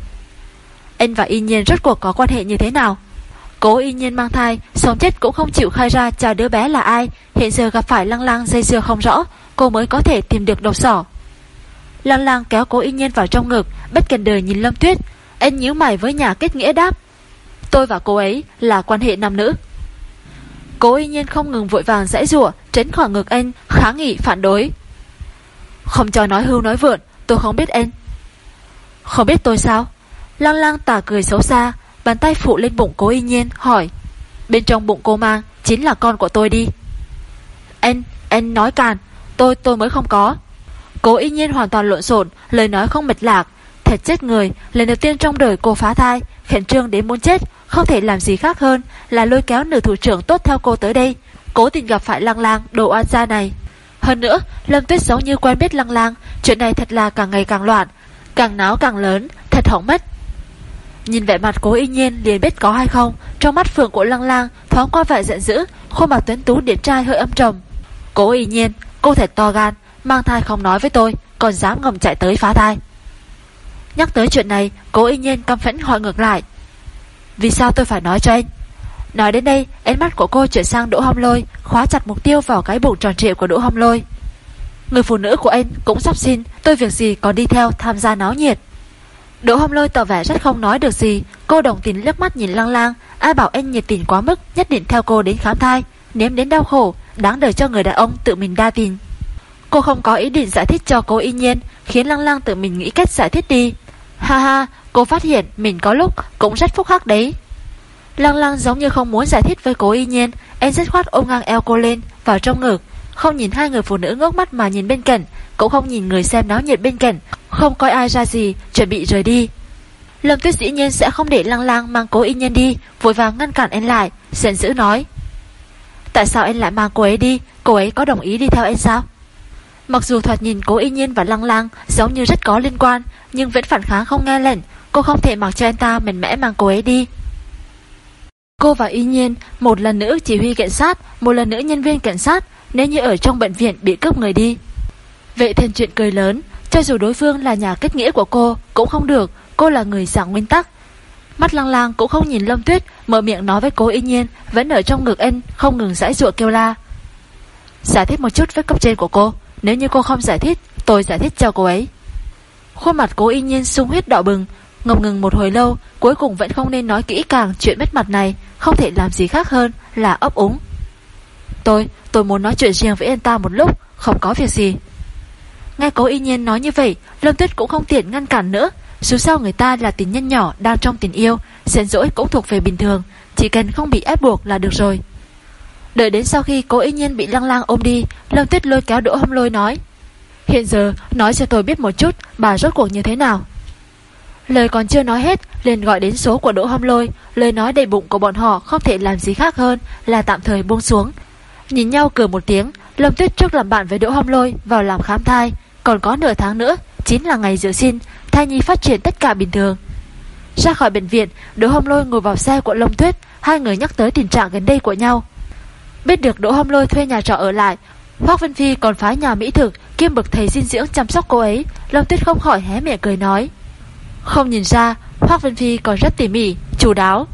Anh và y nhiên rốt cuộc có quan hệ như thế nào? Cố y nhiên mang thai, Sống chết cũng không chịu khai ra cha đứa bé là ai. Hiện giờ gặp phải lăng lang dây dưa không rõ, Cô mới có thể tìm được độc sỏ. Lăng lang kéo cố y nhiên vào trong ngực, Bất cần đời nhìn Lâm Tuyết Anh nhíu mày với nhà kết nghĩa đáp, Tôi và cô ấy là quan hệ nam nữ. Cố y nhiên không ngừng vội vàng dãy rủa Tránh khỏi ngực anh Kháng nghị phản đối. Không cho nói hưu nói vượn, Tôi không biết anh Không biết tôi sao? Lăng lăng tả cười xấu xa Bàn tay phụ lên bụng cố y nhiên hỏi Bên trong bụng cô mang Chính là con của tôi đi. Anh, anh nói càn Tôi, tôi mới không có. Cố y nhiên hoàn toàn lộn xộn Lời nói không mệt lạc. Thật chết người Lần đầu tiên trong đời cô phá thai Khẩn trương đến muốn chết Không thể làm gì khác hơn Là lôi kéo nữ thủ trưởng tốt theo cô tới đây Cố tình gặp phải lăng lang đồ oan gia này. Hơn nữa Lâm Tuyết giống như quen biết lăng lang Chuyện này thật là càng ngày càng loạn Càng náo càng lớn Thật hỏng mất. Nhìn vẻ mặt cố y nhiên liền biết có hay không. Trong mắt phượng của lăng lang, thoáng qua vẻ giận dữ, Khuôn mặt tuấn tú điển trai hơi âm trầm. Cố y nhiên, cô thể to gan, Mang thai không nói với tôi, Còn dám ngầm chạy tới phá thai. Nhắc tới chuyện này, Cố y nhiên căm phẫn hỏi ngược lại. Vì sao tôi phải nói cho anh? Nói đến đây, ánh mắt của cô chuyển sang Đỗ Hom Lôi, Khóa chặt mục tiêu vào cái bụng tròn trịa của Đỗ Hom Lôi. Người phụ nữ của anh cũng sắp xin, Tôi việc gì còn đi theo tham gia náo nhiệt. Đỗ Hồng Lôi tỏ vẻ rất không nói được gì. Cô đồng tình lướt mắt nhìn lang lang. Ai bảo anh nhiệt tình quá mức, Nhất định theo cô đến khám thai. Nếm đến đau khổ, Đáng đời cho người đàn ông tự mình đa tình. Cô không có ý định giải thích cho cô y nhiên, Khiến lang lang tự mình nghĩ cách giải thích đi. Ha ha, Cô phát hiện mình có lúc cũng rất phúc hắc đấy. Lăng lăng giống như không muốn giải thích với cố y nhiên, Em rất khoát ôm ngang eo cô lên, Vào trong ngực. Không nhìn hai người phụ nữ ngước mắt mà nhìn bên cạnh, Cũng không nhìn người xem náo nhiệt bên cạnh. Không coi ai ra gì, Chuẩn bị rời đi. Lâm tuyết dĩ nhiên sẽ không để lăng lăng mang cố y nhiên đi, Vội vàng ngăn cản em lại, Giận dữ nói. Tại sao em lại mang cô ấy đi? Cô ấy có đồng ý đi theo em sao? Mặc dù thoạt nhìn cố y nhiên và lăng lăng Giống như rất có liên quan, Nhưng vẫn phản kháng không nghe lệnh. Cô không thể mặc cho anh ta mềm mẽ mang cô ấy đi. Cô và y nhiên Một lần nữa chỉ huy cảnh sát, Một lần nữa nhân viên cảnh sát. Nếu như ở trong bệnh viện bị cướp người đi. Vệ thiên chuyện cười lớn, Cho dù đối phương là nhà kết nghĩa của cô, Cũng không được. Cô là người giảng nguyên tắc. Mắt lăng lang cũng không nhìn Lâm Tuyết, Mở miệng nói với cô y nhiên, Vẫn ở trong ngực anh, Không ngừng giải ruộng kêu la. Giải thích một chút với cấp trên của cô, Nếu như cô không giải thích, Tôi giải thích cho cô ấy. Khuôn mặt cố y nhiên sung huyết đỏ bừng, ngập ngừng một hồi lâu, Cuối cùng vẫn không nên nói kỹ càng chuyện mất mặt này, Không thể làm gì khác hơn là ấp úng. Tôi, tôi muốn nói chuyện riêng với anh ta một lúc Không có việc gì. Nghe cố y nhiên nói như vậy Lâm Tuyết cũng không tiện ngăn cản nữa. Dù sao người ta là tình nhân nhỏ đang trong tình yêu Giận dỗi cũng thuộc về bình thường Chỉ cần không bị ép buộc là được rồi. Đợi đến sau khi cố y nhiên bị lăng lang ôm đi Lâm Tuyết lôi kéo đỗ hâm lôi nói Hiện giờ nói cho tôi biết một chút Bà rốt cuộc như thế nào? Lời còn chưa nói hết liền gọi đến số của Đỗ Hâm Lôi Lời nói đầy bụng của bọn họ không thể làm gì khác hơn Là tạm thời buông xuống. Nhìn nhau cười một tiếng Lâm Tuyết trước làm bạn với Đỗ Hâm Lôi vào làm khám thai. Còn có nửa tháng nữa Chính là ngày dự sinh Thai nhi phát triển tất cả bình thường. Ra khỏi bệnh viện Đỗ Hâm Lôi ngồi vào xe của Lâm Tuyết Hai người nhắc tới tình trạng gần đây của nhau. Biết được Đỗ Hâm Lôi thuê nhà trọ ở lại Hoác Vân Phi còn phái nhà mỹ thực Kiêm bậc thầy dinh dưỡng chăm sóc cô ấy. Lâm Tuyết không khỏi hé miệng cười nói. Không nhìn ra Hoác Vân Phi còn rất tỉ mỉ, chủ đáo.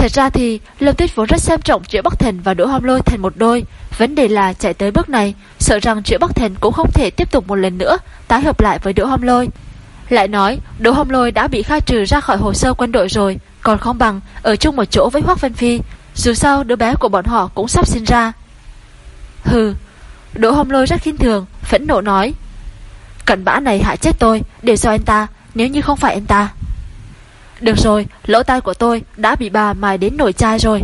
Thật ra thì, Lâm Tuyết vốn rất xem trọng Triệu Bắc Thần và Đỗ hồng Lôi thành một đôi. Vấn đề là chạy tới bước này, Sợ rằng Triệu Bắc Thần cũng không thể tiếp tục một lần nữa Tái hợp lại với Đỗ hồng Lôi. Lại nói, Đỗ hồng Lôi đã bị khai trừ ra khỏi hồ sơ quân đội rồi, Còn không bằng ở chung một chỗ với Hoác Vân Phi. Dù sao, đứa bé của bọn họ cũng sắp sinh ra. Hừ, Đỗ hồng Lôi rất khinh thường, Phẫn nộ nói Cẩn bã này hại chết tôi, Để do anh ta, nếu như không phải anh ta. Được rồi, lỗ tai của tôi Đã bị bà mài đến nổi chai rồi.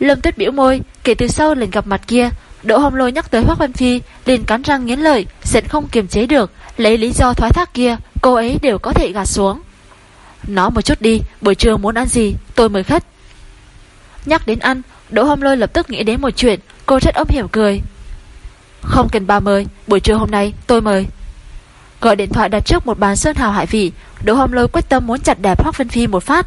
Lâm tuyết biểu môi, kể từ sau lần gặp mặt kia Đỗ hồng lôi nhắc tới Hoác Văn Phi liền cắn răng nghiến lợi Sẽ không kiềm chế được Lấy lý do thoái thác kia Cô ấy đều có thể gạt xuống. Nói một chút đi, buổi trưa muốn ăn gì Tôi mời khách. Nhắc đến ăn, Đỗ hồng lôi lập tức nghĩ đến một chuyện Cô rất ấm hiểu cười. Không cần bà mời, buổi trưa hôm nay tôi mời. Gọi điện thoại đặt trước một bàn sơn hào hải vị, Đỗ Hồng Lôi quyết tâm muốn chặt đẹp Hoác Vân Phi một phát.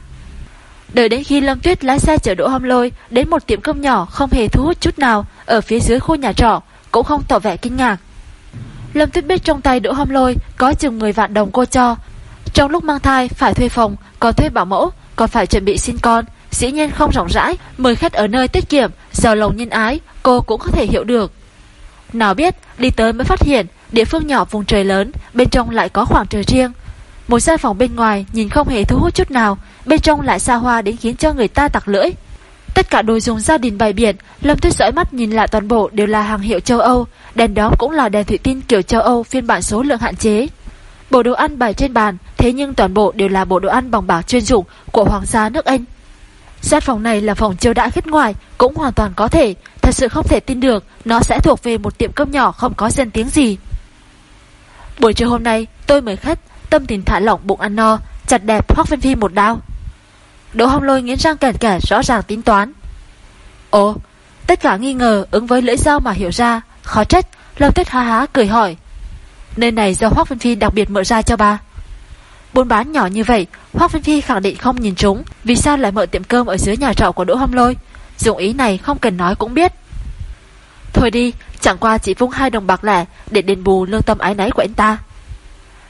Đợi đến khi Lâm Tuyết lái xe chở Đỗ Hồng Lôi Đến một tiệm cơm nhỏ không hề thu hút chút nào, Ở phía dưới khu nhà trọ, Cũng không tỏ vẻ kinh ngạc. Lâm Tuyết biết trong tay Đỗ Hồng Lôi Có chừng 10 vạn đồng cô cho. Trong lúc mang thai, phải thuê phòng có thuê bảo mẫu, Còn phải chuẩn bị sinh con. Dĩ nhiên không rộng rãi, Mời khách ở nơi tiết kiệm, Giàu lòng nhân ái, Cô cũng có thể hiểu được. Nào biết, đi tới mới phát hiện Địa phương nhỏ vùng trời lớn Bên trong lại có khoảng trời riêng Một gian phòng bên ngoài nhìn không hề thu hút chút nào Bên trong lại xa hoa đến khiến cho người ta tặc lưỡi Tất cả đồ dùng gia đình bày biển Lâm Tuyết dõi mắt nhìn lại toàn bộ đều là hàng hiệu châu Âu Đèn đó cũng là đèn thủy tinh kiểu châu Âu phiên bản số lượng hạn chế Bộ đồ ăn bày trên bàn, thế nhưng toàn bộ đều là bộ đồ ăn bằng bạc chuyên dụng của Hoàng gia nước Anh. Sát phòng này là phòng chiêu đãi khách ngoài, cũng hoàn toàn có thể, thật sự không thể tin được nó sẽ thuộc về một tiệm cơm nhỏ không có dân tiếng gì. Buổi trưa hôm nay, tôi mời khách, tâm tình thả lỏng bụng ăn no, chặt đẹp Hoắc Vân Phi một đao. Đỗ Hồng Lôi nghiến răng kẹt kẻ rõ ràng tính toán. Ồ, tất cả nghi ngờ ứng với lưỡi dao mà hiểu ra, khó trách, Lâm Tuyết há há cười hỏi. Nơi này do Hoác Vân Phi đặc biệt mở ra cho bà. Buôn bán nhỏ như vậy, Hoác Vân Phi khẳng định không nhìn chúng, vì sao lại mở tiệm cơm ở dưới nhà trọ của Đỗ Hồng Lôi. Dụng ý này không cần nói cũng biết. Thôi đi, chẳng qua chỉ vung hai đồng bạc lẻ để đền bù lương tâm ái náy của anh ta.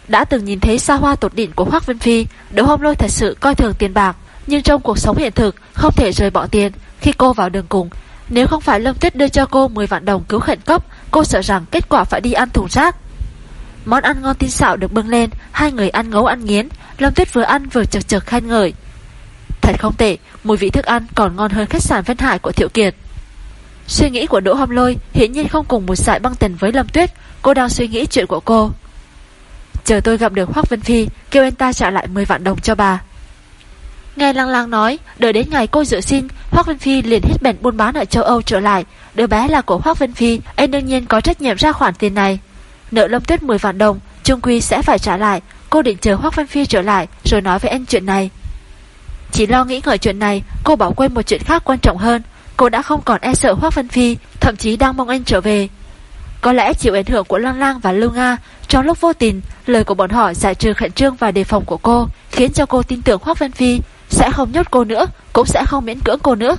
Đã từng nhìn thấy xa hoa tột đỉnh của Hoác Vân Phi, Đỗ Hồng Lôi thật sự coi thường tiền bạc, nhưng trong cuộc sống hiện thực không thể rời bỏ tiền khi cô vào đường cùng. Nếu không phải Lâm Tuyết đưa cho cô 10 vạn đồng cứu khẩn cấp, cô sợ rằng kết quả phải đi ăn thùng rác. Món ăn ngon tinh xạo được bưng lên, hai người ăn ngấu ăn nghiến, Lâm Tuyết vừa ăn vừa chật chật khen ngợi. Thật không tệ, mùi vị thức ăn còn ngon hơn khách sạn Vân Hải của Thiệu Kiệt. Suy nghĩ của Đỗ Hồng Lôi hiển nhiên không cùng một sải băng tình với Lâm Tuyết, cô đang suy nghĩ chuyện của cô. Chờ tôi gặp được Hoắc Vân Phi, kêu anh ta trả lại 10 vạn đồng cho bà. Nghe Lăng Lăng nói, đợi đến ngày cô dự xin, Hoắc Vân Phi liền hết bèn buôn bán ở châu Âu trở lại. Đứa bé là của Hoắc Vân Phi, anh đương nhiên có trách nhiệm ra khoản tiền này. Nợ Lâm Tuyết 10 vạn đồng, Trung Quy sẽ phải trả lại. Cô định chờ Hoắc Vân Phi trở lại rồi nói với anh chuyện này. Chỉ lo nghĩ ngợi chuyện này, cô bỏ quên một chuyện khác quan trọng hơn. Cô đã không còn e sợ Hoắc Vân Phi, thậm chí đang mong anh trở về. Có lẽ chịu ảnh hưởng của Lang Lang và Lưu Nga, trong lúc vô tình, lời của bọn họ giải trừ khẩn trương và đề phòng của cô, khiến cho cô tin tưởng Hoắc Vân Phi sẽ không nhốt cô nữa, cũng sẽ không miễn cưỡng cô nữa.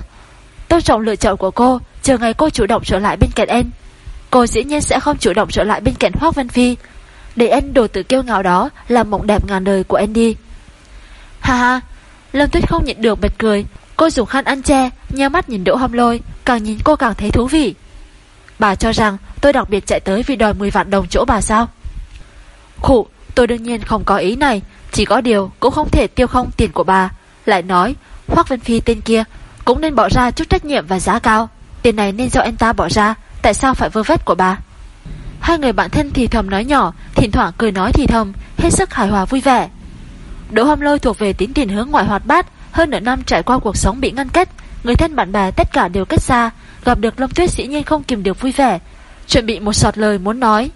Tôn trọng lựa chọn của cô, chờ ngày cô chủ động trở lại bên cạnh anh. Cô dĩ nhiên sẽ không chủ động trở lại bên cạnh Hoác Vân Phi, để anh đồ tử kiêu ngạo đó làm mộng đẹp ngàn đời của anh đi. Ha ha, Lâm Tuyết không nhịn được bật cười, cô dùng khăn ăn che, nheo mắt nhìn Đỗ Hâm Lôi, càng nhìn cô càng thấy thú vị. Bà cho rằng tôi đặc biệt chạy tới vì đòi 10 vạn đồng chỗ bà sao? Khủ, tôi đương nhiên không có ý này, chỉ có điều cũng không thể tiêu không tiền của bà. Lại nói, Hoác Vân Phi tên kia cũng nên bỏ ra chút trách nhiệm và giá cao. Tiền này nên do anh ta bỏ ra, tại sao phải vơ vét của bà? Hai người bạn thân thì thầm nói nhỏ, thỉnh thoảng cười nói thì thầm, hết sức hài hòa vui vẻ. Đỗ Hâm Lôi thuộc về tính tiền hướng ngoại hoạt bát, hơn nửa năm trải qua cuộc sống bị ngăn cách người thân bạn bè tất cả đều cách xa, gặp được Lâm Tuyết dĩ nhiên không kìm được vui vẻ, chuẩn bị một sọt lời muốn nói.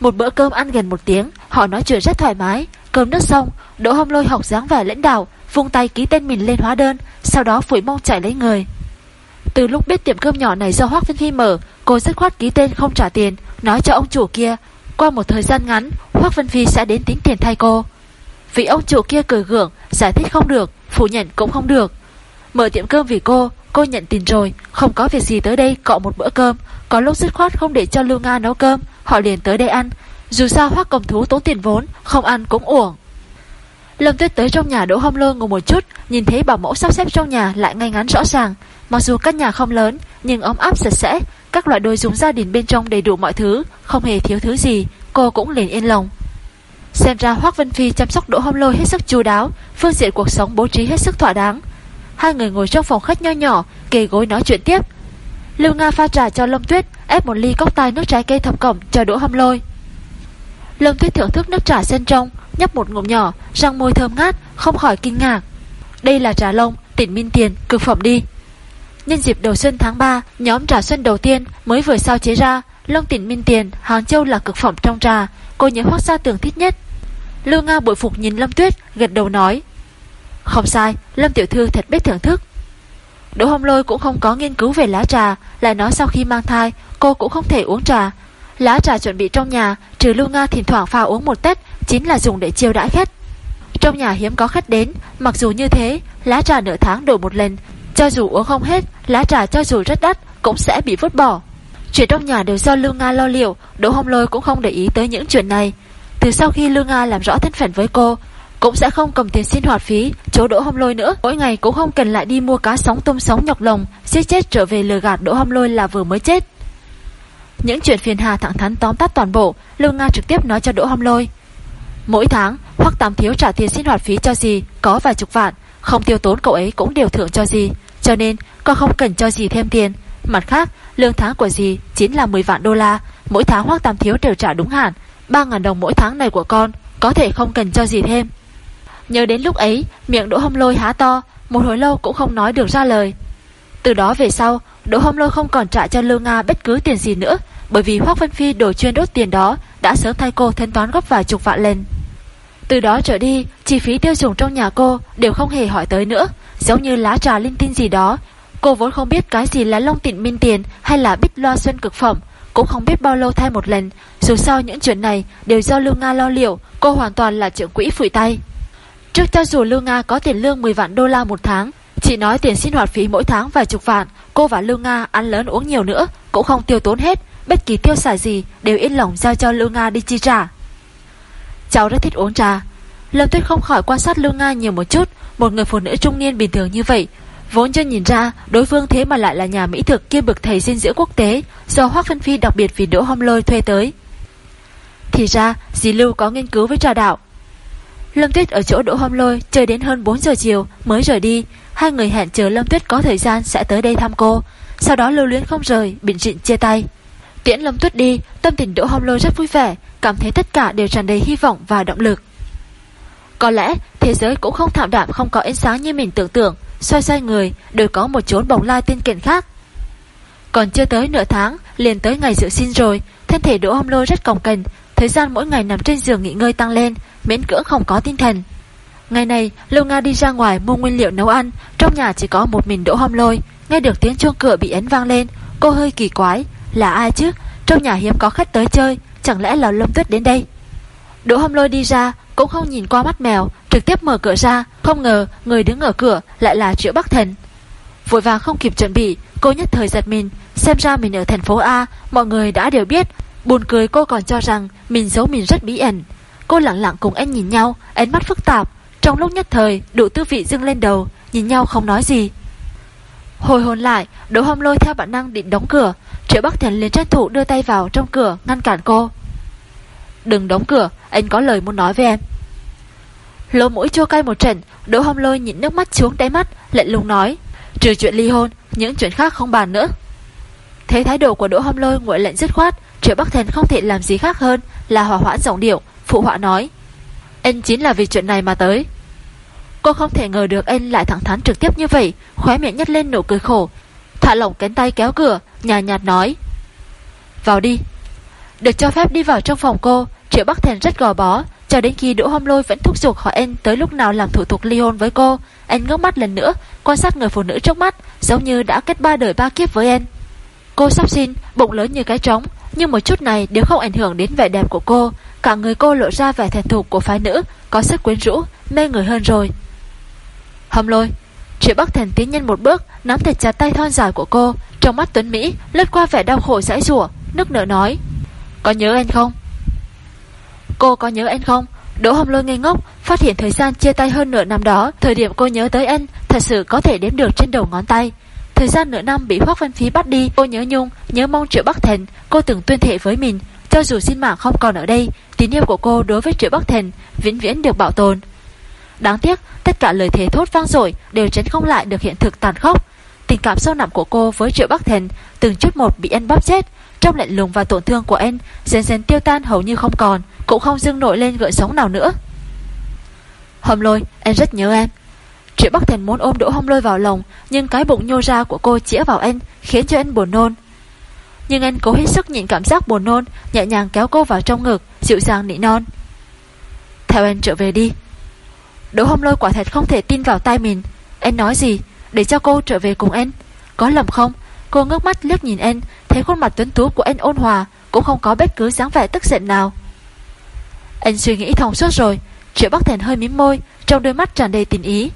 Một bữa cơm ăn gần một tiếng, họ nói chuyện rất thoải mái, cơm nước xong, Đỗ Hâm Lôi học dáng vẻ lãnh đạo, vung tay ký tên mình lên hóa đơn, sau đó phủi mông chạy lấy người. Từ lúc biết tiệm cơm nhỏ này do Hoác Vân Phi mở, cô rất khoát ký tên không trả tiền, nói cho ông chủ kia, qua một thời gian ngắn, Hoác Vân Phi sẽ đến tính tiền thay cô. Vì ông chủ kia cười gượng, giải thích không được, phủ nhận cũng không được. Mở tiệm cơm vì cô, cô nhận tiền rồi, không có việc gì tới đây cọ một bữa cơm, có lúc dứt khoát không để cho Lưu Nga nấu cơm, họ liền tới đây ăn. Dù sao Hoác Cầm Thú tốn tiền vốn, không ăn cũng uổng. Lâm Tuyết tới trong nhà Đỗ Hâm Lôi ngồi một chút, nhìn thấy bảo mẫu sắp xếp trong nhà lại ngay ngắn rõ ràng. Mặc dù căn nhà không lớn, nhưng ấm áp sạch sẽ, các loại đồ dùng gia đình bên trong đầy đủ mọi thứ, không hề thiếu thứ gì, cô cũng liền yên lòng. Xem ra Hoác Vân Phi chăm sóc Đỗ Hâm Lôi hết sức chu đáo, phương diện cuộc sống bố trí hết sức thỏa đáng. Hai người ngồi trong phòng khách nho nhỏ, kề gối nói chuyện tiếp. Lưu Nga pha trà cho Lâm Tuyết, ép một ly cốc tai nước trái cây thập cẩm cho Đỗ Hâm Lôi. Lâm Tuyết thưởng thức nước trà sen trong, nhấp một ngụm nhỏ, răng môi thơm ngát, không khỏi kinh ngạc. Đây là trà lông, tỉnh minh tiền, cực phẩm đi. Nhân dịp đầu xuân tháng 3, nhóm trà xuân đầu tiên mới vừa sao chế ra, lông tỉnh minh tiền, Hàng Châu là cực phẩm trong trà, cô nhớ hoác gia tường thích nhất. Lưu Nga bội phục nhìn Lâm Tuyết, gật đầu nói. Không sai, Lâm Tiểu Thư thật biết thưởng thức. Đỗ Hồng Lôi cũng không có nghiên cứu về lá trà, lại nói sau khi mang thai, cô cũng không thể uống trà. Lá trà chuẩn bị trong nhà, trừ Lưu Nga thỉnh thoảng pha uống một tết, chính là dùng để chiêu đãi khách. Trong nhà hiếm có khách đến, mặc dù như thế, lá trà nửa tháng đổi một lần, cho dù uống không hết, lá trà cho dù rất đắt cũng sẽ bị vứt bỏ. Chuyện trong nhà đều do Lưu Nga lo liệu, Đỗ Hồng Lôi cũng không để ý tới những chuyện này. Từ sau khi lương Nga làm rõ thân phận với cô, cũng sẽ không cầm tiền sinh hoạt phí, chỗ Đỗ Hồng Lôi nữa. Mỗi ngày cũng không cần lại đi mua cá sống tôm sống nhọc lồng, giết chết trở về lừa gạt Đỗ Hồng Lôi là vừa mới chết. Những chuyện phiền hà thẳng thắn tóm tắt toàn bộ, lương Nga trực tiếp nói cho Đỗ Hồng Lôi. Mỗi tháng, hoặc Tam Thiếu trả tiền sinh hoạt phí cho gì, có vài chục vạn, không tiêu tốn cậu ấy cũng đều thưởng cho gì, cho nên con không cần cho gì thêm tiền. Mặt khác, lương tháng của gì chính là 10 vạn đô la, mỗi tháng hoặc Tam Thiếu đều trả đúng hạn, 3.000 đồng mỗi tháng này của con, Có thể không cần cho gì thêm. Nhớ đến lúc ấy Miệng Đỗ Hâm Lôi há to Một hồi lâu cũng không nói được ra lời. Từ đó về sau Đỗ Hâm Lôi không còn trả cho Lưu Nga bất cứ tiền gì nữa Bởi vì Hoác Vân Phi đổi chuyên đốt tiền đó Đã sớm thay cô thanh toán gấp vài chục vạn lên Từ đó trở đi Chi phí tiêu dùng trong nhà cô Đều không hề hỏi tới nữa Giống như lá trà linh tinh gì đó. Cô vốn không biết cái gì là long tịnh minh tiền Hay là bích loa xuân cực phẩm cũng không biết bao lâu thay một lần. Dù sao những chuyện này đều do Lưu Nga lo liệu, Cô hoàn toàn là trưởng quỹ phủi tay. Trước cho dù Lưu Nga có tiền lương 10 vạn đô la một tháng, Chỉ nói tiền sinh hoạt phí mỗi tháng vài chục vạn, Cô và Lưu Nga ăn lớn uống nhiều nữa, Cũng không tiêu tốn hết. Bất kỳ tiêu xài gì đều yên lòng giao cho Lưu Nga đi chi trả. Cháu rất thích uống trà. Lâm Tuyết không khỏi quan sát Lưu Nga nhiều một chút. Một người phụ nữ trung niên bình thường như vậy Vốn chưa nhìn ra, đối phương thế mà lại là nhà mỹ thực kia bực thầy dinh dưỡng quốc tế, Do Hoác Phân Phi đặc biệt vì Đỗ Hom Lôi thuê tới. Thì ra, dì Lưu có nghiên cứu với trà đạo. Lâm Tuyết ở chỗ Đỗ Hom Lôi chơi đến hơn 4 giờ chiều mới rời đi. Hai người hẹn chờ Lâm Tuyết có thời gian sẽ tới đây thăm cô. Sau đó lưu luyến không rời, Bình trịnh chia tay. Tiễn Lâm Tuyết đi, Tâm tình Đỗ Hom Lôi rất vui vẻ, Cảm thấy tất cả đều tràn đầy hy vọng và động lực. Có lẽ thế giới cũng không thảm đạm, không có ánh sáng như mình tưởng tượng. Xoay xoay người, Đều có một chốn bồng lai tiên kiện khác. Còn chưa tới nửa tháng, Liền tới ngày dự sinh rồi. Thân thể Đỗ Hom Lôi rất còng cành Thời gian mỗi ngày nằm trên giường nghỉ ngơi tăng lên, Miễn cưỡng không có tinh thần. Ngày này Lâu Nga đi ra ngoài mua nguyên liệu nấu ăn, Trong nhà chỉ có một mình Đỗ Hom Lôi. Nghe được tiếng chuông cửa bị ấn vang lên, Cô hơi kỳ quái, Là ai chứ? Trong nhà hiếm có khách tới chơi, Chẳng lẽ là Lâm Tuyết đến đây? Đỗ Hom Lôi đi ra cũng không nhìn qua mắt mèo, Trực tiếp mở cửa ra, Không ngờ người đứng ở cửa lại là Triệu Bắc Thần. Vội vàng không kịp chuẩn bị, Cô nhất thời giật mình, Xem ra mình ở thành phố A, Mọi người đã đều biết, Buồn cười cô còn cho rằng Mình giấu mình rất bí ẩn. Cô lặng lặng cùng anh nhìn nhau, Ánh mắt phức tạp, Trong lúc nhất thời, đủ tư vị dưng lên đầu, Nhìn nhau không nói gì. Hồi hồn lại, Đỗ hồng lôi theo bản năng định đóng cửa, Triệu Bắc Thần liền tranh thủ đưa tay vào trong cửa, Ngăn cản cô. Đừng đóng cửa anh có lời muốn nói với em. Lỗ mũi chua cay một trận, Đỗ hông lôi nhìn nước mắt xuống đáy mắt Lệnh lùng nói, Trừ chuyện ly hôn, Những chuyện khác không bàn nữa. Thế thái độ của Đỗ hông lôi nguội lệnh dứt khoát, Triệu Bắc Thần không thể làm gì khác hơn Là hòa hoãn giọng điệu, Phụ họa nói, Anh chính là vì chuyện này mà tới. Cô không thể ngờ được anh lại thẳng thắn trực tiếp như vậy, Khóe miệng nhét lên nụ cười khổ. Thả lỏng cánh tay kéo cửa Nhà nhạt nói, Vào đi. Được cho phép đi vào trong phòng cô Triệu Bắc Thần rất gò bó cho đến khi Đỗ Hâm Lôi vẫn thúc giục hỏi anh tới lúc nào làm thủ tục ly hôn với cô, anh ngước mắt lần nữa, quan sát người phụ nữ trước mắt, giống như đã kết ba đời ba kiếp với anh. Cô sắp xin, bụng lớn như cái trống, nhưng một chút này đều không ảnh hưởng đến vẻ đẹp của cô, cả người cô lộ ra vẻ thành thục của phái nữ, có sức quyến rũ, mê người hơn rồi. Hâm Lôi, Triệu Bắc Thần tiến nhân một bước, nắm thật chặt tay thon dài của cô, trong mắt Tuấn Mỹ lướt qua vẻ đau khổ dãi rủa, nước nở nói: "Có nhớ anh không?" Cô có nhớ anh không? Đỗ Hồng Lôi ngây ngốc, phát hiện thời gian chia tay hơn nửa năm đó, thời điểm cô nhớ tới anh, thật sự có thể đếm được trên đầu ngón tay. Thời gian nửa năm bị Hoắc Văn Phí bắt đi, cô nhớ nhung, nhớ mong Triệu Bắc Thành, cô từng tuyên thệ với mình, cho dù xin mạng không còn ở đây, tín yêu của cô đối với Triệu Bắc Thành vĩnh viễn được bảo tồn. Đáng tiếc, tất cả lời thề thốt vang dội đều tránh không lại được hiện thực tàn khốc. Tình cảm sâu nặng của cô với Triệu Bắc Thành từng chút một bị anh bóp chết, trong lạnh lùng và tổn thương của anh dần dần tiêu tan hầu như không còn, cũng không dưng nổi lên gợi sống nào nữa. hôm lôi, anh rất nhớ em. Triệu Bắc Thành muốn ôm đỗ hồng lôi vào lòng, nhưng cái bụng nhô ra của cô chĩa vào anh, khiến cho anh buồn nôn. Nhưng anh cố hết sức nhịn cảm giác buồn nôn, nhẹ nhàng kéo cô vào trong ngực, dịu dàng nị non. Theo anh trở về đi. Đỗ hồng lôi quả thật không thể tin vào tay mình. Anh nói gì? Để cho cô trở về cùng anh. Có lầm không? Cô ngước mắt liếc nhìn anh, thấy khuôn mặt tuấn tú của anh ôn hòa, cũng không có bất cứ dáng vẻ tức giận nào. Anh suy nghĩ thông suốt rồi Triệu Bắc Thành hơi mím môi Trong đôi mắt tràn đầy tình ý.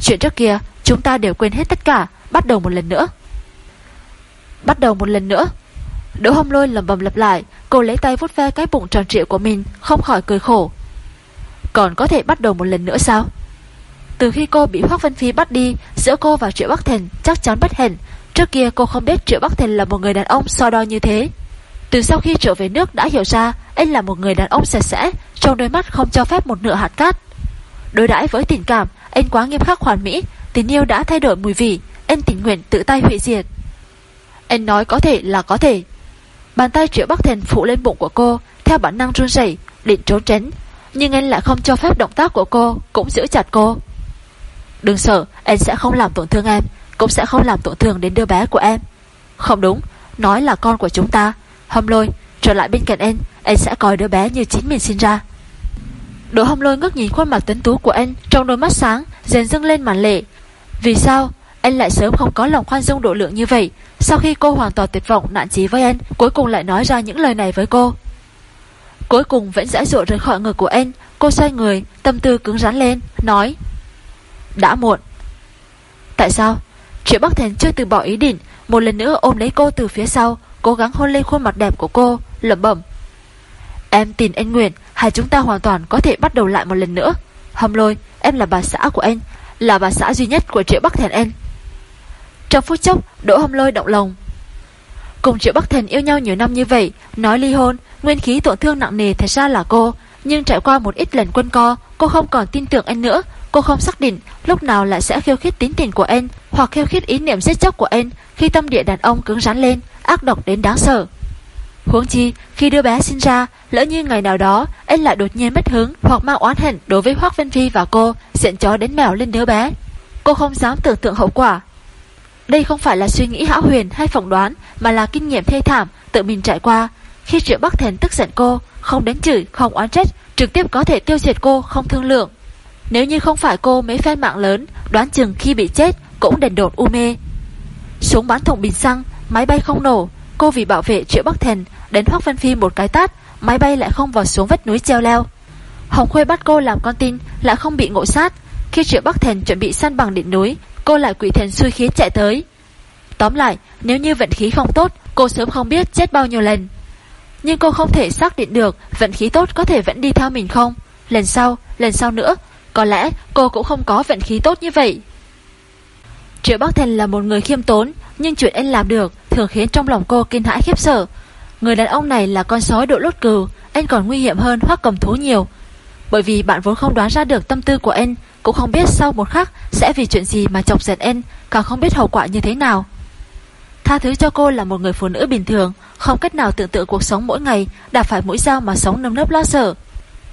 Chuyện trước kia chúng ta đều quên hết tất cả Bắt đầu một lần nữa. Bắt đầu một lần nữa. Đỗ hông lôi lầm bầm lặp lại Cô lấy tay vuốt ve cái bụng tròn trịa của mình Không khỏi cười khổ. Còn có thể bắt đầu một lần nữa sao? Từ khi cô bị Hoác Vân Phi bắt đi Giữa cô và Triệu Bắc Thành chắc chắn bất hẹn Trước kia cô không biết Triệu Bắc Thành là một người đàn ông so đo như thế từ sau khi trở về nước đã hiểu ra anh là một người đàn ông sạch sẽ, trong đôi mắt không cho phép một nửa hạt cát. Đối đãi với tình cảm, anh quá nghiêm khắc hoàn mỹ, tình yêu đã thay đổi mùi vị, anh tình nguyện tự tay hủy diệt. Anh nói có thể là có thể. Bàn tay Triệu Bắc thịnh phụ lên bụng của cô, theo bản năng run rẩy, định trốn tránh. Nhưng anh lại không cho phép động tác của cô Cũng giữ chặt cô Đừng sợ anh sẽ không làm tổn thương em cũng sẽ không làm tổn thương đến đứa bé của em. Không đúng, Nói là con của chúng ta. Hâm lôi, trở lại bên cạnh anh Anh sẽ coi đứa bé như chính mình sinh ra. Đỗ hâm lôi ngước nhìn khuôn mặt tuấn tú của anh Trong đôi mắt sáng, Dần dưng lên màn lệ. Vì sao anh lại sớm không có lòng khoan dung độ lượng như vậy, Sau khi cô hoàn toàn tuyệt vọng nạn chí với anh Cuối cùng lại nói ra những lời này với cô? Cuối cùng vẫn dãi dụa rời khỏi người của anh Cô xoay người, Tâm tư cứng rắn lên, Nói, Đã muộn. Tại sao? Triệu Bắc Thành chưa từ bỏ ý định Một lần nữa ôm lấy cô từ phía sau Cố gắng hôn lên khuôn mặt đẹp của cô lẩm bẩm. Em tin anh Nguyễn, Hai chúng ta hoàn toàn có thể bắt đầu lại một lần nữa. Hâm lôi Em là bà xã của anh Là bà xã duy nhất của Triệu Bắc Thành anh Trong phút chốc Đỗ hâm lôi động lòng. Cùng Triệu Bắc Thành yêu nhau nhiều năm như vậy Nói ly hôn Nguyên khí tổn thương nặng nề thật ra là cô. Nhưng trải qua một ít lần quân co, Cô không còn tin tưởng anh nữa. Cô không xác định lúc nào lại sẽ khiêu khích tín tình của anh, Hoặc khiêu khích ý niệm giết chóc của anh Khi tâm địa đàn ông cứng rắn lên, Ác độc đến đáng sợ. Huống chi, khi đứa bé sinh ra, Lỡ như ngày nào đó, anh lại đột nhiên mất hứng Hoặc mang oán hận đối với Hoác Vân Phi và cô, Diện chó đến mèo lên đứa bé. Cô không dám tưởng tượng hậu quả. Đây không phải là suy nghĩ hão huyền hay phỏng đoán, Mà là kinh nghiệm thê thảm, Tự mình trải qua. Khi Triệu Bắc Thần tức giận cô không đánh chửi, không oán trách Trực tiếp có thể tiêu diệt cô, không thương lượng. Nếu như không phải cô mấy phen mạng lớn Đoán chừng khi bị chết Cũng đền đột u mê. Súng bắn thùng bình xăng, máy bay không nổ. Cô vì bảo vệ Triệu Bắc Thần Đến hoắc Văn Phi một cái tát Máy bay lại không vào xuống vách núi treo leo. Hồng Khuê bắt cô làm con tin Lại không bị ngộ sát. Khi Triệu Bắc Thần chuẩn bị săn bằng đỉnh núi Cô lại quỷ thần xui khí chạy tới. Tóm lại nếu như vận khí không tốt Cô sớm không biết chết bao nhiêu lần. Nhưng cô không thể xác định được Vận khí tốt có thể vẫn đi theo mình không? Lần sau, lần sau nữa Có lẽ cô cũng không có vận khí tốt như vậy. Triệu Bắc Thành là một người khiêm tốn Nhưng chuyện anh làm được Thường khiến trong lòng cô kinh hãi khiếp sợ. Người đàn ông này là con sói độ lốt cừu Anh còn nguy hiểm hơn hoắc cầm thú nhiều. Bởi vì bạn vốn không đoán ra được tâm tư của anh Cũng không biết sau một khắc Sẽ vì chuyện gì mà chọc giận anh Càng không biết hậu quả như thế nào. Tha thứ cho cô là một người phụ nữ bình thường, Không cách nào tưởng tượng cuộc sống mỗi ngày Đã phải mũi dao mà sống nâm nấp lo sợ.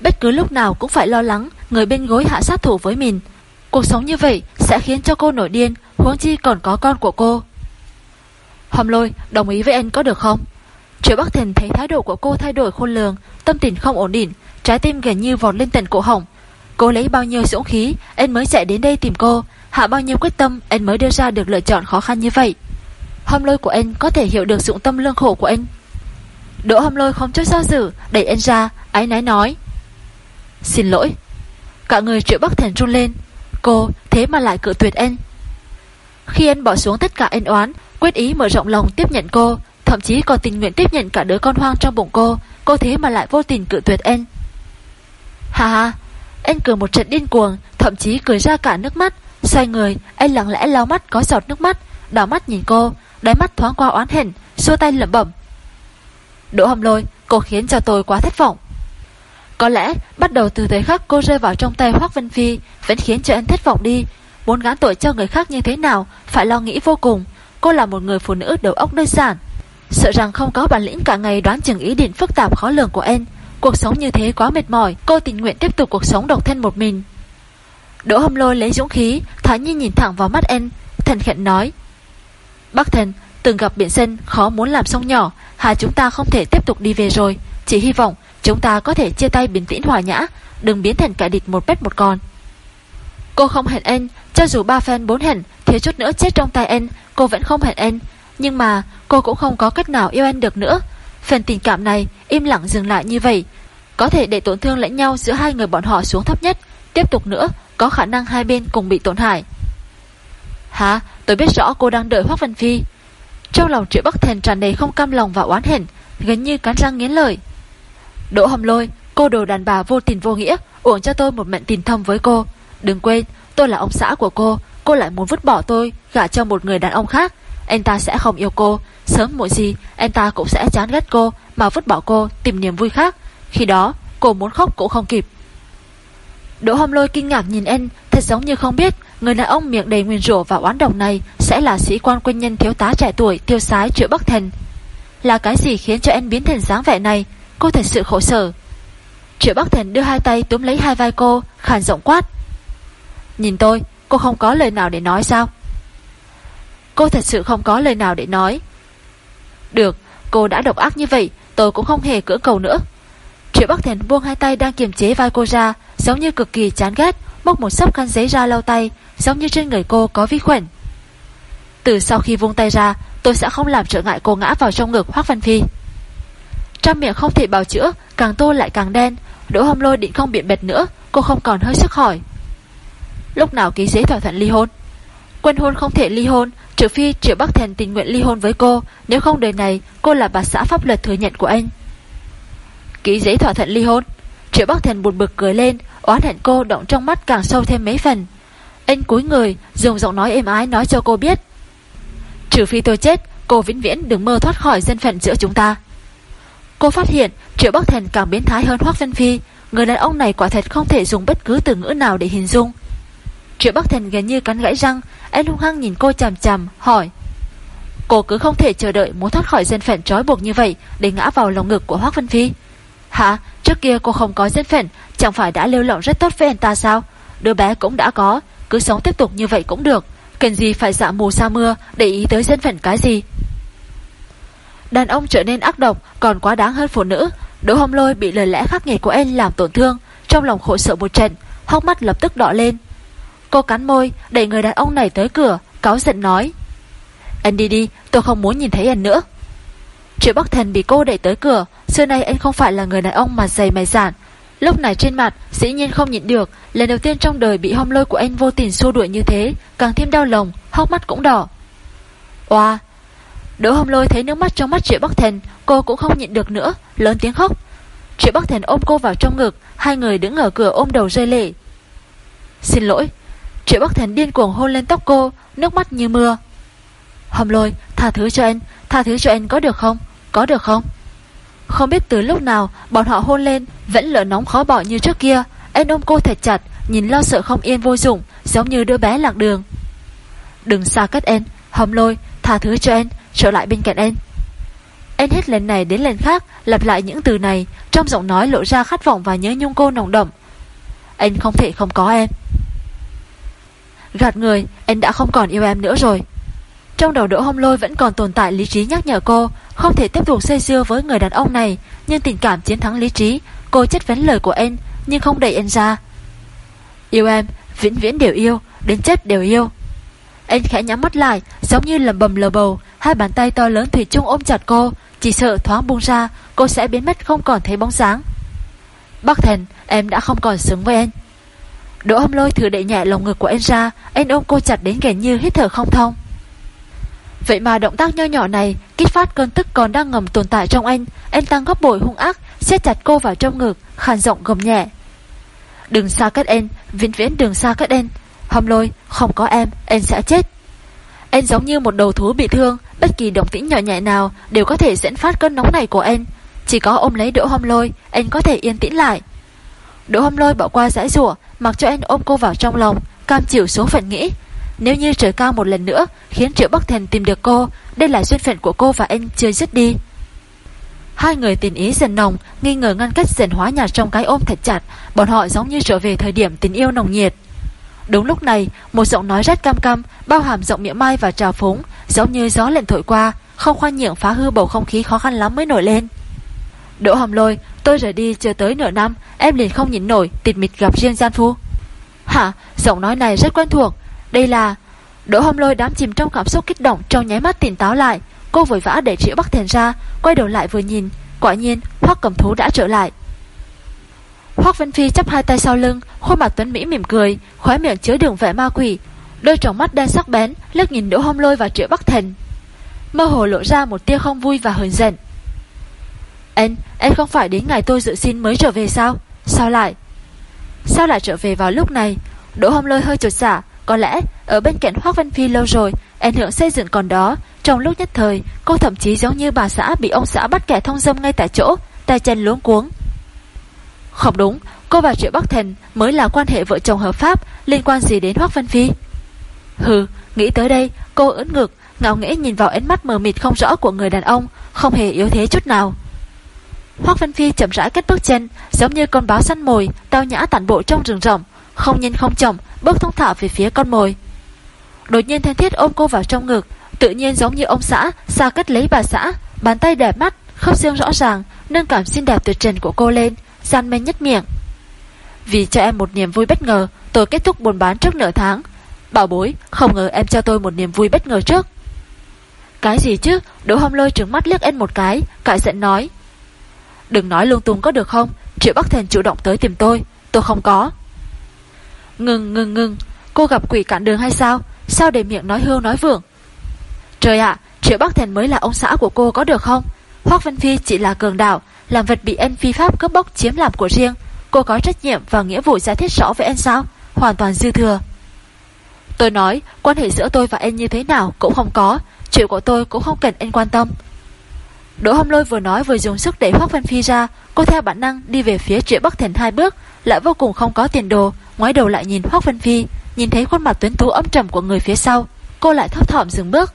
Bất cứ lúc nào cũng phải lo lắng, Người bên gối hạ sát thủ với mình. Cuộc sống như vậy sẽ khiến cho cô nổi điên, Huống chi còn có con của cô. Hồng lôi, đồng ý với anh có được không? Triệu Bắc Thần thấy thái độ của cô thay đổi khôn lường, Tâm tình không ổn định, Trái tim gần như vọt lên tận cổ họng. Cô lấy bao nhiêu dũng khí, Anh mới chạy đến đây tìm cô. Hạ bao nhiêu quyết tâm, Anh mới đưa ra được lựa chọn khó khăn như vậy. Hâm lôi của anh có thể hiểu được dụng tâm lương khổ của anh. Đỗ hâm lôi không chút do dự, Đẩy anh ra, Ái nái nói. Xin lỗi, Cả người triệu bắc thần run lên. Cô, thế mà lại cự tuyệt anh. Khi anh bỏ xuống tất cả anh oán, Quyết ý mở rộng lòng tiếp nhận cô, Thậm chí còn tình nguyện tiếp nhận cả đứa con hoang trong bụng cô Cô thế mà lại vô tình cự tuyệt anh. Hà hà Anh cười một trận điên cuồng, Thậm chí cười ra cả nước mắt. Xoay người, anh lặng lẽ lau mắt, có giọt nước mắt, Đảo mắt nhìn cô Đáy mắt thoáng qua oán hển Xua tay lẩm bẩm. Đỗ hầm lôi, Cô khiến cho tôi quá thất vọng. Có lẽ, bắt đầu từ thời khắc cô rơi vào trong tay Hoác Vân Phi, Vẫn khiến cho anh thất vọng đi. Muốn gán tội cho người khác như thế nào, Phải lo nghĩ vô cùng. Cô là một người phụ nữ đầu óc đơn giản. Sợ rằng không có bản lĩnh cả ngày đoán chừng ý định phức tạp khó lường của em Cuộc sống như thế quá mệt mỏi, Cô tình nguyện tiếp tục cuộc sống độc thân một mình. Đỗ hâm lôi lấy dũng khí Thái Nhi nhìn thẳng vào mắt em Thần khẩn nói Bác thần, từng gặp biển sân Khó muốn làm sông nhỏ Hai chúng ta không thể tiếp tục đi về rồi. Chỉ hy vọng chúng ta có thể chia tay bình tĩnh hòa nhã, Đừng biến thành kẻ địch một bét một con. Cô không hẹn anh, Cho dù ba phen bốn hẹn Thiếu chút nữa chết trong tay anh, Cô vẫn không hẹn anh. Nhưng mà cô cũng không có cách nào yêu anh được nữa. Phần tình cảm này im lặng dừng lại như vậy. Có thể để tổn thương lẫn nhau giữa hai người bọn họ xuống thấp nhất. Tiếp tục nữa, Có khả năng hai bên cùng bị tổn hại. Hả? Tôi biết rõ cô đang đợi Hoác Văn Phi. Trong lòng triệu Bắc Thần tràn đầy không cam lòng và oán hển Gần như cắn răng nghiến lời Đỗ hầm lôi, Cô đồ đàn bà vô tình vô nghĩa, Uổng cho tôi một mệnh tình thông với cô. Đừng quên, tôi là ông xã của cô Cô lại muốn vứt bỏ tôi, Gả cho một người đàn ông khác. Anh ta sẽ không yêu cô. Sớm muộn gì, anh ta cũng sẽ chán ghét cô Mà vứt bỏ cô, tìm niềm vui khác. Khi đó, cô muốn khóc cũng không kịp. Đỗ hồng lôi kinh ngạc nhìn anh, Thật giống như không biết Người đàn ông miệng đầy nguyên rủa và oán độc này Sẽ là sĩ quan quân nhân thiếu tá trẻ tuổi Tiêu sái triệu Bắc Thần. Là cái gì khiến cho anh biến thành dáng vẻ này? Cô thật sự khổ sở. Triệu Bắc Thần đưa hai tay túm lấy hai vai cô, Khàn giọng quát. Nhìn tôi, cô không có lời nào để nói sao? Cô thật sự không có lời nào để nói. Được, Cô đã độc ác như vậy, Tôi cũng không hề cưỡng cầu nữa. Triệu Bắc Thần buông hai tay đang kiềm chế vai cô ra, Giống như cực kỳ chán ghét Móc một sấp khăn giấy ra lau tay, Giống như trên người cô có vi khuẩn. Từ sau khi vung tay ra, Tôi sẽ không làm trở ngại cô ngã vào trong ngực Hoác Văn Phi. Trăm miệng không thể bào chữa, Càng tô lại càng đen, Đỗ hồng lôi định không biện bệt nữa, Cô không còn hơi sức hỏi. Lúc nào ký giấy thỏa thuận ly hôn? Quân hôn không thể ly hôn, Trừ phi Triệu Bắc Thần tình nguyện ly hôn với cô, Nếu không đời này cô là bà xã pháp luật thừa nhận của anh. Ký giấy thỏa thuận ly hôn? Triệu Bắc Thần buồn bực cười lên, Oán hận cô động trong mắt càng sâu thêm mấy phần. Anh cúi người, Dùng giọng nói êm ái nói cho cô biết. Trừ phi tôi chết, Cô vĩnh viễn đừng mơ thoát khỏi dân phận giữa chúng ta. Cô phát hiện, Triệu Bắc Thần càng biến thái hơn Hoác Vân Phi. Người đàn ông này quả thật không thể dùng bất cứ từ ngữ nào để hình dung. Triệu Bắc Thần gần như cắn gãy răng, Anh hung hăng nhìn cô chằm chằm, hỏi. Cô cứ không thể chờ đợi muốn thoát khỏi dân phận trói buộc như vậy Để ngã vào lòng ngực của Hoác Vân Phi. Hả? Trước kia cô không có dân phận Chẳng phải đã lưu lộng rất tốt với anh ta sao? Đứa bé cũng đã có, Cứ sống tiếp tục như vậy cũng được. Cần gì phải dạ mù sa mưa Để ý tới dân phận cái gì? Đàn ông trở nên ác độc, Còn quá đáng hơn phụ nữ. Đỗ hồng lôi bị lời lẽ khắc nghiệt của anh làm tổn thương, Trong lòng khổ sợ một trận Hóc mắt lập tức đỏ lên. Cô cắn môi, đẩy người đàn ông này tới cửa Cáo giận nói, Anh đi đi, tôi không muốn nhìn thấy anh nữa. Triệu Bắc Thần bị cô đẩy tới cửa Xưa nay anh không phải là người đàn ông mà dày mày giản Lúc này trên mặt, dĩ nhiên không nhịn được. Lần đầu tiên trong đời bị hông lôi của anh vô tình xua đuổi như thế, Càng thêm đau lòng Hóc mắt cũng đỏ. Oa Đỗ hông lôi thấy nước mắt trong mắt Triệu Bắc Thần, Cô cũng không nhịn được nữa, Lớn tiếng khóc. Triệu Bắc Thần ôm cô vào trong ngực, Hai người đứng ở cửa ôm đầu rơi lệ. Xin lỗi, Triệu Bắc Thần điên cuồng hôn lên tóc cô, Nước mắt như mưa. Hồng lôi, tha thứ cho anh, Tha thứ cho anh có được không? Có được không? Không biết từ lúc nào bọn họ hôn lên Vẫn lỡ nóng khó bỏ như trước kia. Anh ôm cô thật chặt Nhìn lo sợ không yên vô dụng Giống như đứa bé lạc đường. Đừng xa cách em, Hồng lôi tha thứ cho em, Trở lại bên cạnh em. Em hết lần này đến lần khác Lặp lại những từ này Trong giọng nói lộ ra khát vọng và nhớ nhung cô nồng đậm. Anh không thể không có em Gạt người Anh đã không còn yêu em nữa rồi. Trong đầu đỗ hông lôi vẫn còn tồn tại lý trí nhắc nhở cô Không thể tiếp tục xây dưa với người đàn ông này Nhưng tình cảm chiến thắng lý trí. Cô chất vấn lời của anh Nhưng không đẩy anh ra. Yêu em, vĩnh viễn đều yêu Đến chết đều yêu. Anh khẽ nhắm mắt lại Giống như lầm bầm lờ bầu. Hai bàn tay to lớn Thủy chung ôm chặt cô Chỉ sợ thoáng buông ra Cô sẽ biến mất không còn thấy bóng dáng. Bắc Thần em đã không còn xứng với anh Đỗ hâm lôi thử đẩy nhẹ lòng ngực của anh ra Anh ôm cô chặt đến gần như hít thở không thông. Vậy mà động tác nho nhỏ này Kích phát cơn tức còn đang ngầm tồn tại trong anh. Anh tăng gấp bội hung ác siết chặt cô vào trong ngực Khàn giọng gầm nhẹ. Đừng xa cách em, Vĩnh viễn đừng xa cách em. Hâm lôi không có em em sẽ chết. Em giống như một đầu thú bị thương Bất kỳ động tĩnh nhỏ nhẹ nào Đều có thể dẫn phát cơn nóng này của em. Chỉ có ôm lấy đỗ hâm lôi em có thể yên tĩnh lại. Đỗ hâm lôi bỏ qua giải rủa Mặc cho em ôm cô vào trong lòng Cam chịu số phận nghĩ. Nếu như trời cao một lần nữa, Khiến Triệu Bắc Thần tìm được cô, Đây là duyên phận của cô và anh chưa dứt đi. Hai người tình ý dần nồng, Nghi ngờ ngăn cách dần hóa nhạt trong cái ôm thật chặt, Bọn họ giống như trở về thời điểm tình yêu nồng nhiệt. Đúng lúc này, Một giọng nói rất cam cam, Bao hàm giọng miệng mai và trào phúng, Giống như gió lệnh thổi qua, Không khoan nhượng phá hư bầu không khí khó khăn lắm mới nổi lên. Đỗ hầm lôi, Tôi rời đi chưa tới nửa năm, Em liền không nhìn nổi, Tịt mịt gặp riêng gian phu. Hả? Giọng nói này rất quen thuộc đây là Đỗ hồng lôi đám chìm trong cảm xúc kích động Trong nháy mắt tỉnh táo lại Cô vội vã để triệu bắc thèn ra Quay đầu lại vừa nhìn Quả nhiên Hoác cầm thú đã trở lại Hoác Vân Phi chắp hai tay sau lưng Khuôn mặt Tuấn Mỹ mỉm cười Khóe miệng chứa đường vẻ ma quỷ Đôi tròng mắt đen sắc bén Lướt nhìn Đỗ Hông Lôi và Triệu Bắc Thiền. Mơ hồ lộ ra một tia không vui và hờn giận em em không phải đến ngày tôi dự xin mới trở về sao? Sao lại? Sao lại trở về vào lúc này? Đỗ Hồng Lôi hơi chột xả, dạ, có lẽ ở bên cạnh Hoác Văn Phi lâu rồi, ảnh hưởng xây dựng còn đó. Trong lúc nhất thời, cô thậm chí giống như bà xã bị ông xã bắt kẻ thông dâm ngay tại chỗ, tay chân luống cuống. Không đúng, cô và Triệu Bắc Thần mới là quan hệ vợ chồng hợp pháp, liên quan gì đến Hoác Văn Phi? Hừ, nghĩ tới đây, cô ưỡn ngực, ngạo nghễ nhìn vào ánh mắt mờ mịt không rõ của người đàn ông, không hề yếu thế chút nào. Hoác Văn Phi chậm rãi cất bước chân, giống như con báo săn mồi, tao nhã tản bộ trong rừng rộng, không nhanh không chồng bước thông thả về phía con mồi. Đột nhiên Thanh Thiết ôm cô vào trong ngực, tự nhiên giống như ông xã, xa cất lấy bà xã, bàn tay đẹp mắt, khớp xương rõ ràng, nâng cảm xinh đẹp tuyệt trần của cô lên, gian men nhất miệng. Vì cho em một niềm vui bất ngờ, tôi kết thúc buôn bán trước nửa tháng. Bảo bối, không ngờ em cho tôi một niềm vui bất ngờ trước. Cái gì chứ? Đỗ Hồng Lôi trừng mắt liếc em một cái, cãi giận nói. Đừng nói lung tung có được không? Triệu Bắc Thành chủ động tới tìm tôi, tôi không có. Ngừng ngừng ngừng, cô gặp quỷ cản đường hay sao? Sao để miệng nói hưu nói vượng? Trời ạ, Triệu Bắc Thành mới là ông xã của cô có được không? Hoác Vân Phi chỉ là cường đạo, làm vật bị anh phi pháp cướp bóc chiếm làm của riêng. Cô có trách nhiệm và nghĩa vụ giải thích rõ với anh sao? Hoàn toàn dư thừa. Tôi nói, quan hệ giữa tôi và anh như thế nào cũng không có, chuyện của tôi cũng không cần anh quan tâm. Đỗ Hồng Lôi vừa nói vừa dùng sức đẩy Hoác Vân Phi ra, cô theo bản năng đi về phía Triệu Bắc Thành hai bước, lại vô cùng không có tiền đồ, ngoái đầu lại nhìn Hoác Vân Phi, nhìn thấy khuôn mặt tuấn tú âm trầm của người phía sau, cô lại thấp thỏm dừng bước.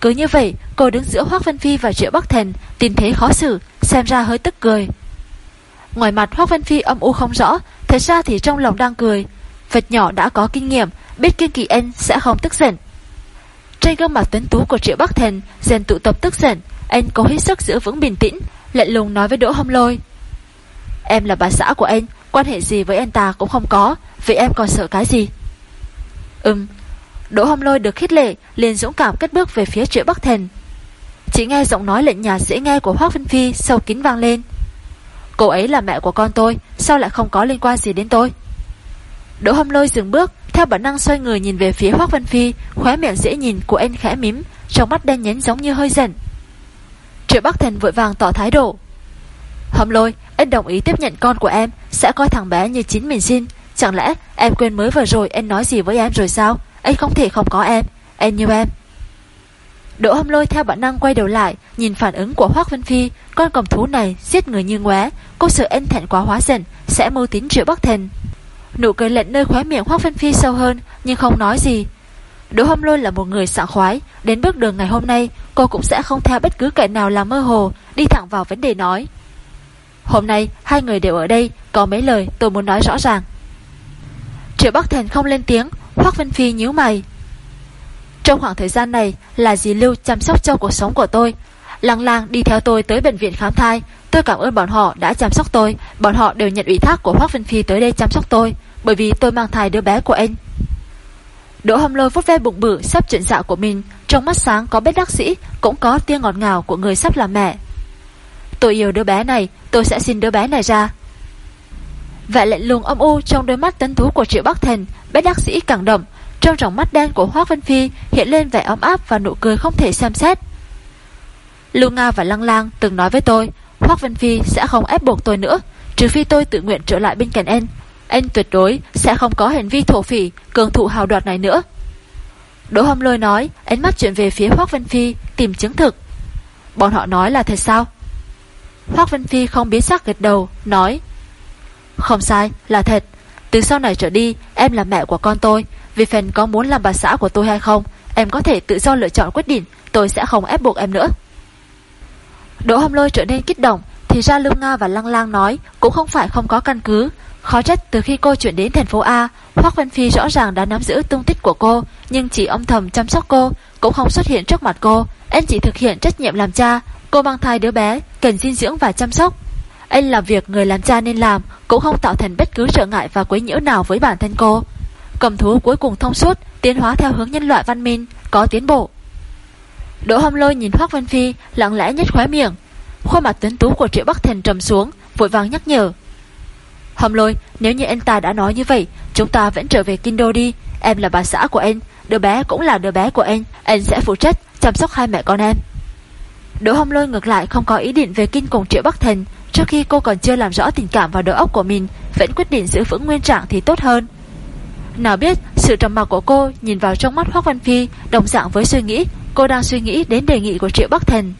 Cứ như vậy, cô đứng giữa Hoác Vân Phi và Triệu Bắc Thần, tìm thấy khó xử, xem ra hơi tức cười. Ngoài mặt Hoác Vân Phi âm u không rõ, thật ra thì trong lòng đang cười. Vật nhỏ đã có kinh nghiệm, biết kiên kỳ anh sẽ không tức giận. Trên gương mặt tuấn tú của Triệu Bắc Thần dần tụ tập tức giận, anh cố hết sức giữ vững bình tĩnh, lạnh lùng nói với Đỗ Hồng Lôi. Em là bà xã của anh, quan hệ gì với anh ta cũng không có, vậy em còn sợ cái gì? Ừm. Đỗ Hồng Lôi được khích lệ, liền dũng cảm cất bước về phía Triệu Bắc Thần Chỉ nghe giọng nói lệnh nhà dễ nghe của Hoác Vân Phi sâu kín vang lên. Cô ấy là mẹ của con tôi, sao lại không có liên quan gì đến tôi? Đỗ Hồng Lôi dừng bước, theo bản năng xoay người nhìn về phía Hoác Vân Phi, khóe miệng dễ nhìn của anh khẽ mím, trong mắt đen nhánh giống như hơi giận. Triệu Bắc Thần vội vàng tỏ thái độ. Hồng Lôi, anh đồng ý tiếp nhận con của em, sẽ coi thằng bé như chính mình xin. Chẳng lẽ em quên mới vừa rồi em nói gì với em rồi sao? Anh không thể không có em, Em như em. Đỗ Hâm Lôi theo bản năng quay đầu lại, nhìn phản ứng của Hoác Vân Phi, con cầm thú này giết người như ngóe, cô sợ anh thẹn quá hóa giận, sẽ mưu tín Triệu Bắc thần. Nụ cười lệnh nơi khóe miệng Hoác Vân Phi sâu hơn, nhưng không nói gì. Đỗ Hâm Lôi là một người sảng khoái, đến bước đường ngày hôm nay, cô cũng sẽ không theo bất cứ kẻ nào làm mơ hồ, đi thẳng vào vấn đề nói. Hôm nay, hai người đều ở đây, có mấy lời tôi muốn nói rõ ràng. Triệu Bắc Thành không lên tiếng, Hoác Vân Phi nhíu mày. Trong khoảng thời gian này là dì Lưu chăm sóc cho cuộc sống của tôi. Lăng lang đi theo tôi tới bệnh viện khám thai. Tôi cảm ơn bọn họ đã chăm sóc tôi. Bọn họ đều nhận ủy thác của Hoác Vân Phi tới đây chăm sóc tôi. Bởi vì tôi mang thai đứa bé của anh. Đỗ Hồng Lôi vút ve bụng bự sắp chuyện dạo của mình. Trong mắt sáng có bếp đắc sĩ, cũng có tia ngọt ngào của người sắp làm mẹ. Tôi yêu đứa bé này, tôi sẽ xin đứa bé này ra. Vẻ lệnh lùng âm u trong đôi mắt tấn thú của Triệu Bắc Thành, bé đắc sĩ càng động trong tròng mắt đen của Hoác Vân Phi hiện lên vẻ ấm áp và nụ cười không thể xem xét. Lưu Nga và Lăng Lang từng nói với tôi, Hoác Vân Phi sẽ không ép buộc tôi nữa, trừ phi tôi tự nguyện trở lại bên cạnh anh. Anh tuyệt đối sẽ không có hành vi thổ phỉ, cường thụ hào đoạt này nữa. Đỗ Hâm Lôi nói, ánh mắt chuyển về phía Hoác Vân Phi, tìm chứng thực. Bọn họ nói là thật sao? Hoác Vân Phi không biến sắc gật đầu, nói Không sai, là thật. Từ sau này trở đi, em là mẹ của con tôi, vì phần có muốn làm bà xã của tôi hay không Em có thể tự do lựa chọn quyết định Tôi sẽ không ép buộc em nữa. Đỗ Hồng Lôi trở nên kích động Thì ra Lưu Nga và Lăng Lang nói Cũng không phải không có căn cứ. Khó trách từ khi cô chuyển đến thành phố A Hoác Vân Phi rõ ràng đã nắm giữ tung tích của cô Nhưng chỉ âm thầm chăm sóc cô Cũng không xuất hiện trước mặt cô. Anh chỉ thực hiện trách nhiệm làm cha Cô mang thai đứa bé Cần dinh dưỡng và chăm sóc Anh làm việc người làm cha nên làm Cũng không tạo thành bất cứ trở ngại và quấy nhiễu nào với bản thân cô Cầm thú cuối cùng thông suốt, tiến hóa theo hướng nhân loại văn minh, có tiến bộ. Đỗ Hồng Lôi nhìn Hoác Vân Phi, lặng lẽ nhất khóe miệng. Khuôn mặt tuấn tú của Triệu Bắc Thần trầm xuống, vội vàng nhắc nhở. Hồng Lôi, nếu như anh ta đã nói như vậy, chúng ta vẫn trở về Kinh Đô đi. Em là bà xã của anh, đứa bé cũng là đứa bé của anh, anh sẽ phụ trách chăm sóc hai mẹ con em. Đỗ Hồng Lôi ngược lại không có ý định về kinh cùng Triệu Bắc Thần, trước khi cô còn chưa làm rõ tình cảm vào đầu óc của mình, vẫn quyết định giữ vững nguyên trạng thì tốt hơn. Nào biết sự trầm mặc của cô nhìn vào trong mắt Hoác Văn Phi đồng dạng với suy nghĩ cô đang suy nghĩ đến đề nghị của Triệu Bắc Thần.